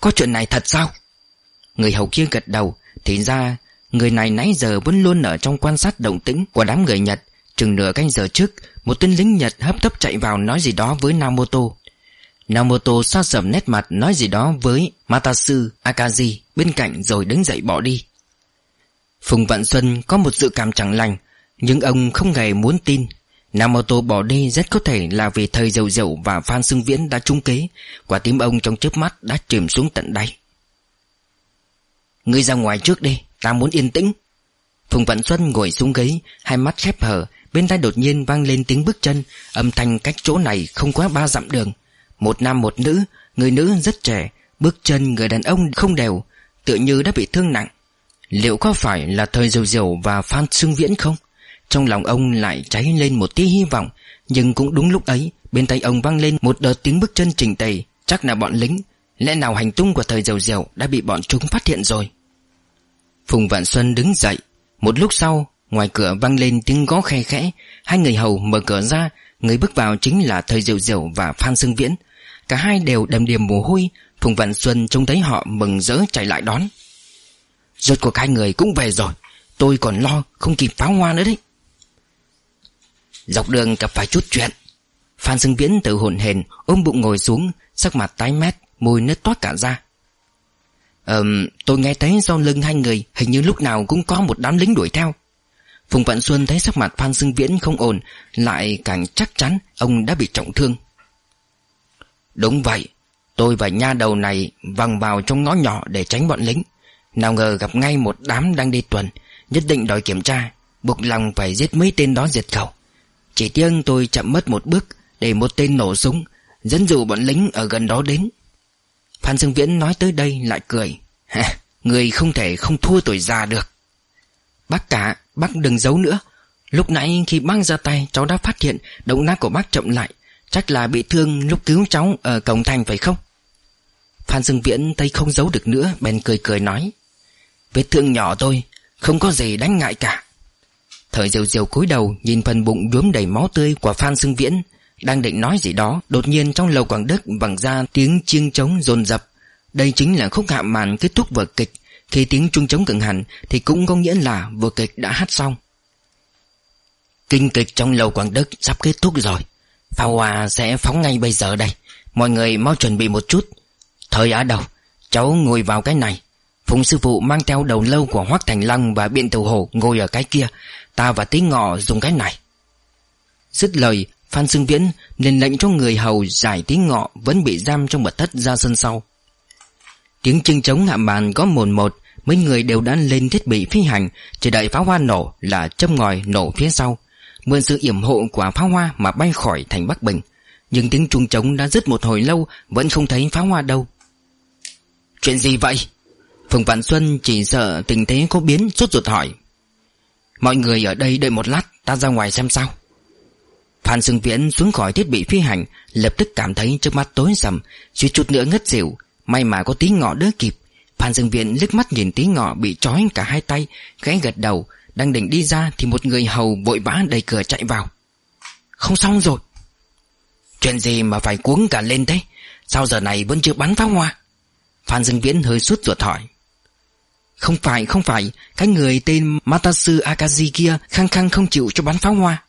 Có chuyện này thật sao? Người hầu kia gật đầu. Thì ra, Người này nãy giờ vẫn luôn ở trong quan sát động tĩnh của đám người Nhật. Chừng nửa canh giờ trước, Một tên lính Nhật hấp tấp chạy vào nói gì đó với Namoto Namoto xa sầm nét mặt nói gì đó với Matasu Akaji bên cạnh rồi đứng dậy bỏ đi. Phùng Vạn Xuân có một dự cảm chẳng lành, Nhưng ông không hề muốn tin. Namoto bỏ đi rất có thể là vì thời dầu dầu và Phan xương Viễn đã trúng kế. Quả tim ông trong chớp mắt đã chìm xuống tận đáy. Ngươi ra ngoài trước đi, Ta muốn yên tĩnh. Phùng Vạn Xuân ngồi xuống ghế, Hai mắt khép hờ, Bên tai đột nhiên vang lên tiếng bước chân, Âm thanh cách chỗ này không quá ba dặm đường. Một nam một nữ, Người nữ rất trẻ, Bước chân người đàn ông không đều, Tựa như đã bị thương nặng. Liệu có phải là thời diều diều và Phan Xương Viễn không? Trong lòng ông lại cháy lên một tia hy vọng, Nhưng cũng đúng lúc ấy, Bên tay ông vang lên một đợt tiếng bước chân trình tề. Chắc là bọn lính, Lẽ nào hành tung của thời diều diều Đã bị bọn chúng phát hiện rồi? Phùng Vạn Xuân đứng dậy. Một lúc sau, Ngoài cửa vang lên tiếng gõ khe khẽ. Hai người hầu mở cửa ra, Người bước vào chính là Thời Diệu Diệu và Phan Sương Viễn. Cả hai đều đầm điểm mồ hôi. Phùng Vạn Xuân trông thấy họ mừng rỡ chạy lại đón. Rốt cuộc hai người cũng về rồi. Tôi còn lo không kịp pháo hoa nữa đấy. Dọc đường gặp phải chút chuyện. Phan dương Viễn tự hồn hền Ôm bụng ngồi xuống, Sắc mặt tái mét, Môi nứt toát cả ra. Ờm, tôi nghe thấy sau lưng hai người Hình như lúc nào cũng có một đám lính đuổi theo. Phùng Vạn Xuân thấy sắc mặt Phan dương Viễn không ổn, Lại càng chắc chắn Ông đã bị trọng thương. Đúng vậy, Tôi và nha đầu này văng vào trong ngõ nhỏ để tránh bọn lính. Nào ngờ gặp ngay một đám đang đi tuần Nhất định đòi kiểm tra Buộc lòng phải giết mấy tên đó diệt khẩu. Chỉ tiếc tôi chậm mất một bước Để một tên nổ súng Dẫn dụ bọn lính ở gần đó đến. Phan Dương Viễn nói tới đây lại cười. Ha, Người không thể không thua tuổi già được. Bác cả Bác đừng giấu nữa. Lúc nãy khi bác ra tay cháu đã phát hiện Động tác của bác chậm lại. Chắc là bị thương lúc cứu cháu ở cổng thành phải không? Phan Dương Viễn thấy không giấu được nữa Bèn cười cười nói. Vết thương nhỏ thôi, Không có gì đáng ngại cả. Thời diều diều cúi đầu Nhìn phần bụng nhuốm đầy máu tươi của Phan Xưng Viễn, đang định nói gì đó, Đột nhiên trong lầu Quảng Đức vẳng ra tiếng chiêng trống rồn rập Đây chính là khúc hạ màn kết thúc vở kịch. Khi tiếng chuông trống cứng hẳn Thì cũng có nghĩa là vở kịch đã hát xong. Kinh kịch trong lầu Quảng Đức sắp kết thúc rồi. Pháo hoa sẽ phóng ngay bây giờ đây. Mọi người mau chuẩn bị một chút. Thời ở đâu Cháu ngồi vào cái này. Phùng sư phụ mang theo đầu lâu của Hoác Thành Lăng Và biện tiểu hổ ngồi ở cái kia Ta và tí ngọ dùng cái này Dứt lời Phan Xưng Viễn liền lệnh cho người hầu giải tí ngọ vẫn bị giam trong mật thất ra sân sau. Tiếng chưng trống hạ màn có mồn một, mấy người đều đã lên thiết bị phi hành, chỉ đợi pháo hoa nổ là châm ngòi nổ phía sau. Mượn sự yểm hộ của pháo hoa mà bay khỏi thành Bắc Bình. Nhưng tiếng chuông trống đã dứt một hồi lâu vẫn không thấy pháo hoa đâu. Chuyện gì vậy? Phùng Vạn Xuân chỉ sợ tình thế có biến sốt ruột hỏi. Mọi người ở đây đợi một lát, ta ra ngoài xem sao. Phan Sương Viễn xuống khỏi thiết bị phi hành Lập tức cảm thấy trước mắt tối sầm Suýt chút nữa ngất xỉu. May mà có tí ngọ đỡ kịp. Phan Dương Viện liếc mắt nhìn tí ngọ bị trói cả hai tay Khẽ gật đầu. Đang định đi ra thì một người hầu vội vã đẩy cửa chạy vào. Không xong rồi. Chuyện gì mà phải cuống cả lên thế? Sao giờ này vẫn chưa bắn pháo hoa? Phan Dương Viễn hơi suốt ruột hỏi. Không phải không phải. Cái người tên Matasu Akazi kia Khăng khăng không chịu cho bắn pháo hoa.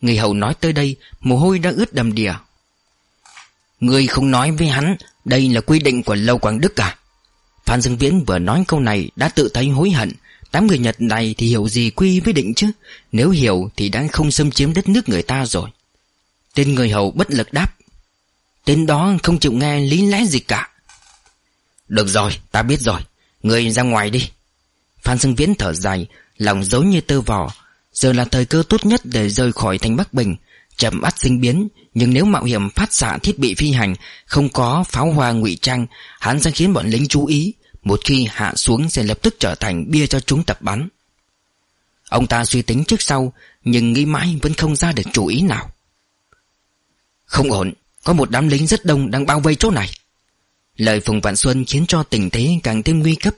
Người hầu nói tới đây, Mồ hôi đã ướt đầm đìa. Người không nói với hắn, Đây là quy định của Lâu Quảng Đức à? Phan Dương Viễn vừa nói câu này Đã tự thấy hối hận. Đám người Nhật này thì hiểu gì quy với định chứ? Nếu hiểu thì đã không xâm chiếm đất nước người ta rồi. Tên người hầu bất lực đáp. Tên đó không chịu nghe lý lẽ gì cả. Được rồi, ta biết rồi. Người ra ngoài đi. Phan Xưng Viễn thở dài, Lòng giấu như tơ vò. Giờ là thời cơ tốt nhất để rời khỏi thành Bắc Bình, Chậm ắt sinh biến. Nhưng nếu mạo hiểm phát xạ thiết bị phi hành, Không có pháo hoa ngụy trang, Hắn sẽ khiến bọn lính chú ý. Một khi hạ xuống sẽ lập tức trở thành bia cho chúng tập bắn. Ông ta suy tính trước sau, Nhưng nghĩ mãi vẫn không ra được chủ ý nào. Không ổn, Có một đám lính rất đông đang bao vây chỗ này. Lời Phùng Vạn Xuân khiến cho tình thế càng thêm nguy cấp.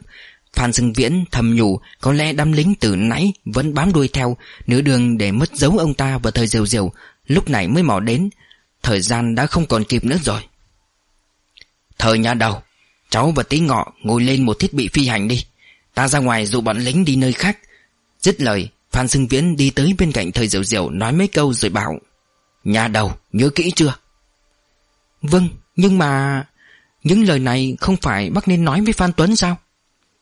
Phan Sưng Viễn thầm nhủ, Có lẽ đám lính từ nãy vẫn bám đuôi theo, Nửa đường để mất dấu ông ta vào thời diều diều Lúc này mới mò đến. Thời gian đã không còn kịp nữa rồi. Thời nhà đầu, Cháu và tí ngọ ngồi lên một thiết bị phi hành đi. Ta ra ngoài dụ bọn lính đi nơi khác. Dứt lời, Phan Sưng Viễn đi tới bên cạnh thời diều diều Nói mấy câu rồi bảo, Nhà đầu, nhớ kỹ chưa? Vâng nhưng mà những lời này không phải bác nên nói với Phan Tuấn sao?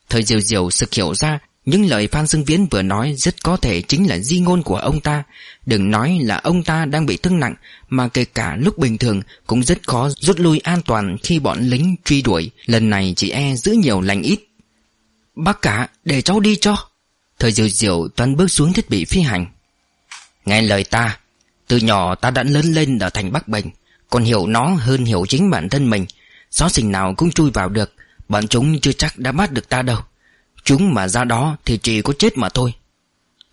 Thời diều diều sực hiểu ra, những lời Phan Dương Viễn vừa nói rất có thể chính là di ngôn của ông ta. Đừng nói là ông ta đang bị thương nặng, Mà kể cả lúc bình thường cũng rất khó rút lui an toàn khi bọn lính truy đuổi. Lần này chỉ e giữ nhiều lành ít. Bác cả, để cháu đi cho. Thời diều diều toan bước xuống thiết bị phi hành. Nghe lời ta, Từ nhỏ ta đã lớn lên ở thành Bắc Bình, Còn hiểu nó hơn hiểu chính bản thân mình. Xó xình nào cũng chui vào được. Bọn chúng chưa chắc đã bắt được ta đâu. Chúng mà ra đó thì chỉ có chết mà thôi.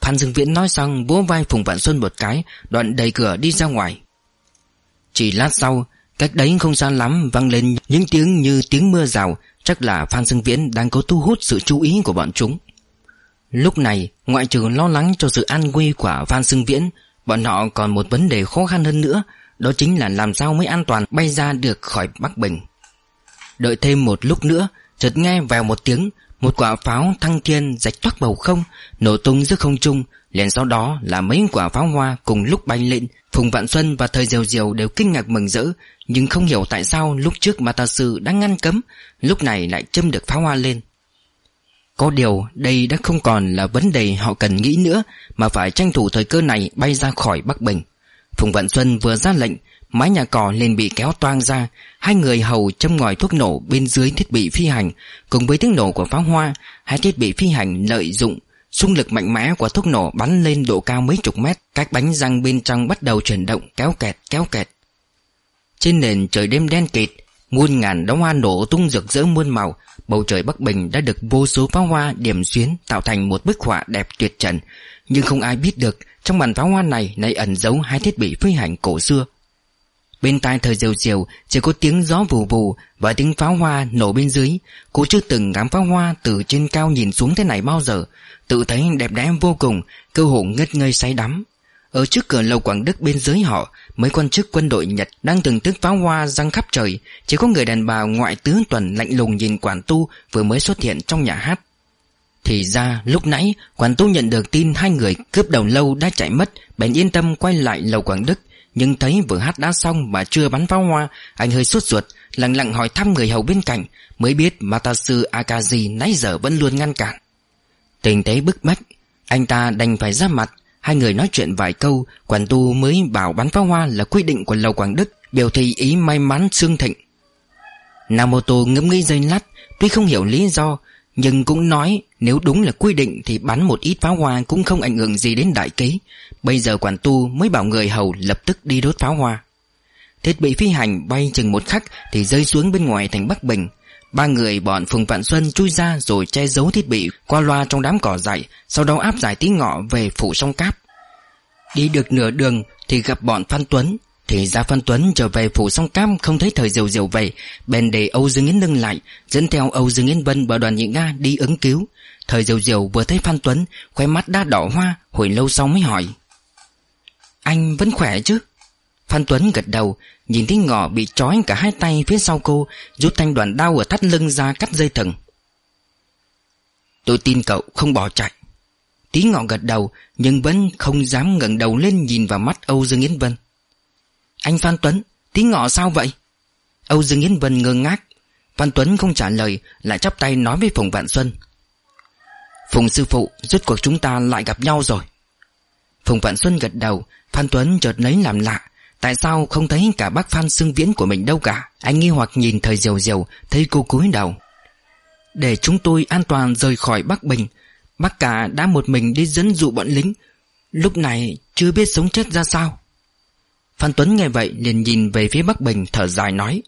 Phan Dương Viễn nói xong vỗ vai Phùng Vạn Xuân một cái, Đoạn đẩy cửa đi ra ngoài. Chỉ lát sau, Cách đấy không xa lắm vang lên những tiếng như tiếng mưa rào. Chắc là Phan Dương Viễn đang có thu hút sự chú ý của bọn chúng. Lúc này, ngoại trừ lo lắng cho sự an nguy của Phan Dương Viễn, Bọn họ còn một vấn đề khó khăn hơn nữa, Đó chính là làm sao mới an toàn bay ra được khỏi Bắc Bình. Đợi thêm một lúc nữa, Chợt nghe vào một tiếng, một quả pháo thăng thiên rạch toác bầu không, Nổ tung giữa không trung. Liền sau đó là mấy quả pháo hoa cùng lúc bay lên. Phùng Vạn Xuân và Thời Diều Diều đều kinh ngạc mừng rỡ, Nhưng không hiểu tại sao lúc trước mà ta Sư đã ngăn cấm, Lúc này lại châm được pháo hoa lên. Có điều đây đã không còn là vấn đề họ cần nghĩ nữa, Mà phải tranh thủ thời cơ này bay ra khỏi Bắc Bình. Phùng Vạn Xuân vừa ra lệnh Mái nhà cỏ liền bị kéo toang ra, Hai người hầu châm ngòi thuốc nổ bên dưới thiết bị phi hành. Cùng với tiếng nổ của pháo hoa, Hai thiết bị phi hành lợi dụng Xung lực mạnh mẽ của thuốc nổ bắn lên độ cao mấy chục mét Các bánh răng bên trong bắt đầu chuyển động, kéo kẹt kéo kẹt. Trên nền trời đêm đen kịt, Muôn ngàn đống hoa nổ tung rực rỡ muôn màu. Bầu trời Bắc Bình đã được vô số pháo hoa điểm xuyến, Tạo thành một bức họa đẹp tuyệt trần. Nhưng không ai biết được, Trong màn pháo hoa này lại ẩn giấu hai thiết bị phi hành cổ xưa. Bên tai thời diều diều Chỉ có tiếng gió vù vù Và tiếng pháo hoa nổ bên dưới. Cô chưa từng ngắm pháo hoa từ trên cao nhìn xuống thế này bao giờ. Tự thấy đẹp đẽ vô cùng, Cơ hồ ngất ngây say đắm. Ở trước cửa lầu Quảng Đức bên dưới họ, Mấy quan chức quân đội Nhật đang từng tức pháo hoa răng khắp trời. Chỉ có người đàn bà ngoại tướng tuần lạnh lùng nhìn quản tu Vừa mới xuất hiện trong nhà hát. Thì ra, lúc nãy, Quản tu nhận được tin hai người cướp đầu lâu đã chạy mất. Bèn yên tâm quay lại lầu Quảng Đức nhưng thấy vừa hát đã xong mà chưa bắn pháo hoa, Anh hơi sốt ruột, Lặng lặng hỏi thăm người hầu bên cạnh, Mới biết Matasu Akaji nãy giờ vẫn luôn ngăn cản. Tình thế bức bách, Anh ta đành phải ra mặt, Hai người nói chuyện vài câu, Quản tu mới bảo bắn pháo hoa là quy định của Lầu Quảng Đức, Biểu thị ý may mắn xương thịnh. Namoto ngẫm nghĩ dây lát, Tuy không hiểu lý do nhưng cũng nói, nếu đúng là quy định Thì bắn một ít pháo hoa cũng không ảnh hưởng gì đến đại kế. Bây giờ quản tu mới bảo người hầu lập tức đi đốt pháo hoa. Thiết bị phi hành bay chừng một khắc Thì rơi xuống bên ngoài thành Bắc Bình. Ba người bọn Phùng Vạn Xuân chui ra rồi che giấu thiết bị, qua loa trong đám cỏ dại, Sau đó áp giải tí ngọ về phủ sông cáp. Đi được nửa đường thì gặp bọn Phan Tuấn. Thì ra Phan Tuấn trở về phủ song cam Không thấy thời diều diều về Bèn để Âu Dương Yến Nâng lại, Dẫn theo Âu Dương Yến Vân và đoàn nhị Nga đi ứng cứu. Thời diều diều vừa thấy Phan Tuấn Khóe mắt đã đỏ hoa, Hồi lâu sau mới hỏi. Anh vẫn khỏe chứ? Phan Tuấn gật đầu, Nhìn thấy ngọ bị trói cả hai tay phía sau cô, Rút thanh đoàn đao ở thắt lưng ra cắt dây thừng. Tôi tin cậu không bỏ chạy. Tí ngọ gật đầu, Nhưng vẫn không dám ngẩng đầu lên nhìn vào mắt Âu Dương Yến Vân. Anh Phan Tuấn, Tí ngọ sao vậy? Âu Dương Yến Vân ngơ ngác. Phan Tuấn không trả lời, Lại chắp tay nói với Phùng Vạn Xuân. Phùng sư phụ, Rốt cuộc chúng ta lại gặp nhau rồi. Phùng Vạn Xuân gật đầu, Phan Tuấn chợt lấy làm lạ. Tại sao không thấy cả bác Phan Sương Viễn của mình đâu cả? Anh nghi hoặc nhìn thời diều diều, Thấy cô cúi đầu. Để chúng tôi an toàn rời khỏi Bắc Bình, Bác cả đã một mình đi dẫn dụ bọn lính. Lúc này chưa biết sống chết ra sao. Phan Tuấn nghe vậy liền nhìn về phía Bắc Bình thở dài nói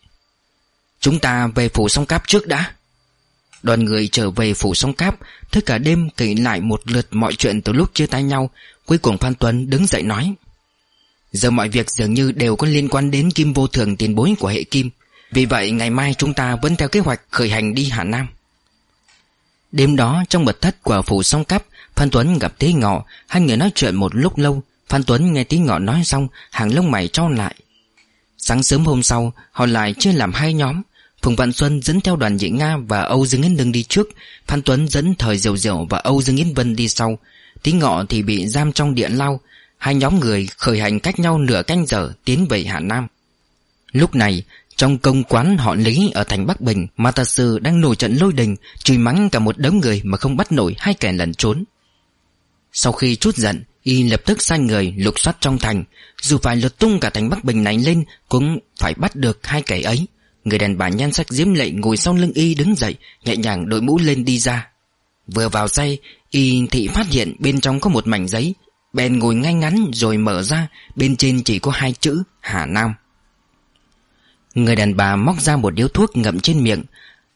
Chúng ta về phủ sông cáp trước đã. Đoàn người trở về phủ sông cáp Thức cả đêm kể lại một lượt mọi chuyện từ lúc chia tay nhau. Cuối cùng Phan Tuấn đứng dậy nói Giờ mọi việc dường như đều có liên quan đến kim vô thường tiền bối của hệ kim. Vì vậy ngày mai chúng ta vẫn theo kế hoạch khởi hành đi Hà Nam. Đêm đó trong mật thất của phủ song cáp, Phan Tuấn gặp Tế Ngọ Hai người nói chuyện một lúc lâu. Phan Tuấn nghe Tế Ngọ nói xong, Hàng lông mày trao lại. Sáng sớm hôm sau, Họ lại chia làm hai nhóm. Phùng Vạn Xuân dẫn theo đoàn Nhị Nga và Âu Dương Yến Đương đi trước. Phan Tuấn dẫn Thời Diệu Diệu và Âu Dương Yến Vân đi sau. Tí Ngọ thì bị giam trong điện lao. Hai nhóm người khởi hành cách nhau nửa canh giờ tiến về Hà Nam. Lúc này, trong công quán họ Lý ở thành Bắc Bình Mata Sư đang nổi trận lôi đình, Chửi mắng cả một đống người mà không bắt nổi hai kẻ lẩn trốn. Sau khi chút giận Y lập tức sai người lục soát trong thành. Dù phải lượt tung cả thành Bắc Bình này lên, Cũng phải bắt được hai kẻ ấy. Người đàn bà nhan sắc diễm lệ ngồi sau lưng Y đứng dậy, Nhẹ nhàng đội mũ lên đi ra. Vừa vào say Y thị phát hiện bên trong có một mảnh giấy. Bèn ngồi ngay ngắn rồi mở ra, Bên trên chỉ có hai chữ, Hà Nam. Người đàn bà móc ra một điếu thuốc ngậm trên miệng,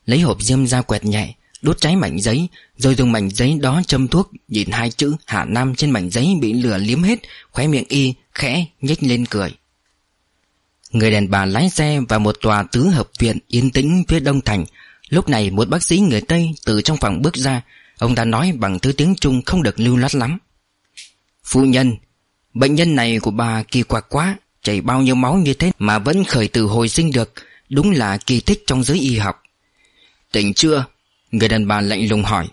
Lấy hộp diêm ra quẹt nhẹ Đốt cháy mảnh giấy, Rồi dùng mảnh giấy đó châm thuốc, Nhìn hai chữ Hà Nam trên mảnh giấy bị lửa liếm hết, Khóe miệng y khẽ nhếch lên cười. Người đàn bà lái xe vào một tòa tứ hợp viện yên tĩnh phía đông thành. Lúc này một bác sĩ người Tây từ trong phòng bước ra. Ông ta nói bằng thứ tiếng Trung không được lưu loát lắm. Phu nhân, Bệnh nhân này của bà kỳ quặc quá, Chảy bao nhiêu máu như thế mà vẫn khởi từ hồi sinh được, Đúng là kỳ tích trong giới y học. Tỉnh chưa? Người đàn bà lạnh lùng hỏi.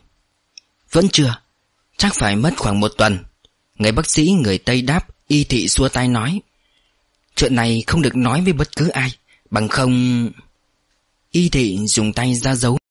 Vẫn chưa. Chắc phải mất khoảng một tuần. Người bác sĩ người Tây đáp, Y thị xua tay nói. Chuyện này không được nói với bất cứ ai. Bằng không, Y thị dùng tay ra dấu